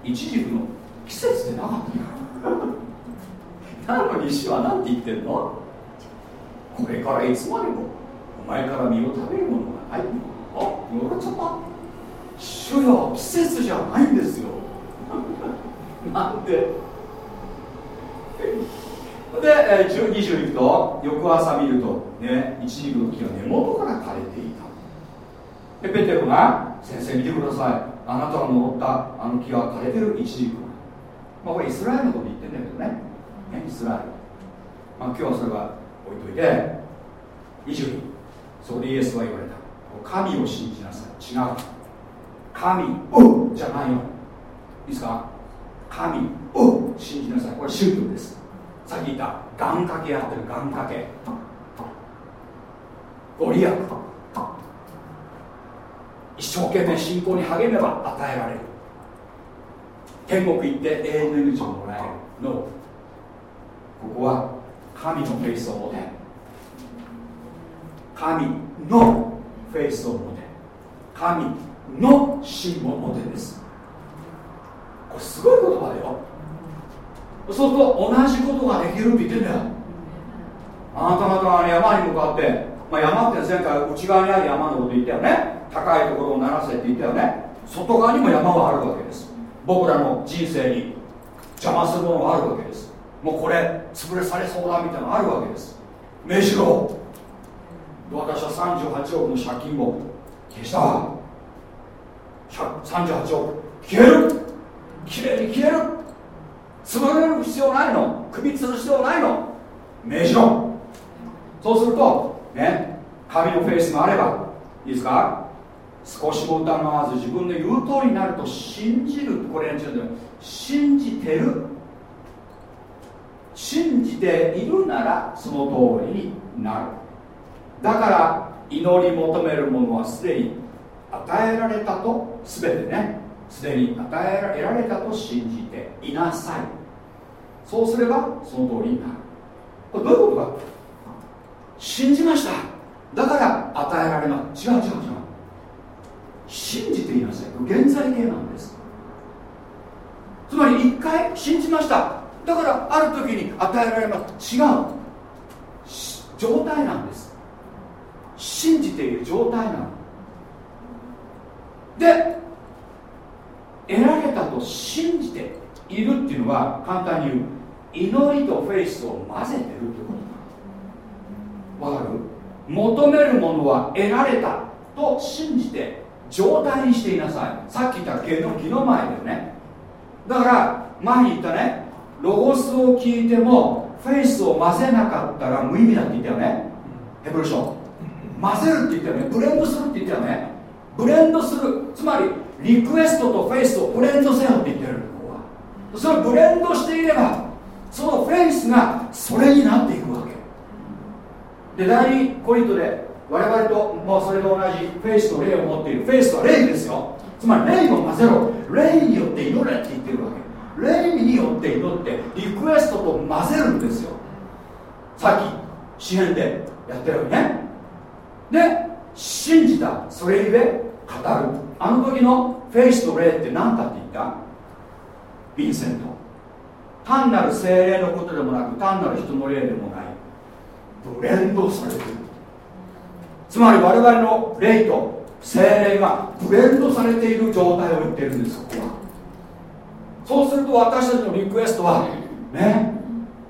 イチジクの季節でなかった なのに石は何て言ってんの？これからいつまでもお前から実を食べるものがはい。あよろちゃった。主よ季節じゃないんですよ。なんで？で、えー、20いくと翌朝見るとね一軸の木が根元から枯れていた。でペテロが先生見てください。あなたが登ったあの木は枯れてる一軸まあこれイスラエルのこと言ってんだけどね。ねイスラエル。まあ今日はそれは置いといて22そこでイエスは言われた。神を信じなさい。違う。神をじゃないよいいですか？神を信じなさい。これ宗教です。さっき言った。願掛けやってる。願掛け。ご利益。一生懸命信仰に励めば与えられる。天国行って永遠の命をもらえる。のここは神のフェイスを持て。神のフェイスを持て。神の心を持てです。これすごい言葉だよ。そうすると同じことができるって言ってんだよ。あなた方は山に向かって、まあ、山って前回内側にある山のこと言ったよね。高いところを鳴らせって言ったよね。外側にも山はあるわけです。僕らの人生に邪魔するものがあるわけです。もうこれ潰れされそうだみたいなのあるわけです。目白私は38億の借金を消した。38億消える。きれいに消える。潰れる必要ないの。首吊る必要ないの。命じろそうするとね神のフェイスがあればいいですか？少しも疑わず自分の言う通りになると信じる。これちょっと信じてる。信じているならその通りになる。だから祈り求めるものはすでに与えられたと全てねすでに与えられたと信じていなさい。そうすればその通りになる。これどういうことか。信じました。だから与えられます。違う違う違う。信じていなさい。現在形なんです。つまり一回信じました。だからある時に与えられます。違う。状態なんです。信じている状態なの。で得られたと信じているっていうのは簡単に言う祈りとフェイスを混ぜてるってこと。わかる？求めるものは得られたと信じて状態にしていなさい。さっき言ったゲの木の前だよね。だから前に言ったね。ロゴスを聞いてもフェイスを混ぜなかったら無意味だって言ったよね。ヘブル書。混ぜるって言ったよね。ブレンドするって言ったよね。ブレンドする。つまりリクエストとフェイスをブレンドせよって言ってる。それをブレンドしていればそのフェイスがそれになっていくわけ。で第2コリントで我々ともうそれと同じフェイスと霊を持っている。フェイスは霊ですよ。つまり霊を混ぜろ。霊によって祈れって言ってるわけ。霊によって祈ってリクエストと混ぜるんですよ。さっき詩篇でやってるよね。で信じたそれゆえ語る。あの時のフェイスと霊って何だって言った？ヴィンセント。単なる精霊のことでもなく単なる人の霊でもない。ブレンドされてる。つまり我々の霊と精霊がブレンドされている状態を言ってるんですここは。そうすると私たちのリクエストはね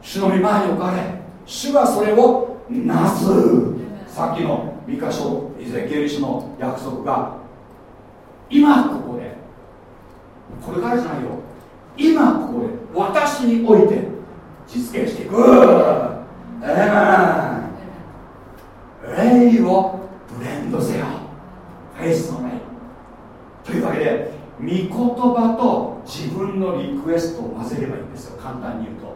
主の御前に置かれ主がそれをなす。さっきの三箇所イゼキエリ書の約束が今ここでこれからじゃないよ。今ここで私において実現していく。えー霊をブレンドせよ。フェイスの霊。というわけで御言葉と自分のリクエストを混ぜればいいんですよ。簡単に言うと。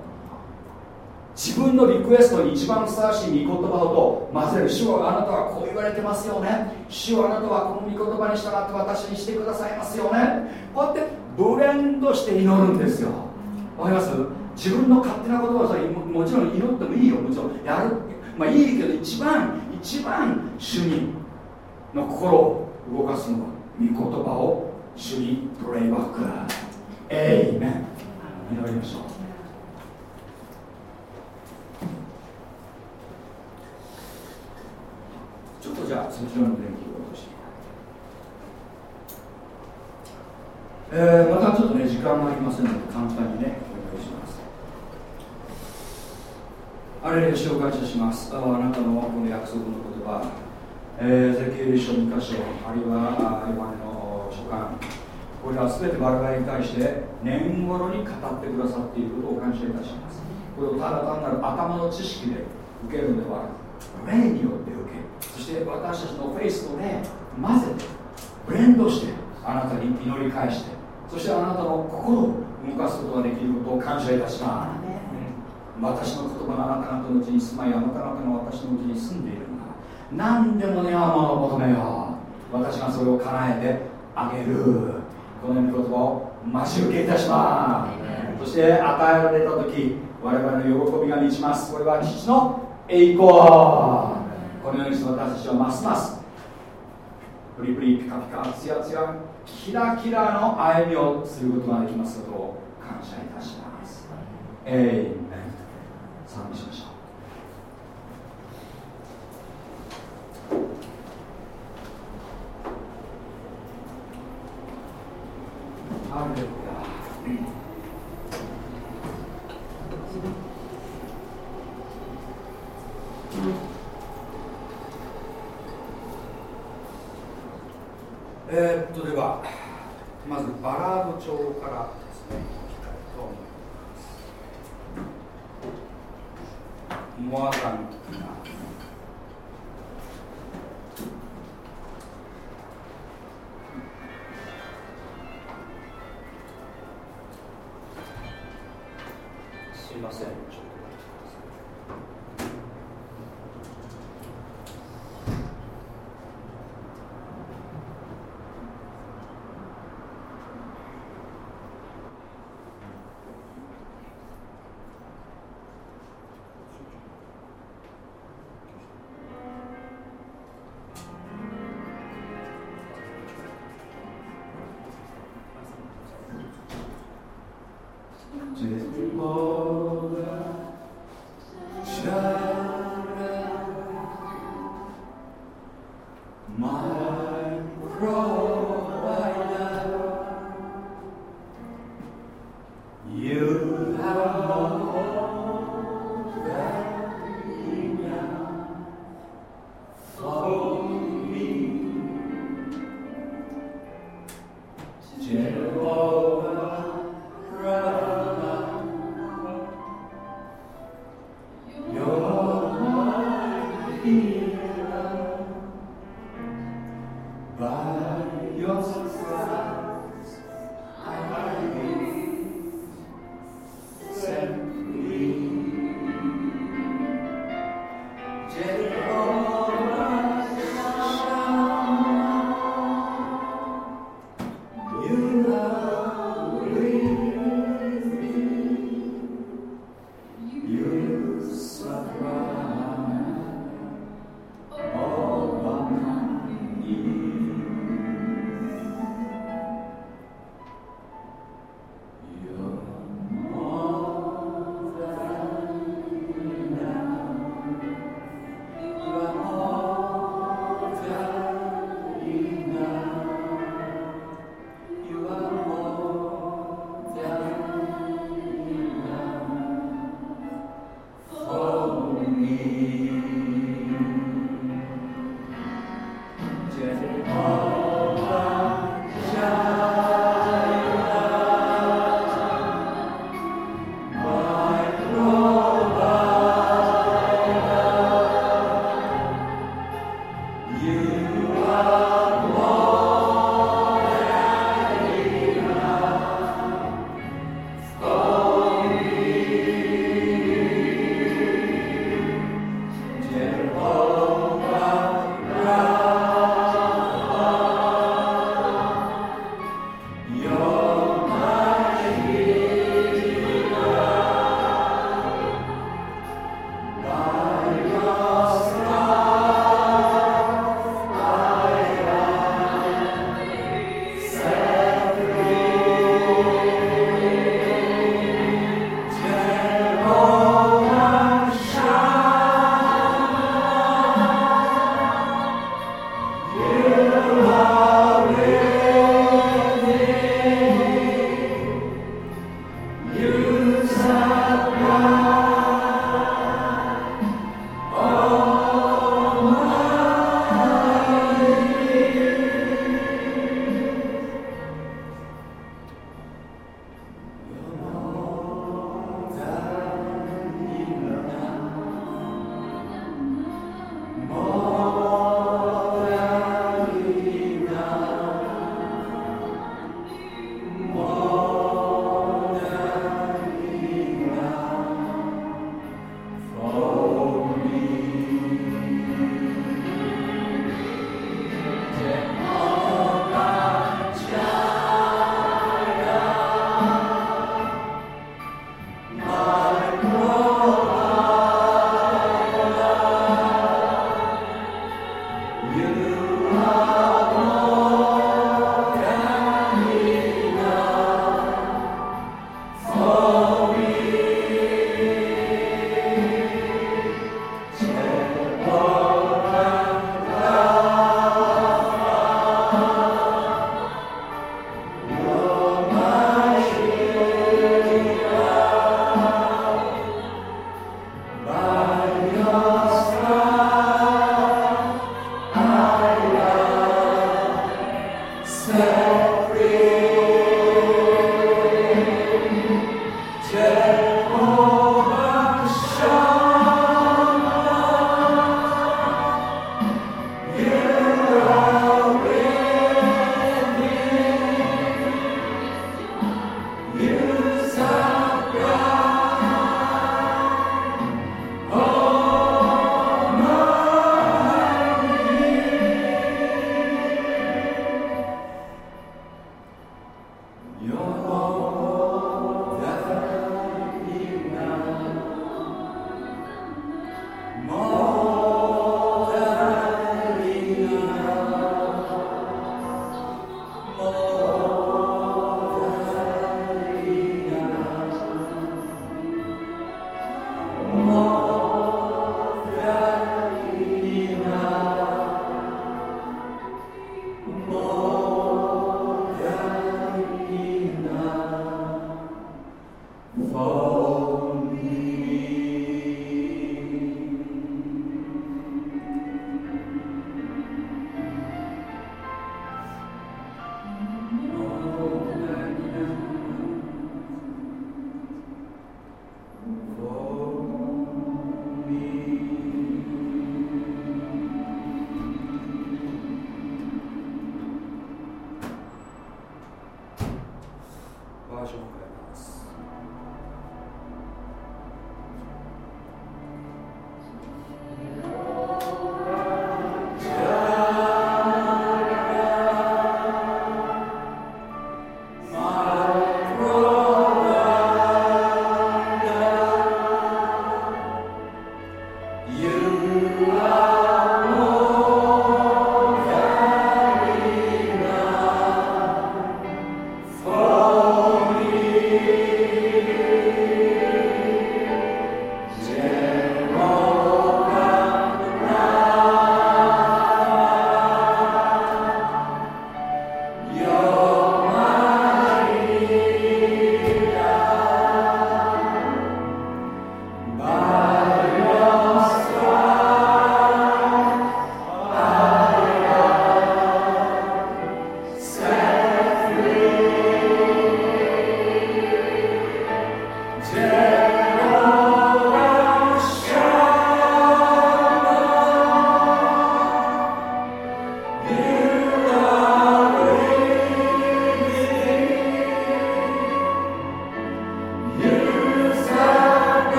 自分のリクエストに一番ふさわしい御言葉をと混ぜる？主はあなたはこう言われてますよね。主はあなたはこの御言葉に従って私にしてくださいますよね。こうやってブレンドして祈るんですよ。わかります？自分の勝手な言葉をさもちろん祈ってもいいよ。もちろんやる。まあいいけど一番一番主にの心を動かすのは御言葉を主にプレイバック。エイメン祈りましょう。ちょっとじゃあそちらの電気を落として。えー、またちょっとね時間がありませんので簡単にねお願いします。あれで紹介いたします。ああなたのこの約束の言葉。えー、ゼキエリ書2箇所あるいはヨハネの書簡。これらは全て我々に対して年頃に語ってくださっていることを感謝いたします。これをただ単なる頭の知識で受けるのではなく霊によって受けそして私たちのフェイスと霊混ぜてブレンドしてあなたに祈り返してそしてあなたの心を動かすことができることを感謝いたします。私の言葉があなた方のうちに住まいあなた方が私のうちに住んでいるんだ何でも願うものを求めよ。う私がそれを叶えてあげるこの御言葉を待ち受けいたします。そして与えられた時我々の喜びが満ちます。これは父の栄光。このようにして私たちはますます。プリプリピカピカツヤツヤキラキラの歩みをすることができますことを感謝いたします。えいめ賛美しましょう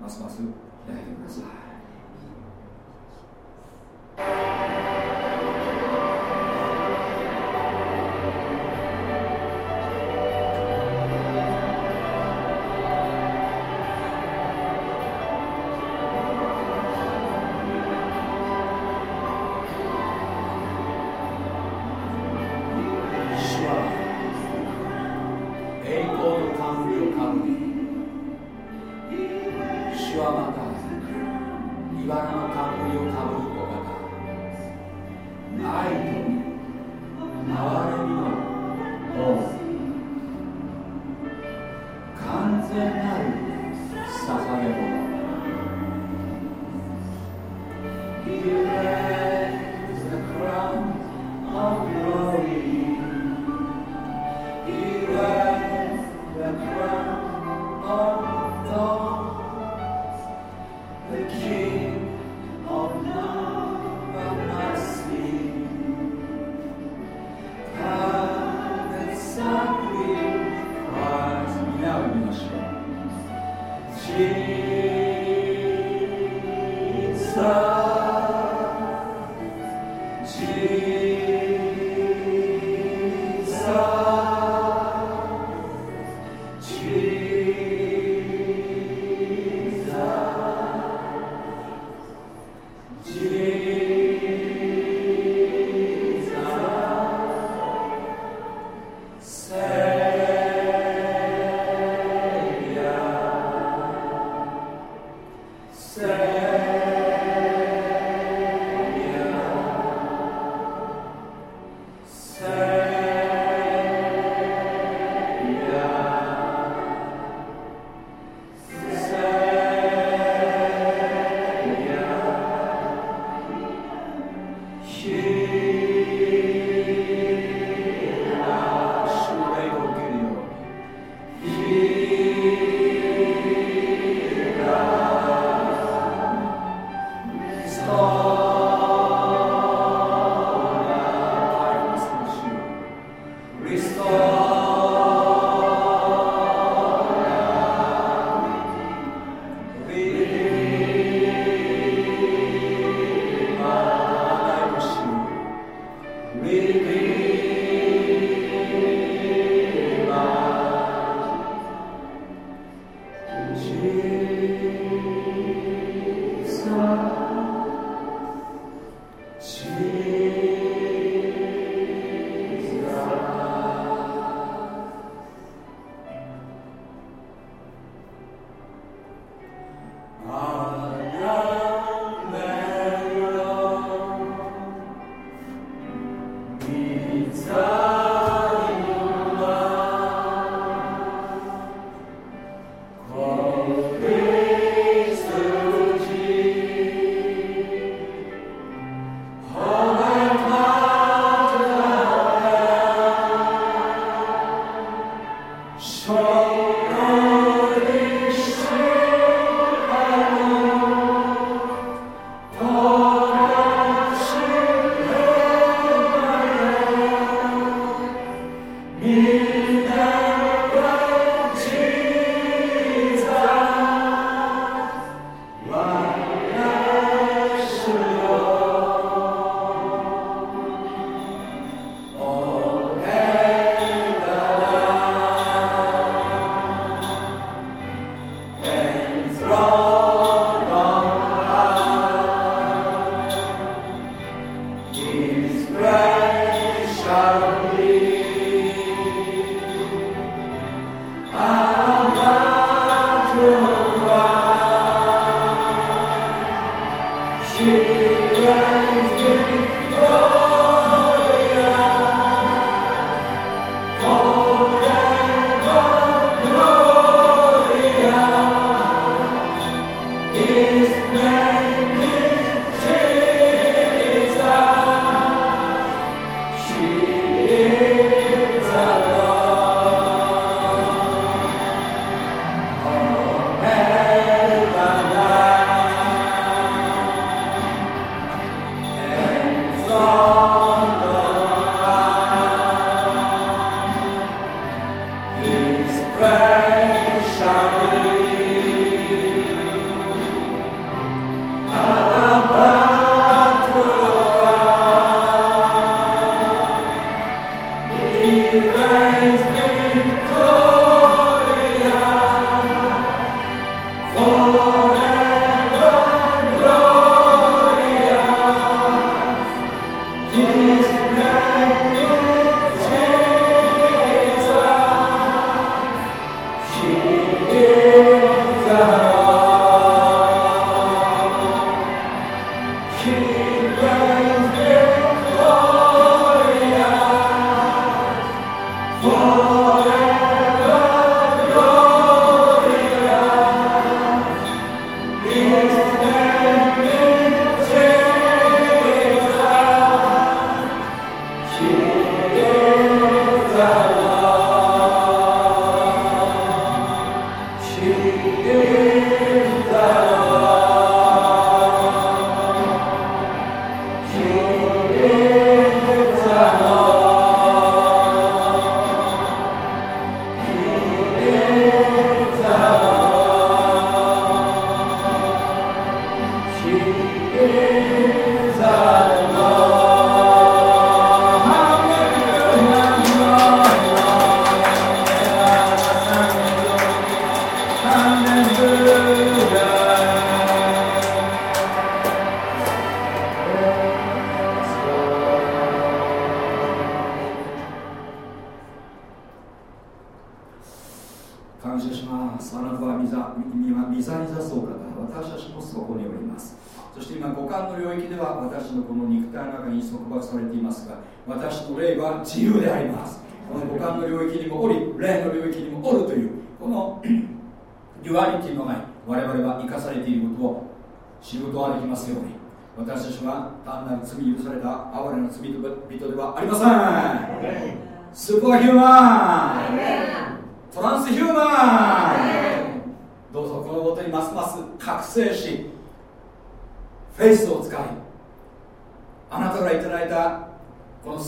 ますます開いてください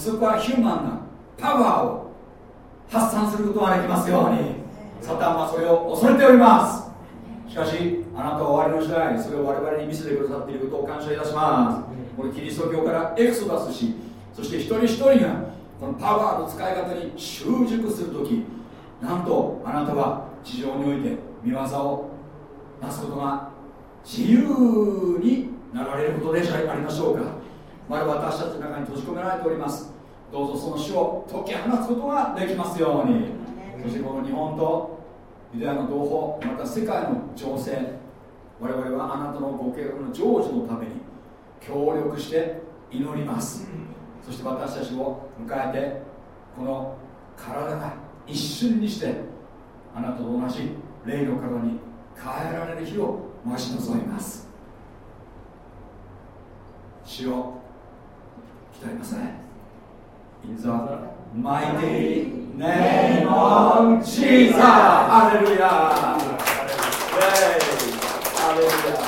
スーパーヒューマンなパワーを発散することができますように。サタンはそれを恐れております。しかしあなたは終わりの時代それを我々に見せてくださっていることを感謝いたします。これキリスト教からエクソダスしそして一人一人がこのパワーの使い方に習熟するときなんとあなたは地上において見業をなすことが自由になられることでしありましょうか。まだ私たちの中に閉じ込められておりますどうぞその死を解き放つことができますように。そしてこの日本とユダヤの同胞また世界の情勢我々はあなたのご計画の成就のために協力して祈ります。そして私たちを迎えてこの体が一瞬にしてあなたと同じ霊の体に変えられる日を待ち望みます。主を鍛えますね In the mighty name of Jesus ハレルヤ Hallelujah Thank you Lord